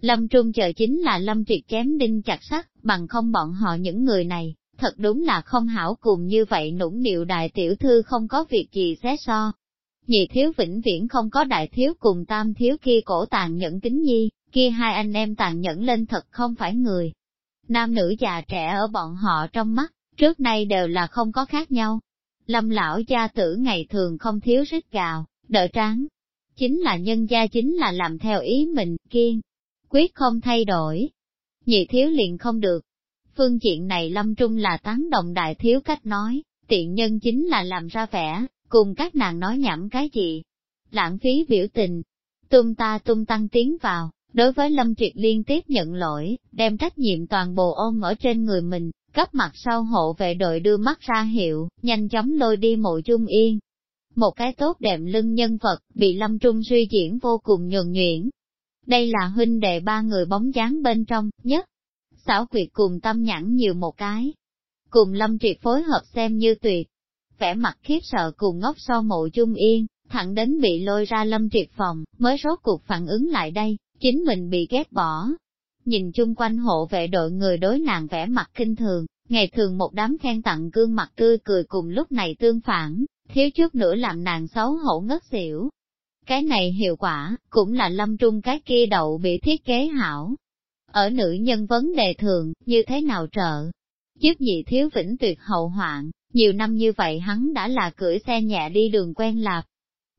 Lâm Trung chờ chính là Lâm Triệt chém đinh chặt sắt, bằng không bọn họ những người này, thật đúng là không hảo cùng như vậy nũng nịu đại tiểu thư không có việc gì xé so. Nhị thiếu vĩnh viễn không có đại thiếu cùng tam thiếu kia cổ tàn nhẫn kính nhi, kia hai anh em tàn nhẫn lên thật không phải người. Nam nữ già trẻ ở bọn họ trong mắt, trước nay đều là không có khác nhau. Lâm lão gia tử ngày thường không thiếu rít gào, đỡ tráng. Chính là nhân gia chính là làm theo ý mình, kiên, quyết không thay đổi. Nhị thiếu liền không được. Phương diện này lâm trung là tán đồng đại thiếu cách nói, tiện nhân chính là làm ra vẻ, cùng các nàng nói nhảm cái gì. Lãng phí biểu tình, tung ta tung tăng tiến vào, Đối với Lâm Triệt liên tiếp nhận lỗi, đem trách nhiệm toàn bộ ôm ở trên người mình, cấp mặt sau hộ vệ đội đưa mắt ra hiệu, nhanh chóng lôi đi mộ trung yên. Một cái tốt đẹp lưng nhân vật, bị Lâm Trung suy diễn vô cùng nhường nhuyễn. Đây là huynh đệ ba người bóng dáng bên trong, nhất. Xảo quyệt cùng tâm nhãn nhiều một cái. Cùng Lâm Triệt phối hợp xem như tuyệt. Vẻ mặt khiếp sợ cùng ngốc so mộ chung yên, thẳng đến bị lôi ra Lâm Triệt phòng, mới rốt cuộc phản ứng lại đây, chính mình bị ghét bỏ. Nhìn chung quanh hộ vệ đội người đối nàng vẻ mặt kinh thường, ngày thường một đám khen tặng gương mặt tươi cười cùng lúc này tương phản, thiếu chút nữa làm nàng xấu hổ ngất xỉu. Cái này hiệu quả, cũng là lâm trung cái kia đậu bị thiết kế hảo. Ở nữ nhân vấn đề thường, như thế nào trợ? Giúp nhị thiếu vĩnh tuyệt hậu hoạn, nhiều năm như vậy hắn đã là cưỡi xe nhẹ đi đường quen lạp.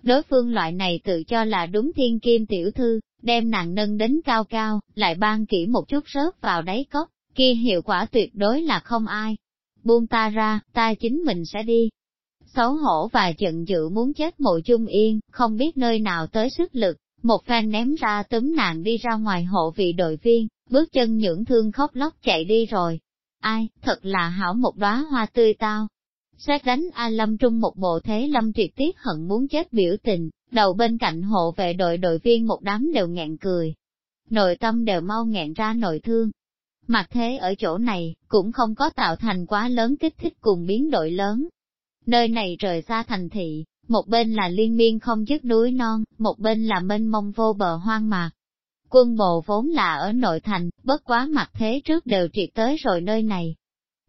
Đối phương loại này tự cho là đúng thiên kim tiểu thư, đem nàng nâng đến cao cao, lại ban kỹ một chút rớt vào đáy cốc, kia hiệu quả tuyệt đối là không ai. Buông ta ra, ta chính mình sẽ đi. Xấu hổ và giận dữ muốn chết mộ chung yên, không biết nơi nào tới sức lực, một phen ném ra túm nàng đi ra ngoài hộ vị đội viên, bước chân nhưỡng thương khóc lóc chạy đi rồi. Ai, thật là hảo một đóa hoa tươi tao. xét đánh A Lâm Trung một bộ thế Lâm tuyệt tiết hận muốn chết biểu tình, đầu bên cạnh hộ vệ đội đội viên một đám đều nghẹn cười. Nội tâm đều mau nghẹn ra nội thương. Mặt thế ở chỗ này, cũng không có tạo thành quá lớn kích thích cùng biến đổi lớn. Nơi này rời xa thành thị, một bên là liên miên không dứt núi non, một bên là mênh mông vô bờ hoang mạc. Quân bộ vốn là ở nội thành, bất quá mặt thế trước đều triệt tới rồi nơi này.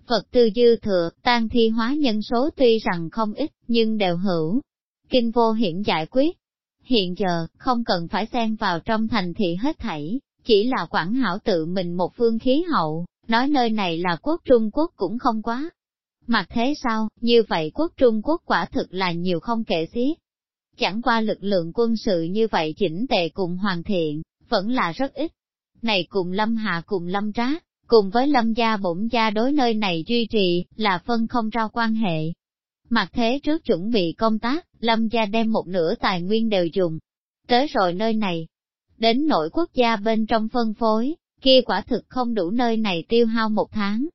Phật tư dư thừa, tan thi hóa nhân số tuy rằng không ít, nhưng đều hữu. Kinh vô hiển giải quyết. Hiện giờ, không cần phải xen vào trong thành thị hết thảy, chỉ là quản hảo tự mình một phương khí hậu, nói nơi này là quốc Trung Quốc cũng không quá. Mặt thế sao, như vậy quốc Trung Quốc quả thực là nhiều không kể xiết. Chẳng qua lực lượng quân sự như vậy chỉnh tề cùng hoàn thiện, vẫn là rất ít. Này cùng lâm hạ cùng lâm trá, cùng với lâm gia bổn gia đối nơi này duy trì, là phân không ra quan hệ. Mặt thế trước chuẩn bị công tác, lâm gia đem một nửa tài nguyên đều dùng. Tới rồi nơi này, đến nội quốc gia bên trong phân phối, kia quả thực không đủ nơi này tiêu hao một tháng.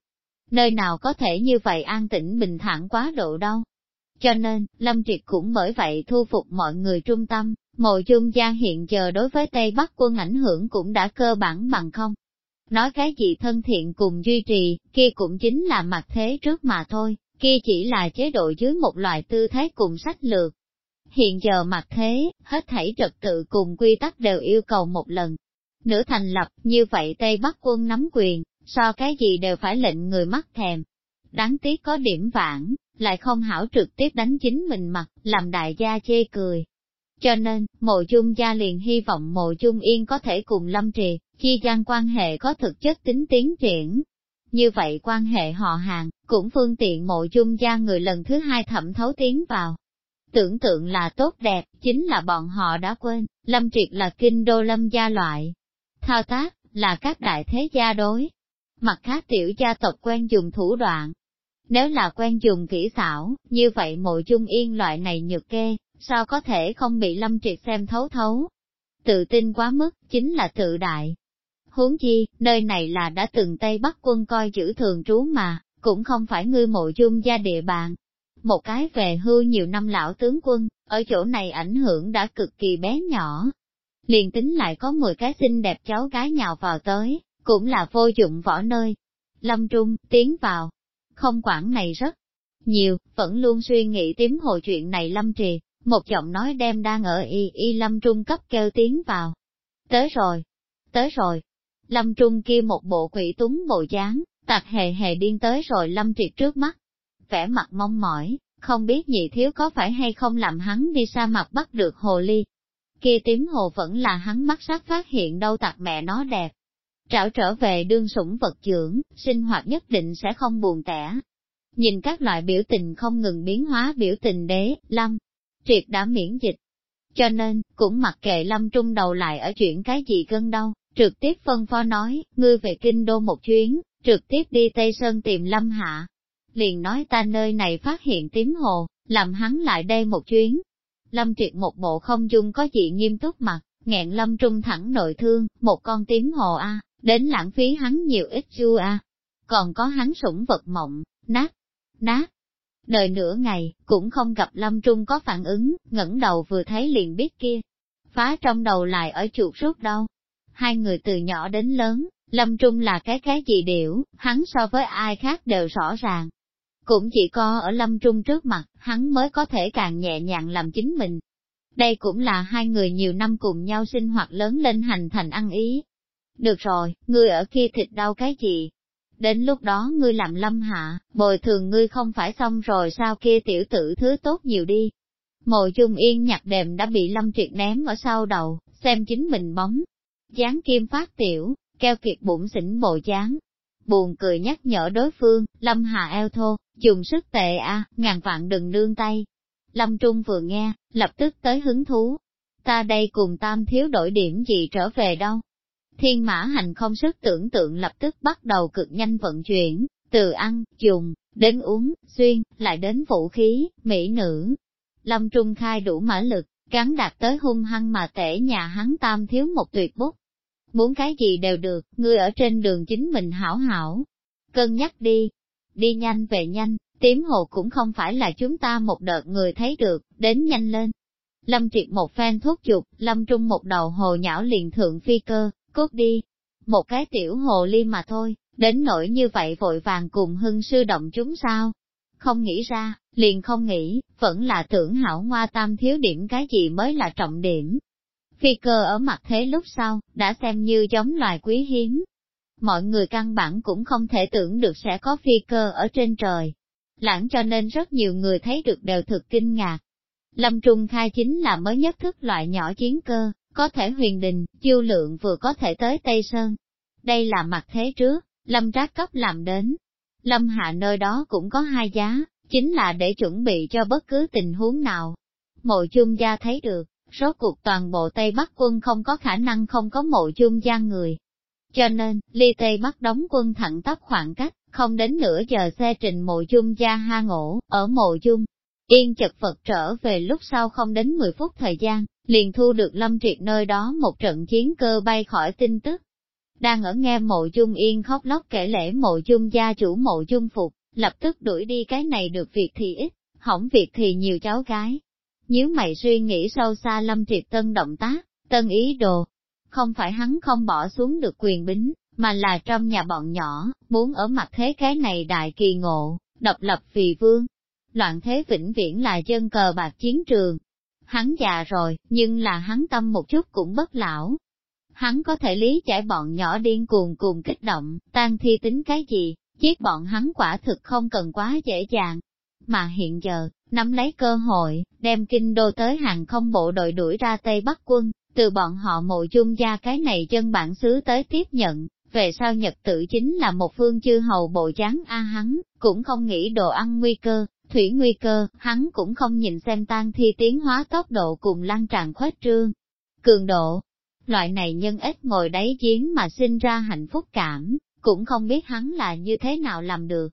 Nơi nào có thể như vậy an tĩnh bình thản quá độ đâu. Cho nên, Lâm Triệt cũng bởi vậy thu phục mọi người trung tâm, mộ dung gia hiện giờ đối với Tây Bắc quân ảnh hưởng cũng đã cơ bản bằng không. Nói cái gì thân thiện cùng duy trì, kia cũng chính là mặt thế trước mà thôi, kia chỉ là chế độ dưới một loại tư thế cùng sách lược. Hiện giờ mặt thế, hết thảy trật tự cùng quy tắc đều yêu cầu một lần. Nửa thành lập, như vậy Tây Bắc quân nắm quyền, so cái gì đều phải lệnh người mắt thèm. Đáng tiếc có điểm vãng, lại không hảo trực tiếp đánh chính mình mặt, làm đại gia chê cười. Cho nên, mộ dung gia liền hy vọng mộ dung yên có thể cùng lâm trì, chi gian quan hệ có thực chất tính tiến triển. Như vậy quan hệ họ hàng, cũng phương tiện mộ dung gia người lần thứ hai thẩm thấu tiến vào. Tưởng tượng là tốt đẹp, chính là bọn họ đã quên, lâm triệt là kinh đô lâm gia loại. Thao tác, là các đại thế gia đối. Mặt khác tiểu gia tộc quen dùng thủ đoạn. Nếu là quen dùng kỹ xảo, như vậy mộ dung yên loại này nhược kê, sao có thể không bị lâm triệt xem thấu thấu. Tự tin quá mức, chính là tự đại. Huống chi, nơi này là đã từng Tây Bắc quân coi giữ thường trú mà, cũng không phải ngư mộ dung gia địa bàn. Một cái về hưu nhiều năm lão tướng quân, ở chỗ này ảnh hưởng đã cực kỳ bé nhỏ. Liền tính lại có 10 cái xinh đẹp cháu gái nhào vào tới, cũng là vô dụng võ nơi. Lâm Trung, tiến vào. Không quản này rất nhiều, vẫn luôn suy nghĩ tím hồ chuyện này Lâm Trì, một giọng nói đem đang ở y y lâm trung cấp kêu tiến vào. Tới rồi, tới rồi. Lâm trung kia một bộ quỷ túng bộ dáng, tặc hề hề điên tới rồi lâm triệt trước mắt. Vẻ mặt mong mỏi, không biết nhị thiếu có phải hay không làm hắn đi xa mặt bắt được hồ ly. Kia tím hồ vẫn là hắn mắt sắc phát hiện đâu tặc mẹ nó đẹp. Trảo trở về đương sủng vật dưỡng, sinh hoạt nhất định sẽ không buồn tẻ. Nhìn các loại biểu tình không ngừng biến hóa biểu tình đế, lâm, triệt đã miễn dịch. Cho nên, cũng mặc kệ lâm trung đầu lại ở chuyện cái gì cân đâu, trực tiếp phân phó nói, ngươi về kinh đô một chuyến, trực tiếp đi Tây Sơn tìm lâm hạ. Liền nói ta nơi này phát hiện tím hồ, làm hắn lại đây một chuyến. Lâm triệt một bộ không dung có gì nghiêm túc mặt, nghẹn lâm trung thẳng nội thương, một con tím hồ a đến lãng phí hắn nhiều ít chu a Còn có hắn sủng vật mộng, nát, nát, Đợi nửa ngày, cũng không gặp Lâm Trung có phản ứng, ngẩng đầu vừa thấy liền biết kia. Phá trong đầu lại ở chuột rút đâu. Hai người từ nhỏ đến lớn, Lâm Trung là cái cái gì điểu, hắn so với ai khác đều rõ ràng. Cũng chỉ có ở Lâm Trung trước mặt, hắn mới có thể càng nhẹ nhàng làm chính mình. Đây cũng là hai người nhiều năm cùng nhau sinh hoạt lớn lên hành thành ăn ý. Được rồi, ngươi ở kia thịt đau cái gì, Đến lúc đó ngươi làm lâm hạ, bồi thường ngươi không phải xong rồi sao kia tiểu tử thứ tốt nhiều đi. Mộ dung yên nhặt đệm đã bị lâm triệt ném ở sau đầu, xem chính mình bóng. Dán kim phát tiểu, keo kiệt bụng xỉn bộ dáng. Buồn cười nhắc nhở đối phương, lâm hạ eo thô, dùng sức tệ a ngàn vạn đừng nương tay. Lâm Trung vừa nghe, lập tức tới hứng thú. Ta đây cùng tam thiếu đổi điểm gì trở về đâu, Thiên mã hành không sức tưởng tượng lập tức bắt đầu cực nhanh vận chuyển, từ ăn, dùng, đến uống, xuyên, lại đến vũ khí, mỹ nữ. Lâm Trung khai đủ mã lực, gắn đạt tới hung hăng mà tể nhà hắn tam thiếu một tuyệt bút. Muốn cái gì đều được, ngươi ở trên đường chính mình hảo hảo. Cân nhắc đi, đi nhanh về nhanh, tím hồ cũng không phải là chúng ta một đợt người thấy được, đến nhanh lên. Lâm triệt một phen thuốc chụp, lâm trung một đầu hồ nhão liền thượng phi cơ, cốt đi. Một cái tiểu hồ ly mà thôi, đến nỗi như vậy vội vàng cùng hưng sư động chúng sao? Không nghĩ ra, liền không nghĩ, vẫn là tưởng hảo ngoa tam thiếu điểm cái gì mới là trọng điểm. Phi cơ ở mặt thế lúc sau, đã xem như giống loài quý hiếm. Mọi người căn bản cũng không thể tưởng được sẽ có phi cơ ở trên trời. Lãng cho nên rất nhiều người thấy được đều thực kinh ngạc. Lâm Trung khai chính là mới nhất thức loại nhỏ chiến cơ, có thể huyền đình, chiêu lượng vừa có thể tới Tây Sơn. Đây là mặt thế trước, Lâm Trác cấp làm đến. Lâm Hạ nơi đó cũng có hai giá, chính là để chuẩn bị cho bất cứ tình huống nào. Mộ chung gia thấy được, số cuộc toàn bộ Tây Bắc quân không có khả năng không có mộ chung gia người. Cho nên, ly Tây Bắc đóng quân thẳng tắp khoảng cách, không đến nửa giờ xe trình mộ chung gia ha ngủ ở mộ chung. Yên chật vật trở về lúc sau không đến 10 phút thời gian, liền thu được lâm triệt nơi đó một trận chiến cơ bay khỏi tin tức. Đang ở nghe mộ chung yên khóc lóc kể lễ mộ chung gia chủ mộ chung phục, lập tức đuổi đi cái này được việc thì ít, hỏng việc thì nhiều cháu gái. Nếu mày suy nghĩ sâu xa lâm triệt tân động tác, tân ý đồ, không phải hắn không bỏ xuống được quyền bính, mà là trong nhà bọn nhỏ, muốn ở mặt thế cái này đại kỳ ngộ, độc lập vì vương. Loạn thế vĩnh viễn là dân cờ bạc chiến trường. Hắn già rồi, nhưng là hắn tâm một chút cũng bất lão. Hắn có thể lý giải bọn nhỏ điên cuồng cùng kích động, tan thi tính cái gì, giết bọn hắn quả thực không cần quá dễ dàng. Mà hiện giờ, nắm lấy cơ hội, đem kinh đô tới hàng không bộ đội đuổi ra Tây Bắc quân, từ bọn họ mộ chung gia cái này chân bản xứ tới tiếp nhận, về sau nhật tự chính là một phương chư hầu bộ dáng A hắn, cũng không nghĩ đồ ăn nguy cơ, thủy nguy cơ, hắn cũng không nhìn xem tan thi tiến hóa tốc độ cùng lan tràn khuếch trương. Cường độ, loại này nhân ít ngồi đáy giếng mà sinh ra hạnh phúc cảm, cũng không biết hắn là như thế nào làm được.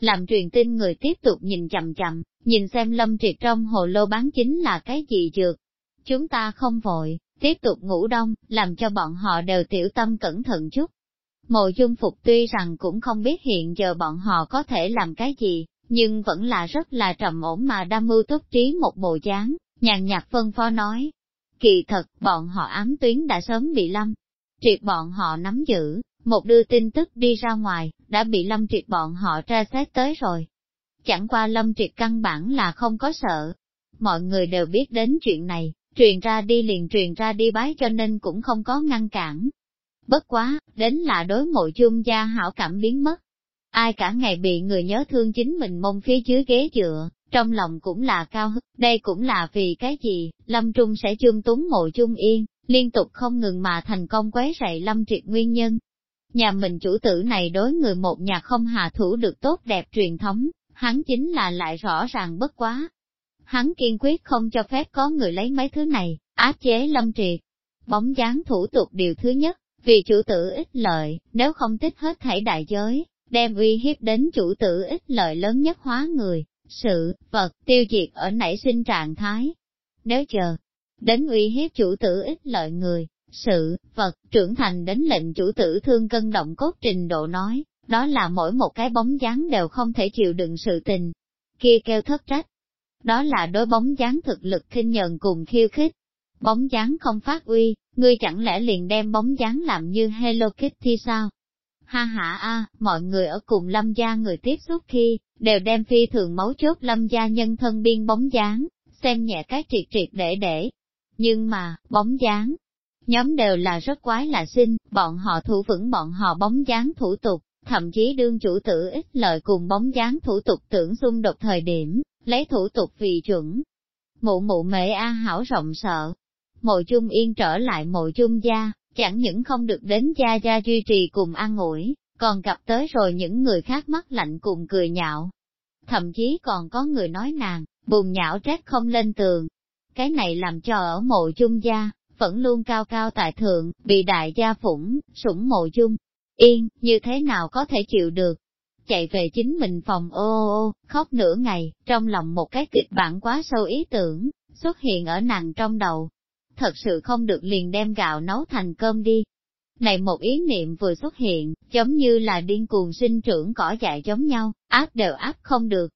Làm truyền tin người tiếp tục nhìn chậm chậm, nhìn xem lâm triệt trong hồ lô bán chính là cái gì dược. Chúng ta không vội, tiếp tục ngủ đông, làm cho bọn họ đều tiểu tâm cẩn thận chút. Mộ dung phục tuy rằng cũng không biết hiện giờ bọn họ có thể làm cái gì, nhưng vẫn là rất là trầm ổn mà đam mưu túc trí một bộ dáng, nhàn nhạt phân phó nói. Kỳ thật, bọn họ ám tuyến đã sớm bị lâm, triệt bọn họ nắm giữ, một đưa tin tức đi ra ngoài, đã bị lâm triệt bọn họ tra xét tới rồi. Chẳng qua lâm triệt căn bản là không có sợ. Mọi người đều biết đến chuyện này, truyền ra đi liền truyền ra đi bái cho nên cũng không có ngăn cản. Bất quá, đến là đối mộ chung gia hảo cảm biến mất. Ai cả ngày bị người nhớ thương chính mình mông phía dưới ghế dựa, trong lòng cũng là cao hức, đây cũng là vì cái gì, Lâm Trung sẽ chung túng mộ chung yên, liên tục không ngừng mà thành công quấy rầy Lâm Triệt nguyên nhân. Nhà mình chủ tử này đối người một nhà không hạ thủ được tốt đẹp truyền thống, hắn chính là lại rõ ràng bất quá. Hắn kiên quyết không cho phép có người lấy mấy thứ này, áp chế Lâm Triệt. Bóng dáng thủ tục điều thứ nhất, vì chủ tử ít lợi, nếu không tích hết thảy đại giới, đem uy hiếp đến chủ tử ít lợi lớn nhất hóa người, sự, vật, tiêu diệt ở nảy sinh trạng thái. Nếu chờ, đến uy hiếp chủ tử ít lợi người, sự, vật, trưởng thành đến lệnh chủ tử thương cân động cốt trình độ nói, đó là mỗi một cái bóng dáng đều không thể chịu đựng sự tình. Kia kêu thất trách. Đó là đối bóng dáng thực lực khinh nhờn cùng khiêu khích. Bóng dáng không phát uy, ngươi chẳng lẽ liền đem bóng dáng làm như Hello Kitty sao? Ha ha a, mọi người ở cùng lâm gia người tiếp xúc khi, đều đem phi thường máu chốt lâm gia nhân thân biên bóng dáng, xem nhẹ cái triệt triệt để để. Nhưng mà, bóng dáng, nhóm đều là rất quái là xinh, bọn họ thủ vững bọn họ bóng dáng thủ tục, thậm chí đương chủ tử ít lợi cùng bóng dáng thủ tục tưởng xung đột thời điểm, lấy thủ tục vì chuẩn. Mụ mụ mẹ A hảo rộng sợ, mộ chung yên trở lại mộ chung gia, chẳng những không được đến gia gia duy trì cùng an ủi, còn gặp tới rồi những người khác mắt lạnh cùng cười nhạo. Thậm chí còn có người nói nàng, bùn nhão trách không lên tường. Cái này làm cho ở mộ chung gia, vẫn luôn cao cao tại thượng, bị đại gia phủng, sủng mộ chung. Yên, như thế nào có thể chịu được? Chạy về chính mình phòng ô ô ô, khóc nửa ngày, trong lòng một cái kịch bản quá sâu ý tưởng, xuất hiện ở nàng trong đầu. Thật sự không được liền đem gạo nấu thành cơm đi. Này một ý niệm vừa xuất hiện, giống như là điên cuồng sinh trưởng cỏ dại giống nhau, áp đều áp không được,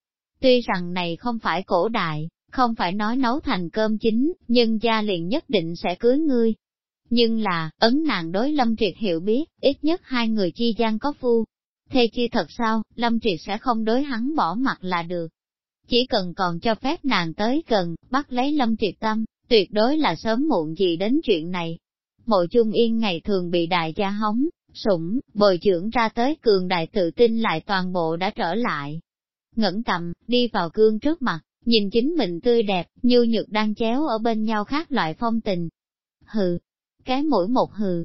Tuy rằng này không phải cổ đại, không phải nói nấu thành cơm chính, nhưng gia liền nhất định sẽ cưới ngươi. Nhưng là, ấn nàng đối Lâm Triệt hiểu biết, ít nhất hai người chi gian có phu. Thê chi thật sao, Lâm Triệt sẽ không đối hắn bỏ mặt là được. Chỉ cần còn cho phép nàng tới gần, bắt lấy Lâm Triệt tâm, tuyệt đối là sớm muộn gì đến chuyện này. Mộ Trung Yên ngày thường bị đại gia hóng, sủng, bồi dưỡng ra tới cường đại tự tin lại toàn bộ đã trở lại. Ngẩn cầm, đi vào gương trước mặt, nhìn chính mình tươi đẹp, như nhược đang chéo ở bên nhau khác loại phong tình. Hừ, cái mũi một hừ,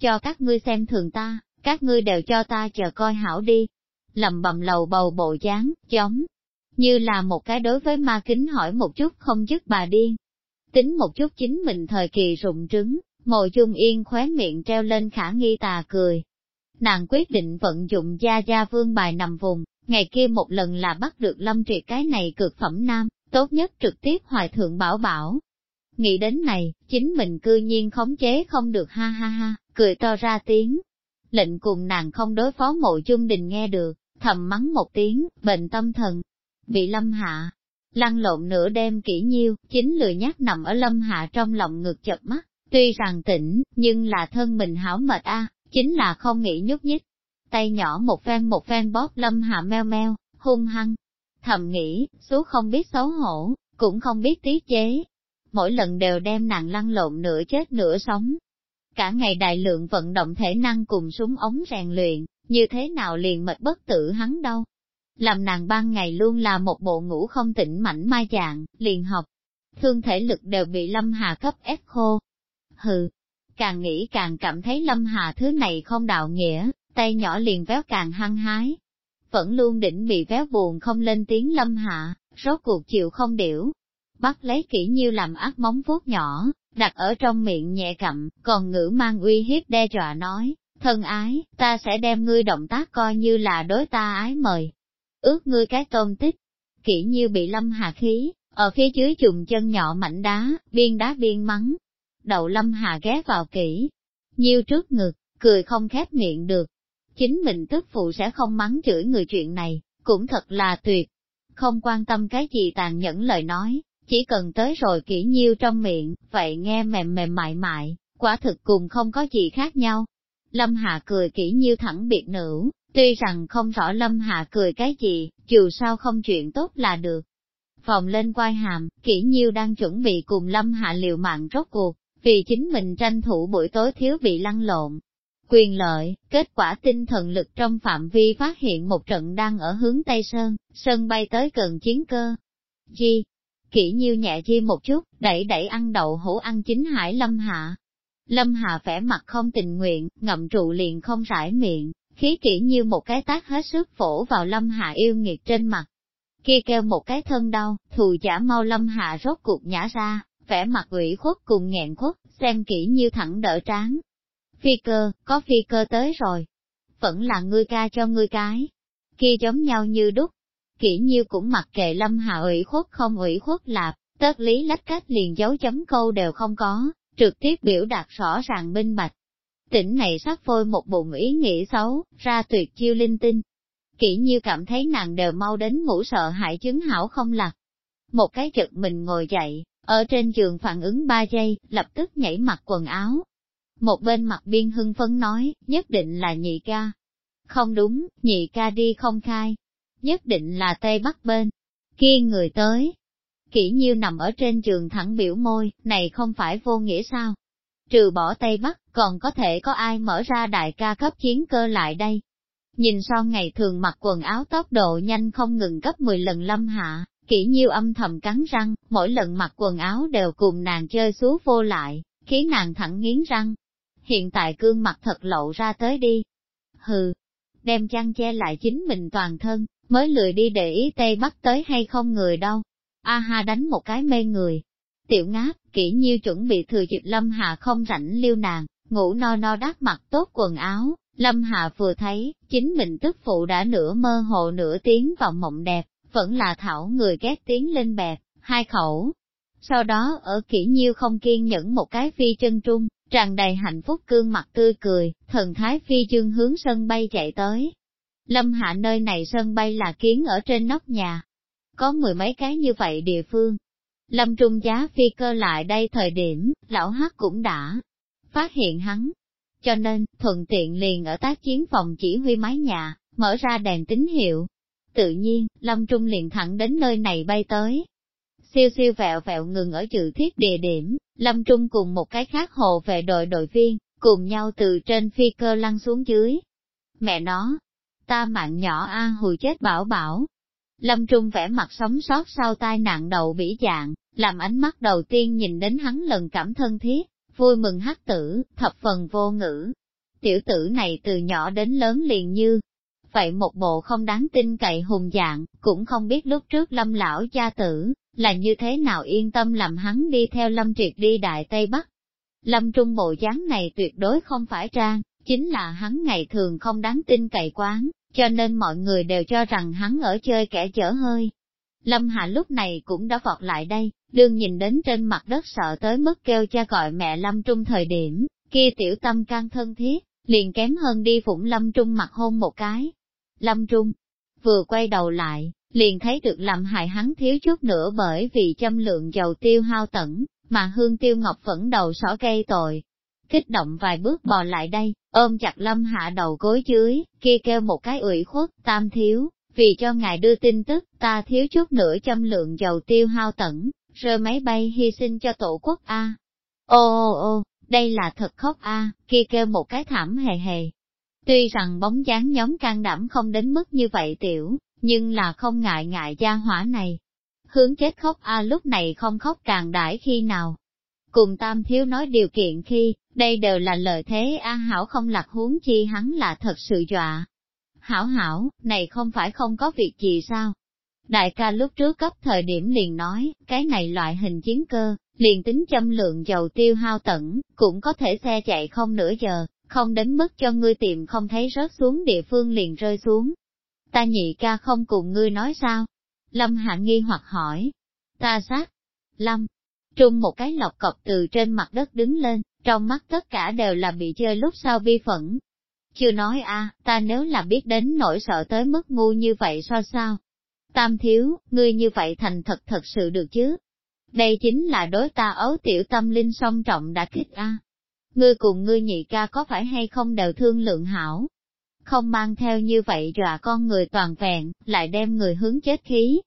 cho các ngươi xem thường ta, các ngươi đều cho ta chờ coi hảo đi. Lầm bầm lầu bầu bộ dáng, chóng, như là một cái đối với ma kính hỏi một chút không dứt bà điên. Tính một chút chính mình thời kỳ rụng trứng, mộ dung yên khóe miệng treo lên khả nghi tà cười. Nàng quyết định vận dụng gia gia vương bài nằm vùng, ngày kia một lần là bắt được lâm triệt cái này cực phẩm nam, tốt nhất trực tiếp hoài thượng bảo bảo. Nghĩ đến này, chính mình cư nhiên khống chế không được ha ha ha, cười to ra tiếng. Lệnh cùng nàng không đối phó mộ dung đình nghe được, thầm mắng một tiếng, bệnh tâm thần. Bị lâm hạ, lăn lộn nửa đêm kỹ nhiêu, chính lười nhắc nằm ở lâm hạ trong lòng ngực chập mắt, tuy rằng tỉnh, nhưng là thân mình hảo mệt a, chính là không nghĩ nhúc nhích. Tay nhỏ một phen một phen bóp lâm hạ meo meo, hung hăng. Thầm nghĩ, số không biết xấu hổ, cũng không biết tiết chế. Mỗi lần đều đem nàng lăn lộn nửa chết nửa sống. Cả ngày đại lượng vận động thể năng cùng súng ống rèn luyện, như thế nào liền mệt bất tử hắn đâu. Làm nàng ban ngày luôn là một bộ ngủ không tỉnh mảnh mai dạng, liền học. Thương thể lực đều bị Lâm Hà cấp ép khô. Hừ, càng nghĩ càng cảm thấy Lâm Hà thứ này không đạo nghĩa, tay nhỏ liền véo càng hăng hái. Vẫn luôn đỉnh bị véo buồn không lên tiếng Lâm Hà, rốt cuộc chịu không điểu. Bắt lấy kỹ nhiêu làm ác móng vuốt nhỏ, đặt ở trong miệng nhẹ cặm, còn ngữ mang uy hiếp đe dọa nói, thân ái, ta sẽ đem ngươi động tác coi như là đối ta ái mời. Ước ngươi cái tôm tích, kỹ nhiêu bị lâm hà khí, ở phía dưới chùm chân nhỏ mảnh đá, biên đá biên mắng. Đầu lâm hà ghé vào kỹ, nhiêu trước ngực, cười không khép miệng được. Chính mình tức phụ sẽ không mắng chửi người chuyện này, cũng thật là tuyệt. Không quan tâm cái gì tàn nhẫn lời nói, chỉ cần tới rồi kỹ nhiêu trong miệng, vậy nghe mềm mềm mại mại, quả thực cùng không có gì khác nhau. Lâm Hạ cười kỹ nhiêu thẳng biệt nữ, tuy rằng không rõ Lâm Hạ cười cái gì, dù sao không chuyện tốt là được. Phòng lên quai hàm, kỹ nhiêu đang chuẩn bị cùng Lâm Hạ liều mạng rốt cuộc, vì chính mình tranh thủ buổi tối thiếu bị lăn lộn. Quyền lợi, kết quả tinh thần lực trong phạm vi phát hiện một trận đang ở hướng Tây Sơn, sân bay tới gần chiến cơ. Chi, kỹ nhiêu nhẹ chi một chút, đẩy đẩy ăn đậu hũ ăn chính hải Lâm Hạ. Lâm Hạ vẻ mặt không tình nguyện, ngậm trụ liền không rải miệng, khí kỹ như một cái tác hết sức phổ vào Lâm Hạ yêu nghiệt trên mặt. Kia kêu một cái thân đau, thù giả mau Lâm Hạ rốt cuộc nhả ra, vẻ mặt ủy khuất cùng nghẹn khuất, xem kỹ như thẳng đỡ tráng. Phi cơ, có phi cơ tới rồi. Vẫn là ngươi ca cho ngươi cái. Kia giống nhau như đúc, kỹ nhiêu cũng mặc kệ lâm hạ ủy khuất không ủy khuất lạp, tất lý lách cách liền dấu chấm câu đều không có, trực tiếp biểu đạt rõ ràng minh bạch. Tỉnh này sát phôi một bụng ý nghĩ xấu, ra tuyệt chiêu linh tinh. kỷ nhiêu cảm thấy nàng đều mau đến ngủ sợ hại chứng hảo không lạc. Một cái chật mình ngồi dậy, ở trên giường phản ứng ba giây, lập tức nhảy mặc quần áo. Một bên mặt biên hưng phấn nói, nhất định là nhị ca. Không đúng, nhị ca đi không khai, nhất định là Tây Bắc bên. Kia người tới, kỷ nhiêu nằm ở trên giường thẳng biểu môi, này không phải vô nghĩa sao? Trừ bỏ Tây Bắc, còn có thể có ai mở ra đại ca cấp chiến cơ lại đây? Nhìn son ngày thường mặc quần áo tốc độ nhanh không ngừng gấp 10 lần lâm hạ, kỹ nhiêu âm thầm cắn răng, mỗi lần mặc quần áo đều cùng nàng chơi xú vô lại, khiến nàng thẳng nghiến răng. Hiện tại cương mặt thật lộ ra tới đi. Hừ, đem chăn che lại chính mình toàn thân, mới lười đi để ý Tây Bắc tới hay không người đâu. A ha đánh một cái mê người. Tiểu ngáp, kỹ nhiêu chuẩn bị thừa dịp Lâm Hà không rảnh liêu nàng, ngủ no no đắp mặt tốt quần áo. Lâm Hà vừa thấy, chính mình tức phụ đã nửa mơ hồ nửa tiếng vào mộng đẹp, vẫn là thảo người ghét tiếng lên bẹp hai khẩu. Sau đó ở kỹ nhiêu không kiên nhẫn một cái phi chân trung, tràn đầy hạnh phúc cương mặt tươi cười, thần thái phi chương hướng sân bay chạy tới, Lâm Hạ nơi này sân bay là kiến ở trên nóc nhà. có mười mấy cái như vậy địa phương. Lâm Trung Giá phi cơ lại đây thời điểm, lão hắc cũng đã phát hiện hắn. Cho nên, thuận tiện liền ở tác chiến phòng chỉ huy mái nhà, mở ra đèn tín hiệu. Tự nhiên, Lâm Trung liền thẳng đến nơi này bay tới. Siêu siêu vẹo vẹo ngừng ở chữ thiết địa điểm, Lâm Trung cùng một cái khác hồ về đội đội viên, cùng nhau từ trên phi cơ lăn xuống dưới. Mẹ nó, ta mạng nhỏ a hùi chết bảo bảo. Lâm Trung vẽ mặt sống sót sau tai nạn đầu bỉ dạng, làm ánh mắt đầu tiên nhìn đến hắn lần cảm thân thiết, vui mừng hát tử, thập phần vô ngữ. Tiểu tử này từ nhỏ đến lớn liền như, vậy một bộ không đáng tin cậy hùng dạng, cũng không biết lúc trước lâm lão cha tử, là như thế nào yên tâm làm hắn đi theo lâm triệt đi Đại Tây Bắc. Lâm Trung bộ dáng này tuyệt đối không phải trang, chính là hắn ngày thường không đáng tin cậy quán, cho nên mọi người đều cho rằng hắn ở chơi kẻ chở hơi. Lâm Hạ lúc này cũng đã vọt lại đây, đương nhìn đến trên mặt đất sợ tới mức kêu cha gọi mẹ Lâm Trung thời điểm, kia tiểu tâm can thân thiết, liền kém hơn đi phụng Lâm Trung mặt hôn một cái. Lâm Trung vừa quay đầu lại, liền thấy được làm hại hắn thiếu chút nữa bởi vì châm lượng dầu tiêu hao tẩn, mà hương tiêu ngọc vẫn đầu sỏ gây tội. Kích động vài bước bò lại đây, ôm chặt lâm hạ đầu gối dưới, kia kêu một cái ủy khuất, tam thiếu, vì cho ngài đưa tin tức, ta thiếu chút nữa trăm lượng dầu tiêu hao tẩn, rơi máy bay hy sinh cho tổ quốc A. Ô ô ô, đây là thật khóc A, kia kêu một cái thảm hề hề. Tuy rằng bóng dáng nhóm can đảm không đến mức như vậy tiểu, nhưng là không ngại ngại gia hỏa này. Hướng chết khóc A lúc này không khóc càng đãi khi nào. Cùng tam thiếu nói điều kiện khi, đây đều là lợi thế A hảo không lạc huống chi hắn là thật sự dọa. Hảo hảo, này không phải không có việc gì sao? Đại ca lúc trước cấp thời điểm liền nói, cái này loại hình chiến cơ, liền tính châm lượng dầu tiêu hao tẩn, cũng có thể xe chạy không nửa giờ, không đến mức cho ngươi tìm không thấy rớt xuống địa phương liền rơi xuống. Ta nhị ca không cùng ngươi nói sao? Lâm Hạ nghi hoặc hỏi. Ta sát. Lâm. Trung một cái lọc cọc từ trên mặt đất đứng lên, trong mắt tất cả đều là bị chơi lúc sau bi phẫn. Chưa nói a, ta nếu là biết đến nỗi sợ tới mức ngu như vậy so sao? Tam thiếu, ngươi như vậy thành thật thật sự được chứ? Đây chính là đối ta ấu tiểu tâm linh song trọng đã kích a. Ngươi cùng ngươi nhị ca có phải hay không đều thương lượng hảo? Không mang theo như vậy dọa con người toàn vẹn, lại đem người hướng chết khí.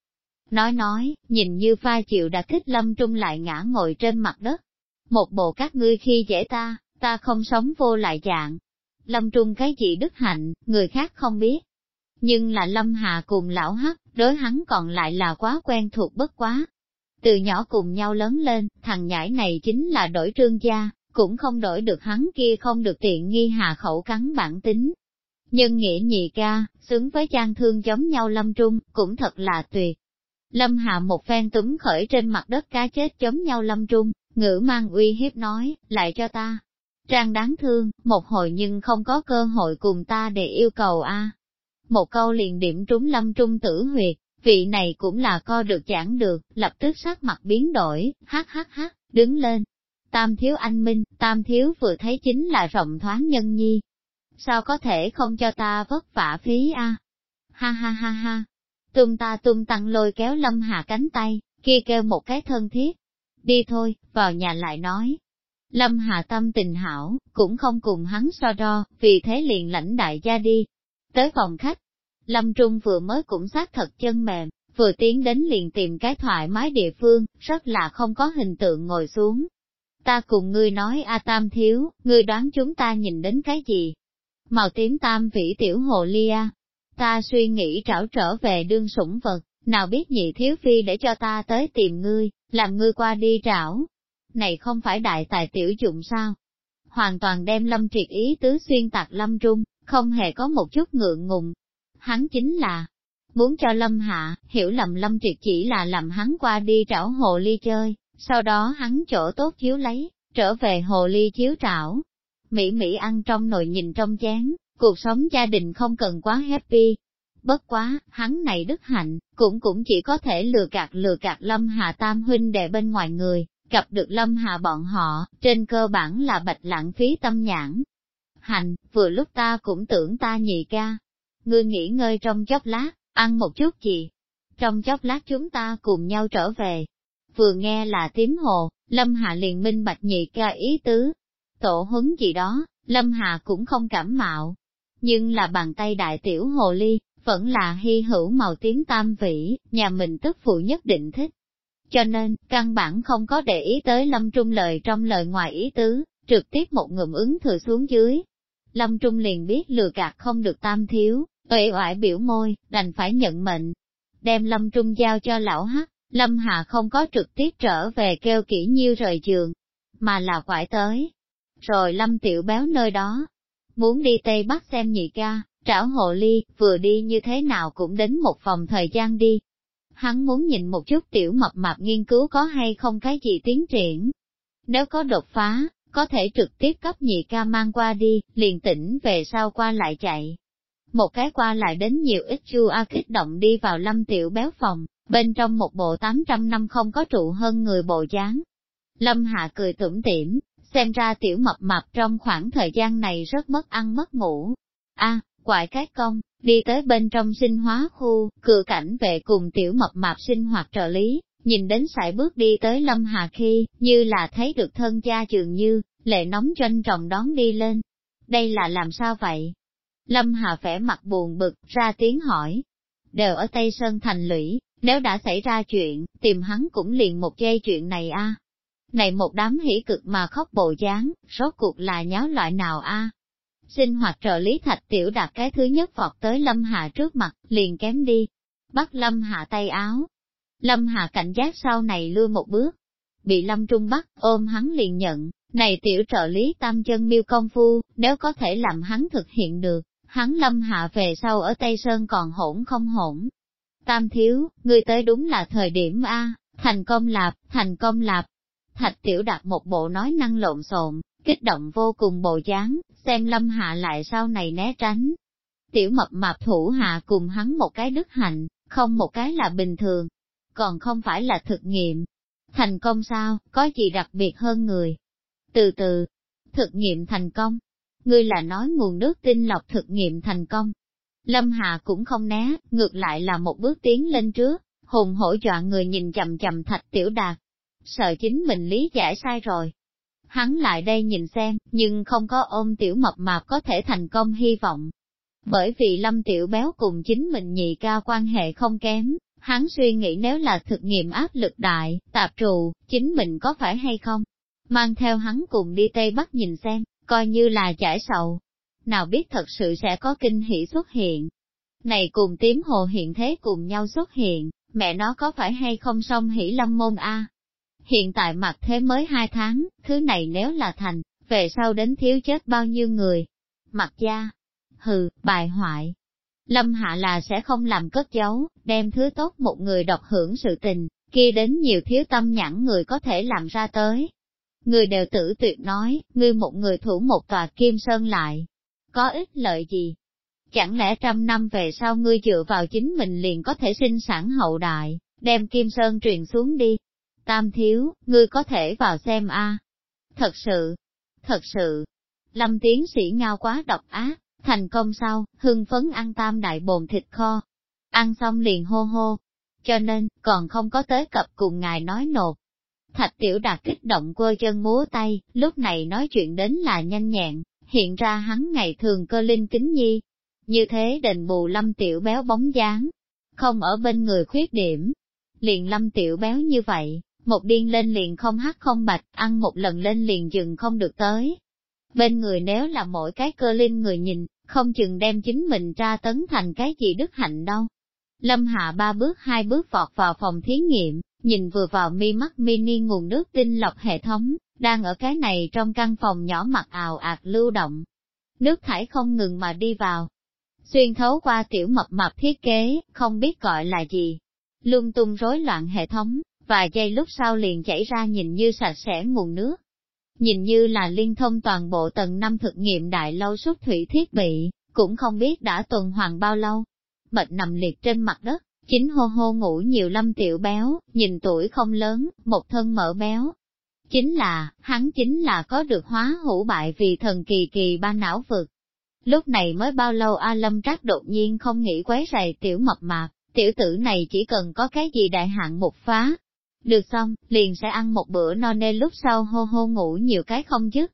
Nói nói, nhìn như pha chịu đã thích lâm trung lại ngã ngồi trên mặt đất. Một bộ các ngươi khi dễ ta, ta không sống vô lại dạng. Lâm trung cái gì đức hạnh, người khác không biết. Nhưng là lâm hà cùng lão hắc, đối hắn còn lại là quá quen thuộc bất quá. Từ nhỏ cùng nhau lớn lên, thằng nhãi này chính là đổi trương gia, cũng không đổi được hắn kia không được tiện nghi hà khẩu cắn bản tính. Nhân nghĩa nhị ca, xứng với trang thương giống nhau lâm trung, cũng thật là tuyệt. Lâm hạ một phen túm khởi trên mặt đất cá chết chống nhau lâm trung, ngữ mang uy hiếp nói, lại cho ta. Trang đáng thương, một hồi nhưng không có cơ hội cùng ta để yêu cầu a. Một câu liền điểm trúng lâm trung tử huyệt, vị này cũng là co được giảng được, lập tức sắc mặt biến đổi, hát hát hát, đứng lên. Tam thiếu anh minh, tam thiếu vừa thấy chính là rộng thoáng nhân nhi. Sao có thể không cho ta vất vả phí a? Ha ha ha ha. Tung ta tung tăng lôi kéo lâm hạ cánh tay, kia kêu một cái thân thiết. Đi thôi, vào nhà lại nói. Lâm hạ tâm tình hảo, cũng không cùng hắn so đo, vì thế liền lãnh đại gia đi. Tới phòng khách, Lâm Trung vừa mới cũng xác thật chân mềm, vừa tiến đến liền tìm cái thoải mái địa phương, rất là không có hình tượng ngồi xuống. Ta cùng ngươi nói A Tam thiếu, ngươi đoán chúng ta nhìn đến cái gì? Màu tím tam vĩ tiểu hồ lia. Ta suy nghĩ trảo trở về đương sủng vật, nào biết nhị thiếu phi để cho ta tới tìm ngươi, làm ngươi qua đi trảo. Này không phải đại tài tiểu dụng sao? Hoàn toàn đem lâm triệt ý tứ xuyên tạc lâm trung, không hề có một chút ngượng ngùng, hắn chính là muốn cho Lâm Hạ, hiểu lầm Lâm Triệt chỉ là làm hắn qua đi trảo hồ ly chơi, sau đó hắn chỗ tốt chiếu lấy, trở về hồ ly chiếu trảo. Mỹ Mỹ ăn trong nồi nhìn trong chén, cuộc sống gia đình không cần quá happy. Bất quá, hắn này đức hạnh, cũng cũng chỉ có thể lừa gạt lừa gạt Lâm Hà Tam huynh đệ bên ngoài người, gặp được Lâm Hà bọn họ, trên cơ bản là bạch lãng phí tâm nhãn. Hành, vừa lúc ta cũng tưởng ta nhị ca, ngươi nghỉ ngơi trong chốc lát, ăn một chút gì. trong chốc lát chúng ta cùng nhau trở về. Vừa nghe là tím hồ, Lâm hà liền minh bạch nhị ca ý tứ. Tổ huấn gì đó, Lâm hà cũng không cảm mạo. Nhưng là bàn tay đại tiểu hồ ly, vẫn là hy hữu màu tím tam vĩ, nhà mình tức phụ nhất định thích. Cho nên, căn bản không có để ý tới Lâm Trung lời trong lời ngoài ý tứ, trực tiếp một ngụm ứng thừa xuống dưới. Lâm Trung liền biết lừa gạt không được tam thiếu, uể oải biểu môi, đành phải nhận mệnh. Đem Lâm Trung giao cho lão hắc, Lâm Hà không có trực tiếp trở về kêu kỹ nhiêu rời giường, mà là quải tới. Rồi Lâm Tiểu Béo nơi đó, muốn đi Tây Bắc xem nhị ca, trảo hộ ly, vừa đi như thế nào cũng đến một phòng thời gian đi. Hắn muốn nhìn một chút tiểu mập mạp nghiên cứu có hay không cái gì tiến triển. Nếu có đột phá, có thể trực tiếp cấp nhị ca mang qua đi, liền tỉnh về sau qua lại chạy. Một cái qua lại đến nhiều ít chu a kích động đi vào lâm tiểu béo phòng, bên trong một bộ 800 năm không có trụ hơn người bộ dáng. Lâm Hạ cười tủm tỉm, xem ra tiểu mập mập trong khoảng thời gian này rất mất ăn mất ngủ. a quại cái công, đi tới bên trong sinh hóa khu, cửa cảnh vệ cùng tiểu mập mạp sinh hoạt trợ lý, nhìn đến sải bước đi tới Lâm Hà khi, như là thấy được thân cha trường như, lệ nóng doanh trọng đón đi lên. Đây là làm sao vậy? Lâm Hà vẻ mặt buồn bực, ra tiếng hỏi. Đều ở Tây Sơn thành lũy, nếu đã xảy ra chuyện, tìm hắn cũng liền một giây chuyện này a. Này một đám hỉ cực mà khóc bộ dáng, rốt cuộc là nháo loại nào a? Sinh hoạt trợ lý thạch tiểu đạt cái thứ nhất vọt tới Lâm Hà trước mặt, liền kém đi. Bắt Lâm Hà tay áo. Lâm Hà cảnh giác sau này lui một bước. Bị Lâm Trung bắt, ôm hắn liền nhận, này tiểu trợ lý tam chân miêu công phu, nếu có thể làm hắn thực hiện được, hắn Lâm Hạ về sau ở Tây Sơn còn hỗn không hỗn, Tam thiếu, ngươi tới đúng là thời điểm A, thành công lạp, thành công lạp. Thạch tiểu Đạt một bộ nói năng lộn xộn, kích động vô cùng bộ dáng, xem lâm hạ lại sau này né tránh. Tiểu mập mạp thủ hạ cùng hắn một cái đức hạnh, không một cái là bình thường, còn không phải là thực nghiệm. Thành công sao, có gì đặc biệt hơn người? Từ từ, thực nghiệm thành công. Ngươi là nói nguồn nước tinh lọc thực nghiệm thành công. Lâm Hà cũng không né, ngược lại là một bước tiến lên trước, hùng hổ dọa người nhìn chầm chầm thạch tiểu đạt. Sợ chính mình lý giải sai rồi. Hắn lại đây nhìn xem, nhưng không có ôm tiểu mập mạp có thể thành công hy vọng. Bởi vì lâm tiểu béo cùng chính mình nhị ca quan hệ không kém, hắn suy nghĩ nếu là thực nghiệm áp lực đại, tạp trù, chính mình có phải hay không? Mang theo hắn cùng đi Tây Bắc nhìn xem, coi như là giải sầu, nào biết thật sự sẽ có kinh hỷ xuất hiện. Này cùng tím hồ hiện thế cùng nhau xuất hiện, mẹ nó có phải hay không xong hỷ lâm môn a? Hiện tại mặt thế mới hai tháng, thứ này nếu là thành, về sau đến thiếu chết bao nhiêu người? Mặt gia, hừ, bài hoại. Lâm hạ là sẽ không làm cất giấu, đem thứ tốt một người độc hưởng sự tình, kia đến nhiều thiếu tâm nhãn người có thể làm ra tới. Người đều tử tuyệt nói, ngươi một người thủ một tòa kim sơn lại, có ích lợi gì? Chẳng lẽ trăm năm về sau ngươi dựa vào chính mình liền có thể sinh sản hậu đại, đem Kim Sơn truyền xuống đi? Tam thiếu, ngươi có thể vào xem a. Thật sự, thật sự, lâm tiến sĩ ngao quá độc ác, thành công sau, hưng phấn ăn tam đại bồn thịt kho. Ăn xong liền hô hô, cho nên, còn không có tới cập cùng ngài nói nột. Thạch tiểu đạt kích động quơ chân múa tay, lúc này nói chuyện đến là nhanh nhẹn, hiện ra hắn ngày thường cơ linh kính nhi. Như thế đền bù lâm tiểu béo bóng dáng, không ở bên người khuyết điểm. Liền lâm tiểu béo như vậy, một điên lên liền không hát không bạch, ăn một lần lên liền dừng không được tới. Bên người nếu là mỗi cái cơ linh người nhìn, không chừng đem chính mình ra tấn thành cái gì đức hạnh đâu. Lâm Hạ ba bước hai bước vọt vào phòng thí nghiệm, nhìn vừa vào mi mắt mini nguồn nước tinh lọc hệ thống, đang ở cái này trong căn phòng nhỏ mặt ào ạt lưu động. Nước thải không ngừng mà đi vào. Xuyên thấu qua tiểu mập mập thiết kế, không biết gọi là gì. Lung tung rối loạn hệ thống, vài giây lúc sau liền chảy ra nhìn như sạch sẽ nguồn nước. Nhìn như là liên thông toàn bộ tầng năm thực nghiệm đại lâu xúc thủy thiết bị, cũng không biết đã tuần hoàn bao lâu. Mệt nằm liệt trên mặt đất, chính hô hô ngủ nhiều lâm tiểu béo, nhìn tuổi không lớn, một thân mỡ béo, Chính là, hắn chính là có được hóa hữu bại vì thần kỳ kỳ ba não vực. Lúc này mới bao lâu A Lâm Trác đột nhiên không nghĩ quấy rầy tiểu mập mạp, tiểu tử này chỉ cần có cái gì đại hạn một phá. Được xong, liền sẽ ăn một bữa no nên lúc sau hô hô ngủ nhiều cái không dứt.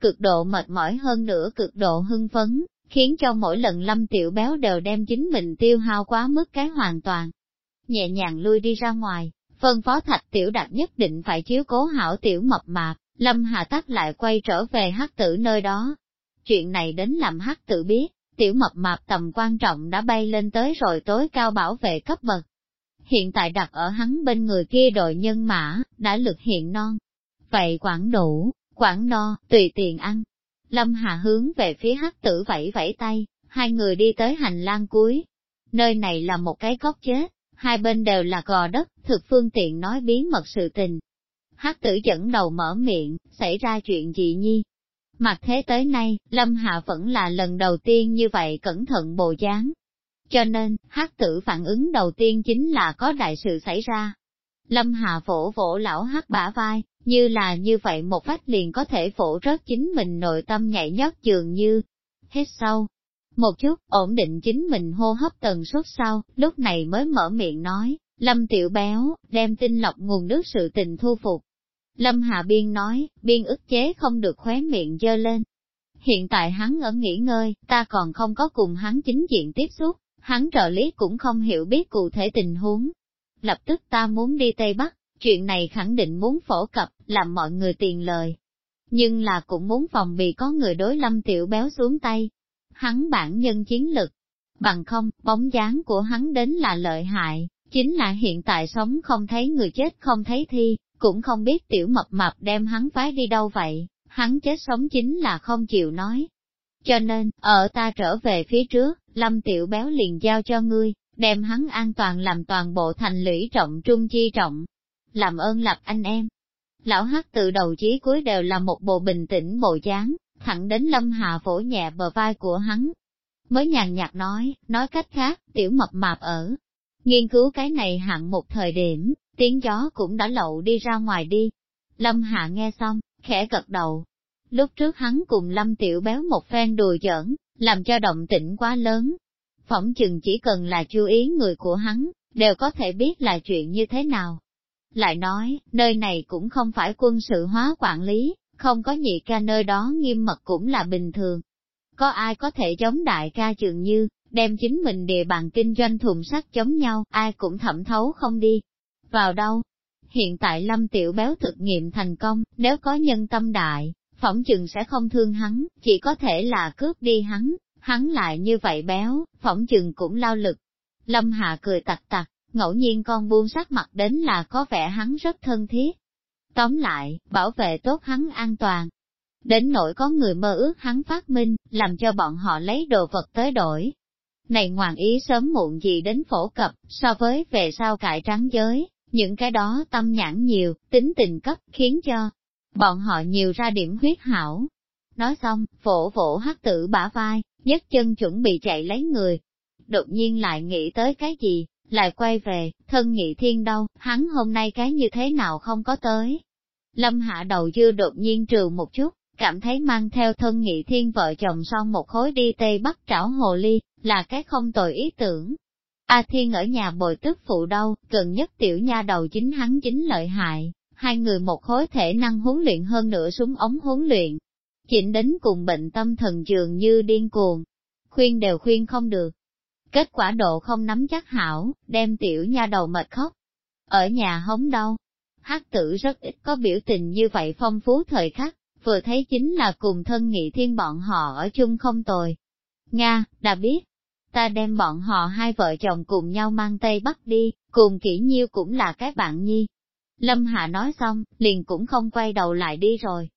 Cực độ mệt mỏi hơn nữa cực độ hưng phấn, khiến cho mỗi lần lâm tiểu béo đều đem chính mình tiêu hao quá mức cái hoàn toàn. Nhẹ nhàng lui đi ra ngoài, phân phó thạch tiểu đặc nhất định phải chiếu cố hảo tiểu mập mạp, lâm hà tắc lại quay trở về hắc tử nơi đó. Chuyện này đến làm hắc tử biết, tiểu mập mạp tầm quan trọng đã bay lên tới rồi tối cao bảo vệ cấp bậc. Hiện tại đặt ở hắn bên người kia đội nhân mã, đã lực hiện non. Vậy quản đủ, quản no, tùy tiền ăn. Lâm Hà hướng về phía hắc tử vẫy vẫy tay, hai người đi tới hành lang cuối. Nơi này là một cái góc chết, hai bên đều là gò đất, thực phương tiện nói bí mật sự tình. Hắc tử dẫn đầu mở miệng, xảy ra chuyện gì nhi? Mặt thế tới nay, Lâm Hạ vẫn là lần đầu tiên như vậy cẩn thận bồ dáng. Cho nên, hắc tử phản ứng đầu tiên chính là có đại sự xảy ra. Lâm hà phổ vỗ lão hắc bả vai, như là như vậy một phát liền có thể phổ rớt chính mình nội tâm nhảy nhót dường như. Hết sau. Một chút, ổn định chính mình hô hấp tần suất sau, lúc này mới mở miệng nói, Lâm tiểu béo, đem tinh lọc nguồn nước sự tình thu phục. Lâm hà Biên nói, biên ức chế không được khóe miệng dơ lên. Hiện tại hắn ở nghỉ ngơi, ta còn không có cùng hắn chính diện tiếp xúc, hắn trợ lý cũng không hiểu biết cụ thể tình huống. Lập tức ta muốn đi Tây Bắc, chuyện này khẳng định muốn phổ cập, làm mọi người tiền lời. Nhưng là cũng muốn phòng bị có người đối lâm tiểu béo xuống tay. Hắn bản nhân chiến lực, bằng không, bóng dáng của hắn đến là lợi hại, chính là hiện tại sống không thấy người chết không thấy thi, cũng không biết tiểu mập mập đem hắn phái đi đâu vậy, hắn chết sống chính là không chịu nói. Cho nên, ở ta trở về phía trước, lâm tiểu béo liền giao cho ngươi, đem hắn an toàn làm toàn bộ thành lũy trọng trung chi trọng. Làm ơn lập anh em. Lão hắc từ đầu chí cuối đều là một bộ bình tĩnh bộ dáng, thẳng đến lâm hà vỗ nhẹ bờ vai của hắn. Mới nhàn nhạt nói, nói cách khác, tiểu mập mạp ở. Nghiên cứu cái này hạng một thời điểm, tiếng gió cũng đã lậu đi ra ngoài đi. Lâm Hạ nghe xong, khẽ gật đầu. Lúc trước hắn cùng Lâm Tiểu Béo một phen đùa giỡn, làm cho động tĩnh quá lớn. Phỏng chừng chỉ cần là chú ý người của hắn, đều có thể biết là chuyện như thế nào. Lại nói, nơi này cũng không phải quân sự hóa quản lý, không có nhị ca nơi đó nghiêm mật cũng là bình thường. Có ai có thể giống đại ca trường như, đem chính mình địa bàn kinh doanh thùng sắt chống nhau, ai cũng thẩm thấu không đi vào đâu. Hiện tại Lâm Tiểu Béo thực nghiệm thành công, nếu có nhân tâm đại, phỏng chừng sẽ không thương hắn, chỉ có thể là cướp đi hắn, hắn lại như vậy béo, phỏng chừng cũng lao lực. Lâm Hạ cười tặc tặc, ngẫu nhiên con buông sắc mặt đến là có vẻ hắn rất thân thiết. Tóm lại, bảo vệ tốt hắn an toàn. Đến nỗi có người mơ ước hắn phát minh, làm cho bọn họ lấy đồ vật tới đổi. Này ngoạn ý sớm muộn gì đến phổ cập, so với về sau cải trắng giới, những cái đó tâm nhãn nhiều, tính tình cấp, khiến cho bọn họ nhiều ra điểm huyết hảo. Nói xong, vỗ vỗ hắc tử bả vai, nhấc chân chuẩn bị chạy lấy người. Đột nhiên lại nghĩ tới cái gì, lại quay về, thân nghị thiên đâu, hắn hôm nay cái như thế nào không có tới. Lâm hạ đầu dư đột nhiên trừ một chút, cảm thấy mang theo thân nghị thiên vợ chồng son một khối đi Tây Bắc trảo hồ ly, là cái không tồi ý tưởng. A Thiên ở nhà bồi tức phụ đâu, gần nhất tiểu nha đầu chính hắn chính lợi hại, hai người một khối thể năng huấn luyện hơn nữa súng ống huấn luyện. Chỉnh đến cùng bệnh tâm thần dường như điên cuồng, khuyên đều khuyên không được. Kết quả độ không nắm chắc hảo, đem tiểu nha đầu mệt khóc. Ở nhà hống đâu? Hát tử rất ít có biểu tình như vậy phong phú thời khắc, vừa thấy chính là cùng thân nghị thiên bọn họ ở chung không tồi. Nga, đã biết, ta đem bọn họ hai vợ chồng cùng nhau mang Tây Bắc đi, cùng kỹ nhiêu cũng là cái bạn nhi. Lâm Hạ nói xong, liền cũng không quay đầu lại đi rồi.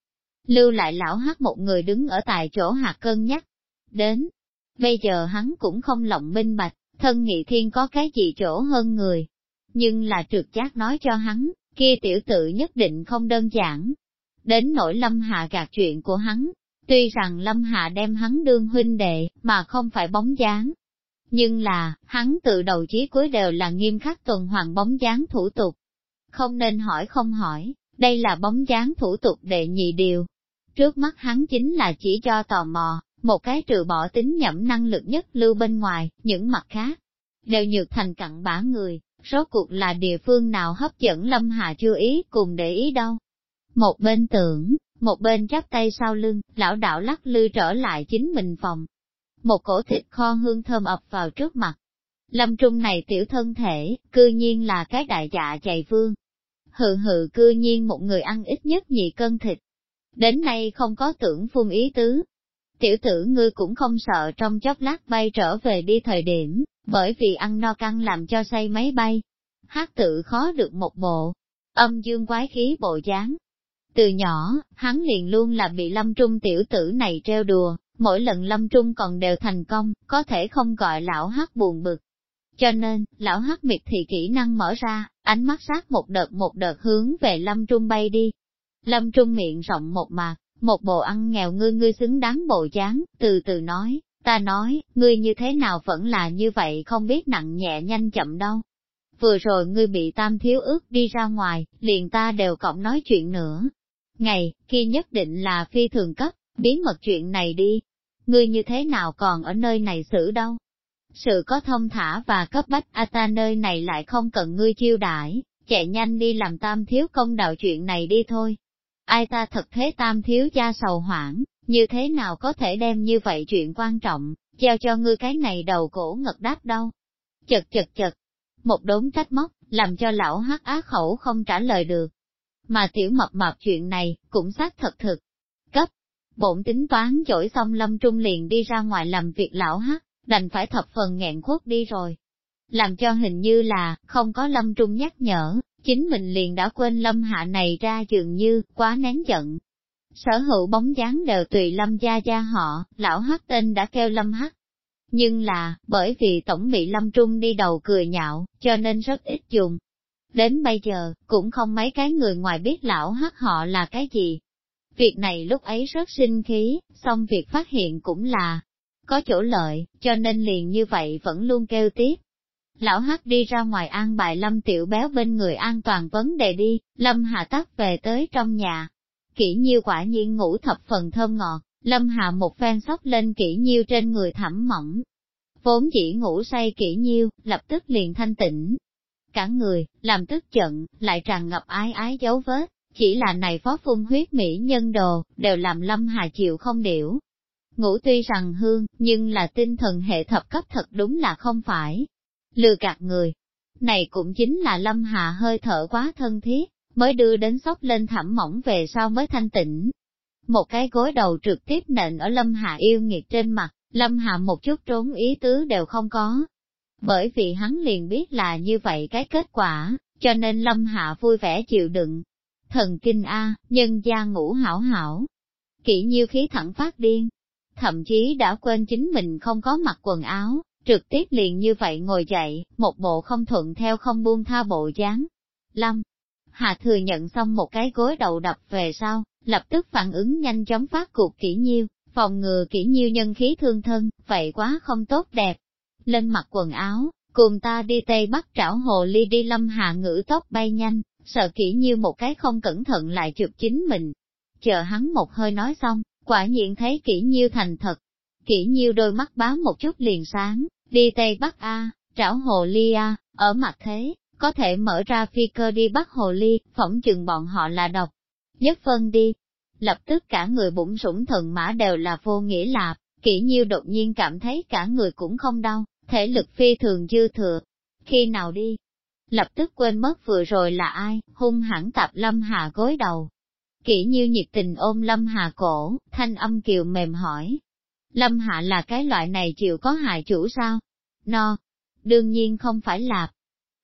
Lưu lại lão hát một người đứng ở tại chỗ hạt cân nhắc. Đến, bây giờ hắn cũng không lộng minh bạch, thân nghị thiên có cái gì chỗ hơn người. Nhưng là trượt giác nói cho hắn, kia tiểu tự nhất định không đơn giản. Đến nỗi Lâm Hạ gạt chuyện của hắn, tuy rằng Lâm Hạ đem hắn đương huynh đệ, mà không phải bóng dáng, nhưng là, hắn từ đầu chí cuối đều là nghiêm khắc tuần hoàn bóng dáng thủ tục. Không nên hỏi không hỏi, đây là bóng dáng thủ tục đệ nhị điều. Trước mắt hắn chính là chỉ cho tò mò, một cái trừ bỏ tính nhẩm năng lực nhất lưu bên ngoài, những mặt khác. đều nhược thành cặn bã người, rốt cuộc là địa phương nào hấp dẫn Lâm Hà chưa ý cùng để ý đâu. Một bên tưởng, một bên chắp tay sau lưng, lão đạo lắc lư trở lại chính mình phòng. Một cổ thịt kho hương thơm ập vào trước mặt. Lâm Trung này tiểu thân thể, cư nhiên là cái đại dạ chạy vương hừ hừ cư nhiên một người ăn ít nhất nhị cân thịt. Đến nay không có tưởng phun ý tứ. Tiểu tử ngươi cũng không sợ trong chốc lát bay trở về đi thời điểm, bởi vì ăn no căng làm cho say máy bay. Hát tự khó được một bộ, âm dương quái khí bộ dáng. Từ nhỏ, hắn liền luôn là bị lâm trung tiểu tử này treo đùa, mỗi lần lâm trung còn đều thành công, có thể không gọi lão hát buồn bực. Cho nên, lão hắc miệt thì kỹ năng mở ra, ánh mắt sát một đợt một đợt hướng về lâm trung bay đi. Lâm trung miệng rộng một mạc, một bộ ăn nghèo ngươi ngươi xứng đáng bộ dáng, từ từ nói, Ta nói, ngươi như thế nào vẫn là như vậy không biết nặng nhẹ nhanh chậm đâu. Vừa rồi ngươi bị tam thiếu ước đi ra ngoài, liền ta đều cộng nói chuyện nữa. Ngày, khi nhất định là phi thường cấp, bí mật chuyện này đi. Ngươi như thế nào còn ở nơi này xử đâu? Sự có thông thả và cấp bách a ta nơi này lại không cần ngươi chiêu đãi, chạy nhanh đi làm tam thiếu công đạo chuyện này đi thôi. Ai ta thật thế tam thiếu cha sầu hoảng, như thế nào có thể đem như vậy chuyện quan trọng, giao cho ngươi cái này đầu cổ ngật đáp đâu. Chật chật chật, một đống trách móc, làm cho lão hắc á khẩu không trả lời được. Mà tiểu mập mập chuyện này, cũng xác thật thực. Cấp, bổn tính toán dỗi xong lâm trung liền đi ra ngoài làm việc lão hắc, đành phải thập phần nghẹn khuất đi rồi. Làm cho hình như là, không có lâm trung nhắc nhở, chính mình liền đã quên lâm hạ này ra dường như, quá nén giận, Sở hữu bóng dáng đều tùy lâm gia gia họ, lão hắc tên đã kêu lâm hắc. Nhưng là, bởi vì tổng bị lâm trung đi đầu cười nhạo, cho nên rất ít dùng. Đến bây giờ, cũng không mấy cái người ngoài biết lão hắc họ là cái gì. Việc này lúc ấy rất sinh khí, xong việc phát hiện cũng là có chỗ lợi, cho nên liền như vậy vẫn luôn kêu tiếp. Lão Hắc đi ra ngoài an bài Lâm Tiểu Béo bên người an toàn vấn đề đi, Lâm hà Tắc về tới trong nhà, kỹ nhiêu quả nhiên ngủ thập phần thơm ngọt, lâm hà một phen sóc lên kỹ nhiêu trên người thẳm mỏng. Vốn chỉ ngủ say kỹ nhiêu, lập tức liền thanh tỉnh. Cả người, làm tức giận, lại tràn ngập ái ái dấu vết, chỉ là này phó phun huyết mỹ nhân đồ, đều làm lâm hà chịu không điểu. Ngủ tuy rằng hương, nhưng là tinh thần hệ thập cấp thật đúng là không phải. Lừa gạt người. Này cũng chính là lâm hà hơi thở quá thân thiết, mới đưa đến sóc lên thảm mỏng về sau mới thanh tịnh Một cái gối đầu trực tiếp nện ở Lâm Hạ yêu nghiệt trên mặt, Lâm Hạ một chút trốn ý tứ đều không có. Bởi vì hắn liền biết là như vậy cái kết quả, cho nên Lâm Hạ vui vẻ chịu đựng. Thần kinh A, nhân gia ngủ hảo hảo. Kỹ nhiêu khí thẳng phát điên. Thậm chí đã quên chính mình không có mặc quần áo, trực tiếp liền như vậy ngồi dậy, một bộ không thuận theo không buông tha bộ dáng. Lâm, Hà thừa nhận xong một cái gối đầu đập về sau, lập tức phản ứng nhanh chóng phát cuộc kỹ nhiêu, phòng ngừa kỹ nhiêu nhân khí thương thân, vậy quá không tốt đẹp. Lên mặc quần áo, cùng ta đi Tây Bắc trảo hồ ly đi lâm hạ ngữ tốc bay nhanh, sợ kỹ nhiêu một cái không cẩn thận lại chụp chính mình. Chờ hắn một hơi nói xong, quả nhiên thấy kỹ nhiêu thành thật. Kỹ nhiêu đôi mắt báo một chút liền sáng, đi Tây Bắc A, trảo hồ ly A, ở mặt thế, có thể mở ra phi cơ đi bắt hồ ly, phỏng chừng bọn họ là độc. Nhất phân đi. Lập tức cả người bụng sủng thần mã đều là vô nghĩa lạp, kỹ nhiêu đột nhiên cảm thấy cả người cũng không đau, thể lực phi thường dư thừa. Khi nào đi? Lập tức quên mất vừa rồi là ai, hung hẳn tập Lâm hạ gối đầu. Kỷ nhiêu nhiệt tình ôm Lâm Hà cổ, thanh âm kiều mềm hỏi. Lâm Hạ là cái loại này chịu có hại chủ sao? No, đương nhiên không phải lạp,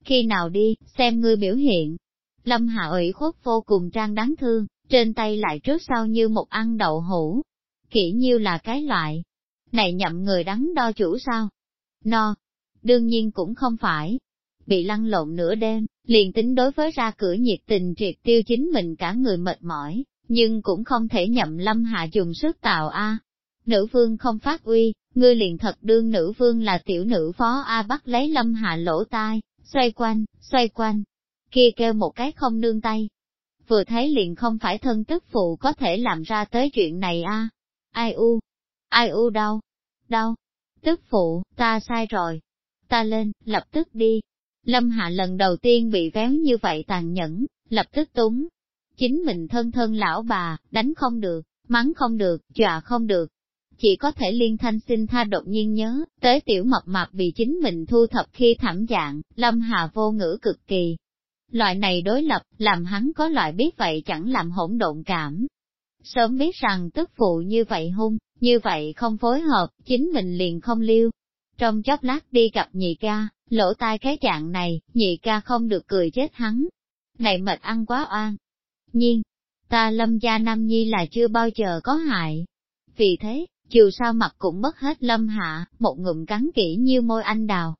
khi nào đi, xem ngươi biểu hiện. Lâm Hạ ủy khuất vô cùng trang đáng thương, trên tay lại trước sau như một ăn đậu hũ. Kỷ nhiêu là cái loại. Này nhậm người đắng đo chủ sao? No, đương nhiên cũng không phải. Bị lăn lộn nửa đêm, liền tính đối với ra cửa nhiệt tình triệt tiêu chính mình cả người mệt mỏi, nhưng cũng không thể nhậm lâm hạ dùng sức tạo a. Nữ vương không phát uy, ngươi liền thật đương nữ vương là tiểu nữ phó A bắt lấy lâm hạ lỗ tai, xoay quanh, xoay quanh, kia kêu một cái không nương tay. Vừa thấy liền không phải thân tức phụ có thể làm ra tới chuyện này a. Ai u? Ai u đâu? Đâu? Tức phụ, ta sai rồi. ta lên, lập tức đi. Lâm Hạ lần đầu tiên bị véo như vậy tàn nhẫn, lập tức túng. Chính mình thân thân lão bà, đánh không được, mắng không được, dọa không được. Chỉ có thể liên thanh xin tha đột nhiên nhớ, tới tiểu mập mạp vì chính mình thu thập khi thảm dạng, Lâm Hà vô ngữ cực kỳ. Loại này đối lập, làm hắn có loại biết vậy chẳng làm hỗn độn cảm. Sớm biết rằng tức phụ như vậy hung, như vậy không phối hợp, chính mình liền không liêu. Trong chốc lát đi gặp nhị ca, lỗ tai cái trạng này, nhị ca không được cười chết hắn. Này mệt ăn quá oan. Nhiên, ta lâm gia nam nhi là chưa bao giờ có hại. Vì thế, dù sao mặt cũng mất hết lâm hạ, một ngụm cắn kỹ như môi anh đào.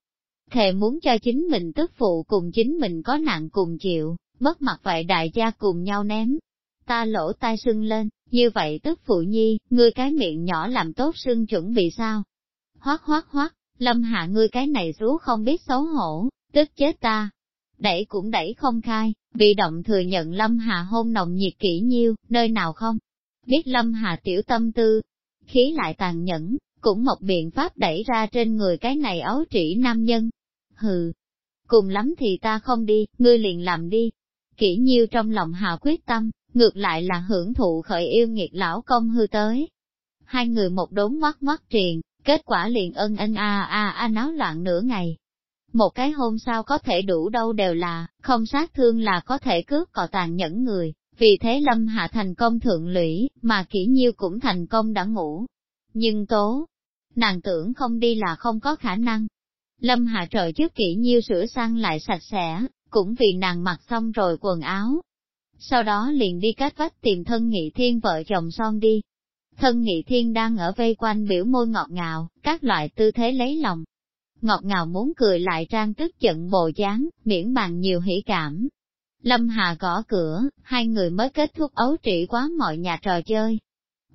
Thề muốn cho chính mình tức phụ cùng chính mình có nạn cùng chịu, mất mặt vậy đại gia cùng nhau ném. Ta lỗ tai sưng lên, như vậy tức phụ nhi, ngươi cái miệng nhỏ làm tốt sưng chuẩn bị sao? Hoác hoác hoác, lâm hạ ngươi cái này rú không biết xấu hổ, tức chết ta. Đẩy cũng đẩy không khai, bị động thừa nhận lâm hạ hôn nồng nhiệt kỹ nhiêu, nơi nào không? Biết lâm hạ tiểu tâm tư, khí lại tàn nhẫn, cũng một biện pháp đẩy ra trên người cái này ấu trĩ nam nhân. Hừ, cùng lắm thì ta không đi, ngươi liền làm đi. Kỹ nhiêu trong lòng hạ quyết tâm, ngược lại là hưởng thụ khởi yêu nghiệt lão công hư tới. Hai người một đốn ngoắt ngoắt triền, kết quả liền ân ân a a a náo loạn nửa ngày. Một cái hôn sao có thể đủ đâu đều là, không sát thương là có thể cướp cò tàn nhẫn người, vì thế Lâm Hạ thành công thượng lũy, mà kỹ nhiêu cũng thành công đã ngủ. Nhưng tố, nàng tưởng không đi là không có khả năng. Lâm Hạ trợ trước kỹ nhiêu sửa sang lại sạch sẽ, cũng vì nàng mặc xong rồi quần áo, sau đó liền đi cách vách tìm thân nghị thiên vợ chồng son đi. Thân nghị thiên đang ở vây quanh biểu môi ngọt ngào, các loại tư thế lấy lòng. Ngọt ngào muốn cười lại trang tức giận bồ dáng, miễn bàn nhiều hỉ cảm. Lâm Hà gõ cửa, hai người mới kết thúc ấu trị quá mọi nhà trò chơi.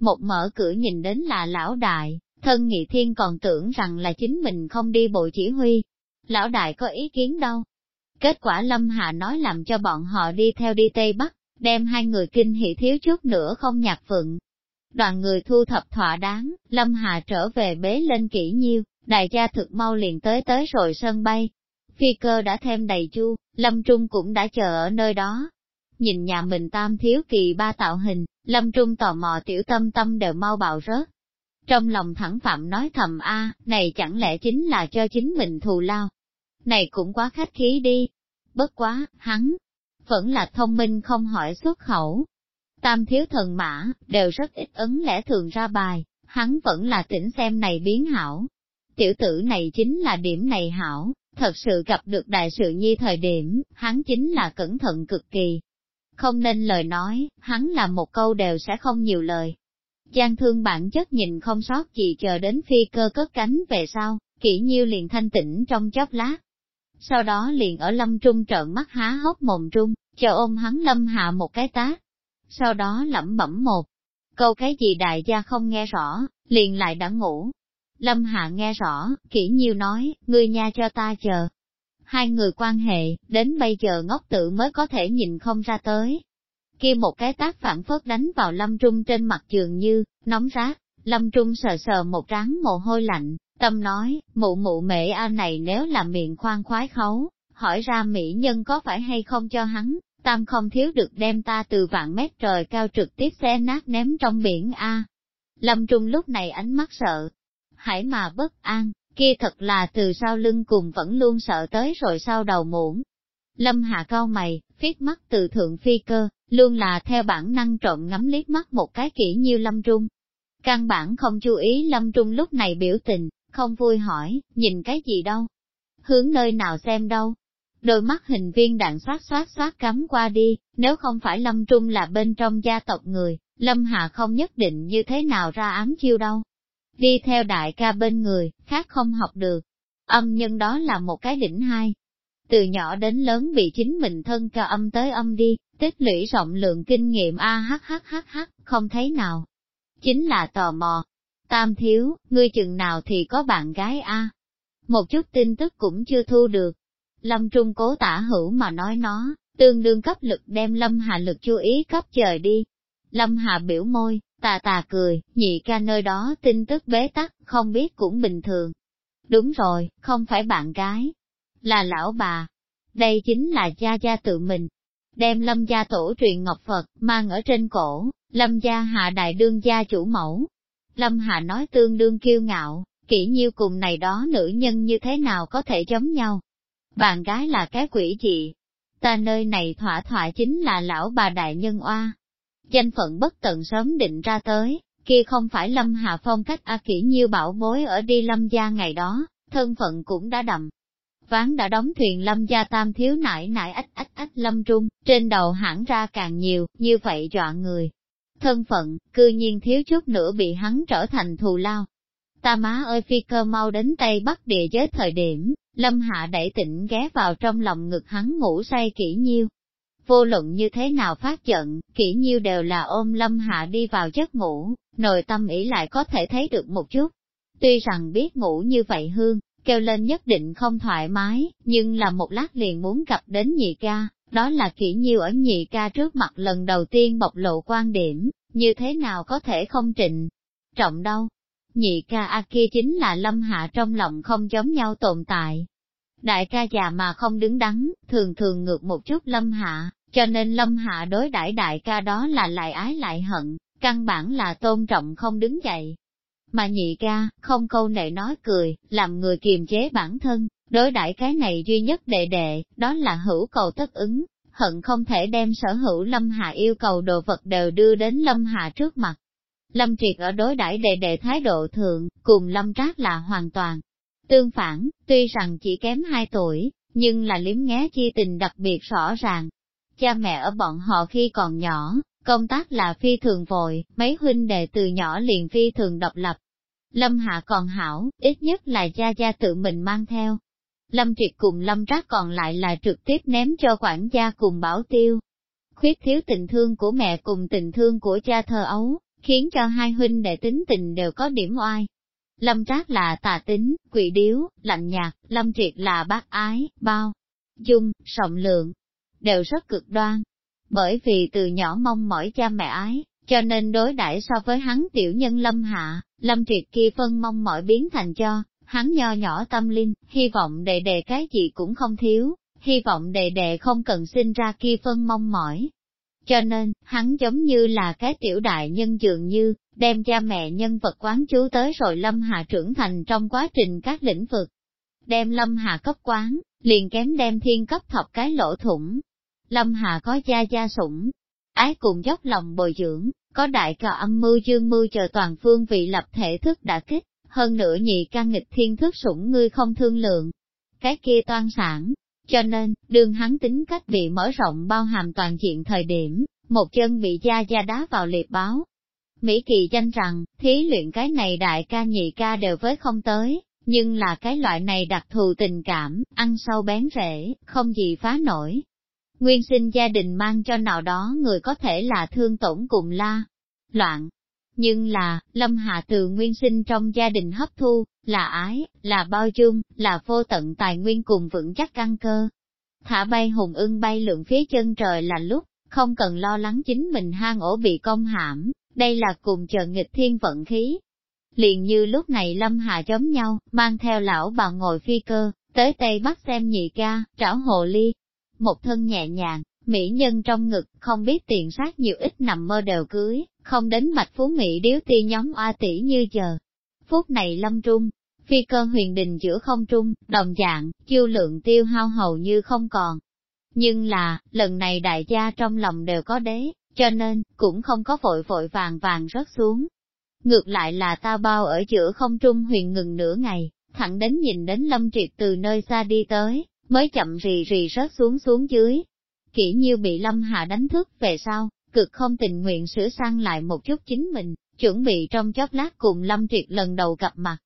Một mở cửa nhìn đến là lão đại, thân nghị thiên còn tưởng rằng là chính mình không đi bộ chỉ huy. Lão đại có ý kiến đâu, Kết quả Lâm Hà nói làm cho bọn họ đi theo đi Tây Bắc, đem hai người kinh hỉ thiếu chút nữa không nhạc phượng. Đoàn người thu thập thỏa đáng, Lâm Hà trở về bế lên kỹ nhiêu, đại gia thực mau liền tới tới rồi sân bay. Phi cơ đã thêm đầy chu, Lâm Trung cũng đã chờ ở nơi đó. Nhìn nhà mình tam thiếu kỳ ba tạo hình, Lâm Trung tò mò tiểu tâm tâm đều mau bạo rớt. Trong lòng thẳng phạm nói thầm a, này chẳng lẽ chính là cho chính mình thù lao. Này cũng quá khách khí đi. Bất quá, hắn, vẫn là thông minh không hỏi xuất khẩu. Tam thiếu thần mã, đều rất ít ấn lẽ thường ra bài, hắn vẫn là tỉnh xem này biến hảo. Tiểu tử này chính là điểm này hảo, thật sự gặp được đại sự nhi thời điểm, hắn chính là cẩn thận cực kỳ. Không nên lời nói, hắn là một câu đều sẽ không nhiều lời. Giang thương bản chất nhìn không sót gì chờ đến phi cơ cất cánh về sau, kỹ nhiêu liền thanh tĩnh trong chốc lát, sau đó liền ở lâm trung trợn mắt há hốc mồm trung, chờ ôm hắn lâm hạ một cái tát. Sau đó lẩm bẩm một câu cái gì đại gia không nghe rõ, liền lại đã ngủ. Lâm hạ nghe rõ, kỹ nhiêu nói, ngươi nha cho ta chờ. Hai người quan hệ, đến bây giờ ngốc tự mới có thể nhìn không ra tới. Kia một cái tác phản phất đánh vào lâm trung trên mặt trường như, nóng rát, lâm trung sờ sờ một ráng mồ hôi lạnh, Tâm nói, mụ mụ mẹ a này nếu là miệng khoan khoái khấu, hỏi ra mỹ nhân có phải hay không cho hắn, tam không thiếu được đem ta từ vạn mét trời cao trực tiếp xé nát ném trong biển A. Lâm Trung lúc này ánh mắt sợ, hãy mà bất an, kia thật là từ sau lưng cùng vẫn luôn sợ tới rồi sau đầu muỗng. Lâm hạ cao mày, viết mắt từ thượng phi cơ, luôn là theo bản năng trộm ngắm liếc mắt một cái kỹ như Lâm Trung. Căn bản không chú ý Lâm Trung lúc này biểu tình, không vui hỏi, nhìn cái gì đâu? Hướng nơi nào xem đâu? Đôi mắt hình viên đạn xoát xoát xoát cắm qua đi, nếu không phải Lâm Trung là bên trong gia tộc người, Lâm Hà không nhất định như thế nào ra ám chiêu đâu. Đi theo đại ca bên người, khác không học được. Âm nhân đó là một cái đỉnh hai. Từ nhỏ đến lớn bị chính mình thân cho âm tới âm đi, tích lũy rộng lượng kinh nghiệm a h h h h không thấy nào. Chính là tò mò, Tam thiếu, ngươi chừng nào thì có bạn gái a? Một chút tin tức cũng chưa thu được. Lâm Trung cố tả hữu mà nói nó, tương đương cấp lực đem Lâm Hà lực chú ý cấp trời đi. Lâm Hà biểu môi, tà tà cười, nhị ca nơi đó tin tức bế tắc, không biết cũng bình thường. Đúng rồi, không phải bạn gái, là lão bà. Đây chính là gia gia tự mình. Đem lâm gia tổ truyền ngọc Phật, mang ở trên cổ, lâm gia hạ đại đương gia chủ mẫu. Lâm hạ nói tương đương kiêu ngạo, kỹ nhiêu cùng này đó nữ nhân như thế nào có thể giống nhau. Bạn gái là cái quỷ gì? Ta nơi này thỏa thỏa chính là lão bà đại nhân oa. Danh phận bất tận sớm định ra tới, kia không phải lâm hà phong cách A kỷ nhiêu bảo bối ở đi lâm gia ngày đó, thân phận cũng đã đậm. Ván đã đóng thuyền lâm gia tam thiếu nải nải ách ách ách lâm trung, trên đầu hãng ra càng nhiều, như vậy dọa người. Thân phận, cư nhiên thiếu chút nữa bị hắn trở thành thù lao. Ta má ơi phi cơ mau đến Tây Bắc địa giới thời điểm, lâm hạ đẩy tỉnh ghé vào trong lòng ngực hắn ngủ say kỹ nhiêu. Vô luận như thế nào phát giận, kỹ nhiêu đều là ôm lâm hạ đi vào giấc ngủ, nội tâm ý lại có thể thấy được một chút. Tuy rằng biết ngủ như vậy hương, kêu lên nhất định không thoải mái, nhưng là một lát liền muốn gặp đến nhị ca, đó là kỹ nhiêu ở nhị ca trước mặt lần đầu tiên bộc lộ quan điểm, như thế nào có thể không trịnh. Trọng đâu? Nhị ca A kia chính là lâm hạ trong lòng không giống nhau tồn tại. Đại ca già mà không đứng đắn, thường thường ngược một chút lâm hạ, cho nên lâm hạ đối đãi đại ca đó là lại ái lại hận, căn bản là tôn trọng không đứng dậy. Mà nhị ca, không câu nệ nói cười, làm người kiềm chế bản thân, đối đãi cái này duy nhất đệ đệ, đó là hữu cầu tất ứng, hận không thể đem sở hữu Lâm Hạ yêu cầu đồ vật đều đưa đến Lâm Hạ trước mặt. Lâm Triệt ở đối đãi đệ đệ thái độ thượng, cùng Lâm Trác là hoàn toàn tương phản, tuy rằng chỉ kém 2 tuổi, nhưng là liếm ngé chi tình đặc biệt rõ ràng. Cha mẹ ở bọn họ khi còn nhỏ, Công tác là phi thường vội, mấy huynh đệ từ nhỏ liền phi thường độc lập. Lâm Hạ còn hảo, ít nhất là gia gia tự mình mang theo. Lâm Triệt cùng Lâm Trác còn lại là trực tiếp ném cho quản gia cùng bảo tiêu. Khuyết thiếu tình thương của mẹ cùng tình thương của cha thơ ấu, khiến cho hai huynh đệ tính tình đều có điểm oai. Lâm Trác là tà tính, quỷ điếu, lạnh nhạt, Lâm Triệt là bác ái, bao, dung, rộng lượng, đều rất cực đoan, bởi vì từ nhỏ mong mỏi cha mẹ ái, cho nên đối đãi so với hắn tiểu nhân lâm hạ, lâm triệt kia phân mong mỏi biến thành cho, hắn nho nhỏ tâm linh, hy vọng đệ đệ cái gì cũng không thiếu, hy vọng đệ đệ không cần sinh ra kia phân mong mỏi. Cho nên, hắn giống như là cái tiểu đại nhân dường như, đem cha mẹ nhân vật quán chú tới rồi lâm hạ trưởng thành trong quá trình các lĩnh vực. Đem lâm hạ cấp quán, liền kém đem thiên cấp thọc cái lỗ thủng, Lâm Hà có gia gia sủng, ái cùng dốc lòng bồi dưỡng, có đại cờ âm mưu dương mưu chờ toàn phương vị lập thể thức đã kích, hơn nữa nhị ca nghịch thiên thức sủng ngươi không thương lượng. Cái kia toan sản, cho nên, đường hắn tính cách bị mở rộng bao hàm toàn diện thời điểm, một chân bị gia gia đá vào liệt báo. Mỹ kỳ danh rằng, thí luyện cái này đại ca nhị ca đều với không tới, nhưng là cái loại này đặc thù tình cảm, ăn sâu bén rễ, không gì phá nổi, Nguyên sinh gia đình mang cho nào đó người có thể là thương tổn cùng la, loạn. Nhưng là, Lâm Hạ từ nguyên sinh trong gia đình hấp thu, là ái, là bao dung, là vô tận tài nguyên cùng vững chắc căn cơ. Thả bay hùng ưng bay lượn phía chân trời là lúc, không cần lo lắng chính mình hang ổ bị công hãm, đây là cùng chờ nghịch thiên vận khí. Liền như lúc này Lâm Hạ giống nhau, mang theo lão bà ngồi phi cơ, tới Tây Bắc xem nhị ca, trảo hồ ly, một thân nhẹ nhàng, mỹ nhân trong ngực, không biết tiền sát nhiều ít nằm mơ đều cưới, không đến mạch phú mỹ điếu ti nhóm oa tỷ như giờ. Phút này lâm trung, phi cơ huyền đình giữa không trung, đồng dạng, chiêu lượng tiêu hao hầu như không còn. Nhưng là, lần này đại gia trong lòng đều có đế, cho nên, cũng không có vội vội vàng vàng rớt xuống. Ngược lại là ta bao ở giữa không trung huyền ngừng nửa ngày, thẳng đến nhìn đến lâm triệt từ nơi xa đi tới, mới chậm rì rì rớt xuống xuống dưới. Kỷ nhiêu bị Lâm Hạ đánh thức về sau, cực không tình nguyện sửa sang lại một chút chính mình, chuẩn bị trong chốc lát cùng Lâm Triệt lần đầu gặp mặt.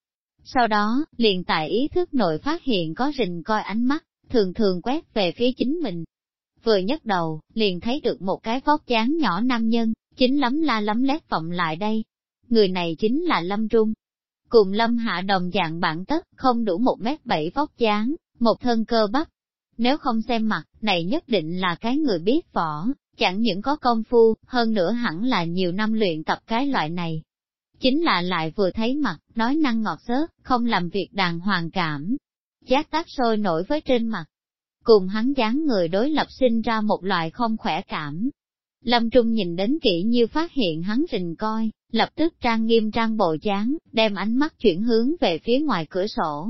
Sau đó, liền tại ý thức nội phát hiện có rình coi ánh mắt, thường thường quét về phía chính mình. Vừa nhấc đầu, liền thấy được một cái vóc dáng nhỏ nam nhân, chính lắm la lắm lét vọng lại đây. Người này chính là Lâm Trung. Cùng Lâm Hạ đồng dạng bản tất, không đủ một mét bảy vóc dáng, một thân cơ bắp. Nếu không xem mặt, này nhất định là cái người biết võ, chẳng những có công phu, hơn nữa hẳn là nhiều năm luyện tập cái loại này. chính là lại vừa thấy mặt, nói năng ngọt xớt, không làm việc đàng hoàng cảm. Giác tác sôi nổi với trên mặt. Cùng hắn dáng người đối lập sinh ra một loại không khỏe cảm. Lâm Trung nhìn đến kỹ như phát hiện hắn rình coi, lập tức trang nghiêm trang bộ dáng, đem ánh mắt chuyển hướng về phía ngoài cửa sổ.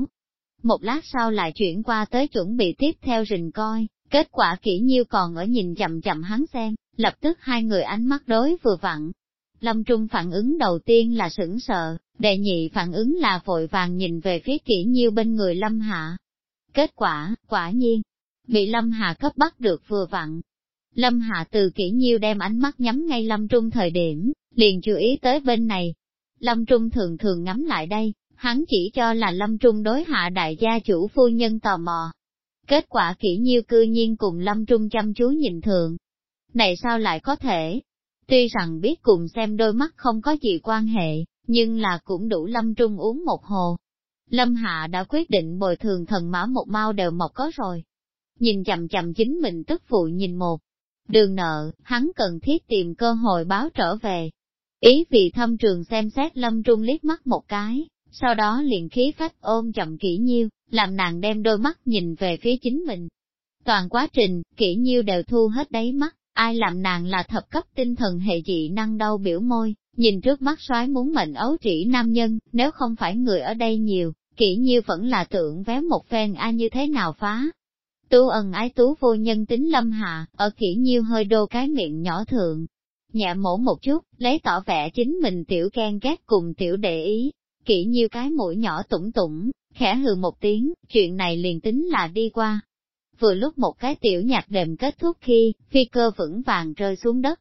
Một lát sau lại chuyển qua tới chuẩn bị tiếp theo rình coi, kết quả kỹ nhiêu còn ở nhìn chậm chậm hắn xem, lập tức hai người ánh mắt đối vừa vặn, Lâm Trung phản ứng đầu tiên là sững sợ, đệ nhị phản ứng là vội vàng nhìn về phía kỹ nhiêu bên người Lâm Hạ. Kết quả, quả nhiên, bị Lâm Hạ cấp bắt được vừa vặn. Lâm Hạ từ kỹ nhiêu đem ánh mắt nhắm ngay Lâm Trung thời điểm, liền chú ý tới bên này. Lâm Trung thường thường ngắm lại đây, hắn chỉ cho là Lâm Trung đối hạ đại gia chủ phu nhân tò mò. Kết quả kỹ nhiêu cư nhiên cùng Lâm Trung chăm chú nhìn thường. Này sao lại có thể, Tuy rằng biết cùng xem đôi mắt không có gì quan hệ, nhưng là cũng đủ Lâm Trung uống một hồ. Lâm Hạ đã quyết định bồi thường thần mã một mau đều mọc có rồi. Nhìn chậm chậm chính mình tức phụ nhìn một. Đường nợ, hắn cần thiết tìm cơ hội báo trở về. Ý vị thâm trường xem xét Lâm Trung liếc mắt một cái, sau đó liền khí phách ôm chậm kỹ nhiêu, làm nàng đem đôi mắt nhìn về phía chính mình. Toàn quá trình, kỹ nhiêu đều thu hết đáy mắt, ai làm nàng là thập cấp tinh thần hệ dị năng đau biểu môi, nhìn trước mắt soái muốn mệnh ấu trĩ nam nhân, nếu không phải người ở đây nhiều, kỹ nhiêu vẫn là tưởng vé một phen ai như thế nào phá. Tú ân ái tú vô nhân tính lâm hạ, ở kỹ nhiêu hơi đô cái miệng nhỏ thượng. Nhẹ mổ một chút, lấy tỏ vẻ chính mình tiểu khen ghét cùng tiểu để ý. Kỹ nhiêu cái mũi nhỏ tủng tủng, khẽ hừ một tiếng, chuyện này liền tính là đi qua, vừa lúc một cái tiểu nhạc đệm kết thúc khi, phi cơ vững vàng rơi xuống đất.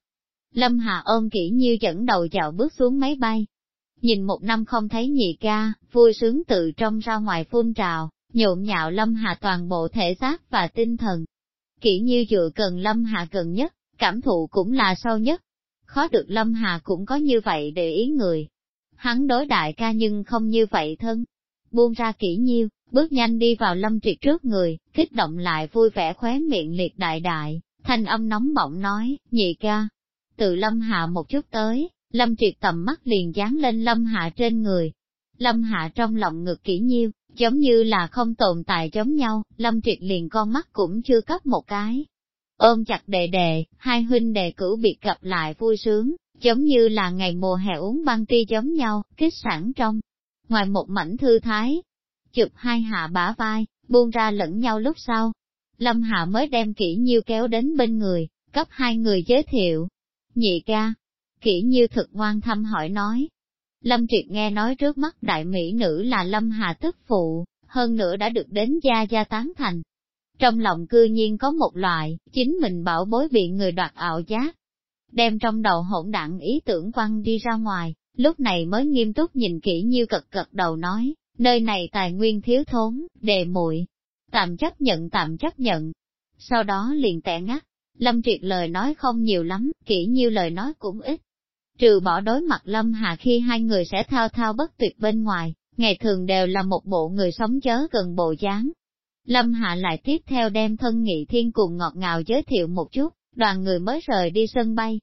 Lâm Hà ôm kỹ như dẫn đầu dạo bước xuống máy bay. Nhìn một năm không thấy nhị ca, vui sướng tự trong ra ngoài phun trào, nhộn nhạo Lâm Hà toàn bộ thể xác và tinh thần. Kỹ như dựa cần Lâm Hà gần nhất, cảm thụ cũng là sâu nhất. Khó được Lâm Hà cũng có như vậy để ý người. Hắn đối đại ca nhưng không như vậy thân. Buông ra kỹ nhiêu, bước nhanh đi vào lâm triệt trước người, kích động lại vui vẻ khóe miệng liệt đại đại, thanh âm nóng bỏng nói, nhị ca. Từ lâm hạ một chút tới, lâm triệt tầm mắt liền dán lên lâm hạ trên người. Lâm hạ trong lòng ngực kỹ nhiêu, giống như là không tồn tại giống nhau, lâm triệt liền con mắt cũng chưa cấp một cái. Ôm chặt đệ đệ, hai huynh đệ cửu biệt gặp lại vui sướng, giống như là ngày mùa hè uống băng ti giống nhau, kích sản trong. Ngoài một mảnh thư thái, chụp hai hạ bả vai, buông ra lẫn nhau lúc sau. Lâm Hạ mới đem kỹ nhiêu kéo đến bên người, cấp hai người giới thiệu. Nhị ca, kỹ nhiêu thực ngoan thăm hỏi nói. Lâm Triệt nghe nói trước mắt đại mỹ nữ là Lâm hạ tức phụ, hơn nữa đã được đến gia gia tán thành. Trong lòng cư nhiên có một loại, chính mình bảo bối bị người đoạt ảo giác. Đem trong đầu hỗn đảng ý tưởng quăng đi ra ngoài, lúc này mới nghiêm túc nhìn kỹ như cật cật đầu nói, nơi này tài nguyên thiếu thốn, đề muội tạm chấp nhận tạm chấp nhận. Sau đó liền tẻ ngắt, Lâm Triệt lời nói không nhiều lắm, kỹ như lời nói cũng ít. Trừ bỏ đối mặt Lâm Hà khi hai người sẽ thao thao bất tuyệt bên ngoài, ngày thường đều là một bộ người sống chớ gần bộ dáng. Lâm Hạ lại tiếp theo đem thân nghị thiên cùng ngọt ngào giới thiệu một chút, đoàn người mới rời đi sân bay.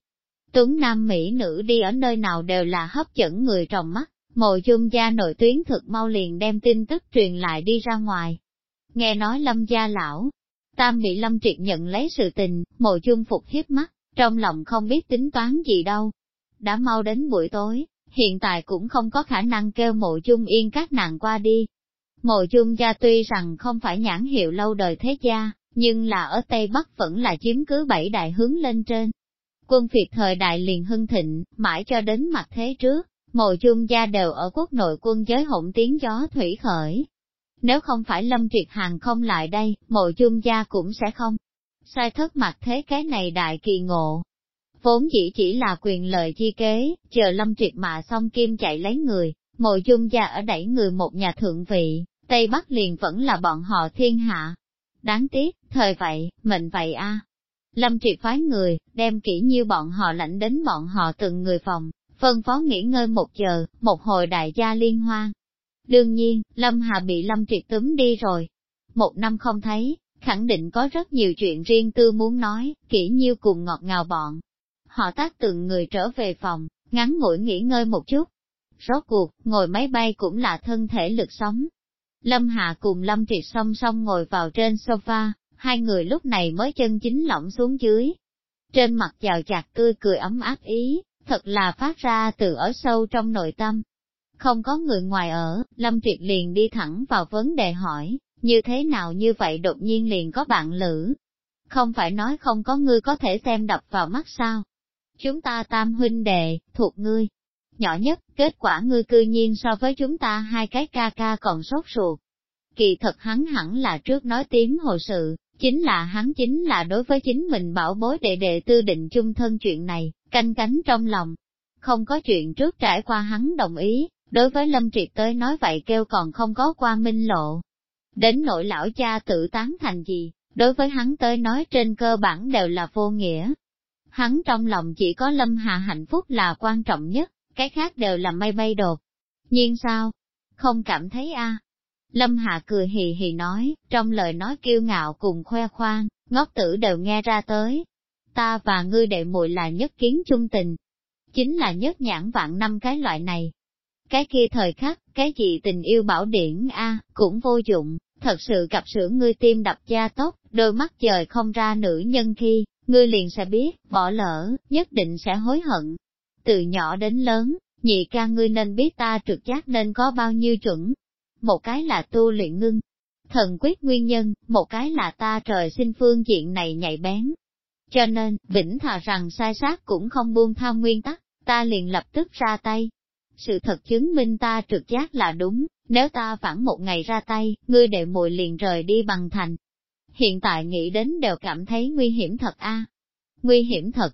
Tuấn Nam Mỹ nữ đi ở nơi nào đều là hấp dẫn người trong mắt, Mộ dung gia nội tuyến thực mau liền đem tin tức truyền lại đi ra ngoài. Nghe nói lâm gia lão, tam bị lâm triệt nhận lấy sự tình, mộ dung phục hiếp mắt, trong lòng không biết tính toán gì đâu. Đã mau đến buổi tối, hiện tại cũng không có khả năng kêu mộ dung yên các nàng qua đi. Mộ dung gia tuy rằng không phải nhãn hiệu lâu đời thế gia, nhưng là ở Tây Bắc vẫn là chiếm cứ bảy đại hướng lên trên. Quân Việt thời đại liền hưng thịnh, mãi cho đến mặt thế trước, Mộ chung gia đều ở quốc nội quân giới hỗn tiếng gió thủy khởi. Nếu không phải lâm triệt hàng không lại đây, mộ chung gia cũng sẽ không. Sai thất mặt thế cái này đại kỳ ngộ. Vốn chỉ chỉ là quyền lợi chi kế, chờ lâm triệt mà xong kim chạy lấy người, mộ chung gia ở đẩy người một nhà thượng vị, Tây Bắc liền vẫn là bọn họ thiên hạ. Đáng tiếc, thời vậy, mệnh vậy a. Lâm triệt phái người, đem kỹ như bọn họ lãnh đến bọn họ từng người phòng, phân phó nghỉ ngơi một giờ, một hồi đại gia liên hoan. Đương nhiên, Lâm Hà bị Lâm Triệt túm đi rồi. Một năm không thấy, khẳng định có rất nhiều chuyện riêng tư muốn nói, kỹ nhiêu cùng ngọt ngào bọn. Họ tác từng người trở về phòng, ngắn ngủi nghỉ ngơi một chút. Rốt cuộc, ngồi máy bay cũng là thân thể lực sống. Lâm Hạ cùng Lâm Triệt song song ngồi vào trên sofa, hai người lúc này mới chân chính lỏng xuống dưới. Trên mặt giàu chặt tươi cười ấm áp ý, thật là phát ra từ ở sâu trong nội tâm. Không có người ngoài ở, Lâm Triệt liền đi thẳng vào vấn đề hỏi, như thế nào như vậy đột nhiên liền có bạn lữ? Không phải nói không có ngươi có thể xem đập vào mắt sao? Chúng ta tam huynh đệ, thuộc ngươi. Nhỏ nhất, kết quả ngươi cư nhiên so với chúng ta hai cái ca ca còn sốt ruột. Kỳ thật hắn hẳn là trước nói tiếng hồ sự, chính là hắn chính là đối với chính mình bảo bối đệ đệ tư định chung thân chuyện này, canh cánh trong lòng. Không có chuyện trước trải qua hắn đồng ý, đối với Lâm Triệt tới nói vậy kêu còn không có qua minh lộ. Đến nội lão cha tự tán thành gì, đối với hắn tới nói trên cơ bản đều là vô nghĩa. Hắn trong lòng chỉ có Lâm Hà hạnh phúc là quan trọng nhất, cái khác đều là mây bay đột. Nhưng sao? Không cảm thấy a? Lâm Hạ cười hì hì nói, trong lời nói kiêu ngạo cùng khoe khoang, ngốc tử đều nghe ra tới. Ta và ngươi đệ muội là nhất kiến chung tình. Chính là nhất nhãn vạn năm cái loại này. Cái kia thời khắc, cái gì tình yêu bảo điển a cũng vô dụng, thật sự cặp sữa ngươi tim đập da tốt, đôi mắt trời không ra nữ nhân khi, ngươi liền sẽ biết, bỏ lỡ, nhất định sẽ hối hận. Từ nhỏ đến lớn, nhị ca ngươi nên biết ta trực giác nên có bao nhiêu chuẩn, một cái là tu luyện ngưng, thần quyết nguyên nhân, một cái là ta trời sinh phương diện này nhạy bén. Cho nên, vĩnh thà rằng sai sát cũng không buông tha nguyên tắc, ta liền lập tức ra tay. Sự thật chứng minh ta trực giác là đúng, nếu ta phản một ngày ra tay, ngươi đệ muội liền rời đi bằng thành. Hiện tại nghĩ đến đều cảm thấy nguy hiểm thật a Nguy hiểm thật.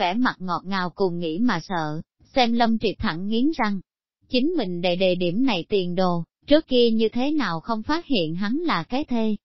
Vẻ mặt ngọt ngào cùng nghĩ mà sợ, xem lâm triệt thẳng nghiến răng. Chính mình đề đề điểm này tiền đồ, Trước kia như thế nào không phát hiện hắn là cái thê,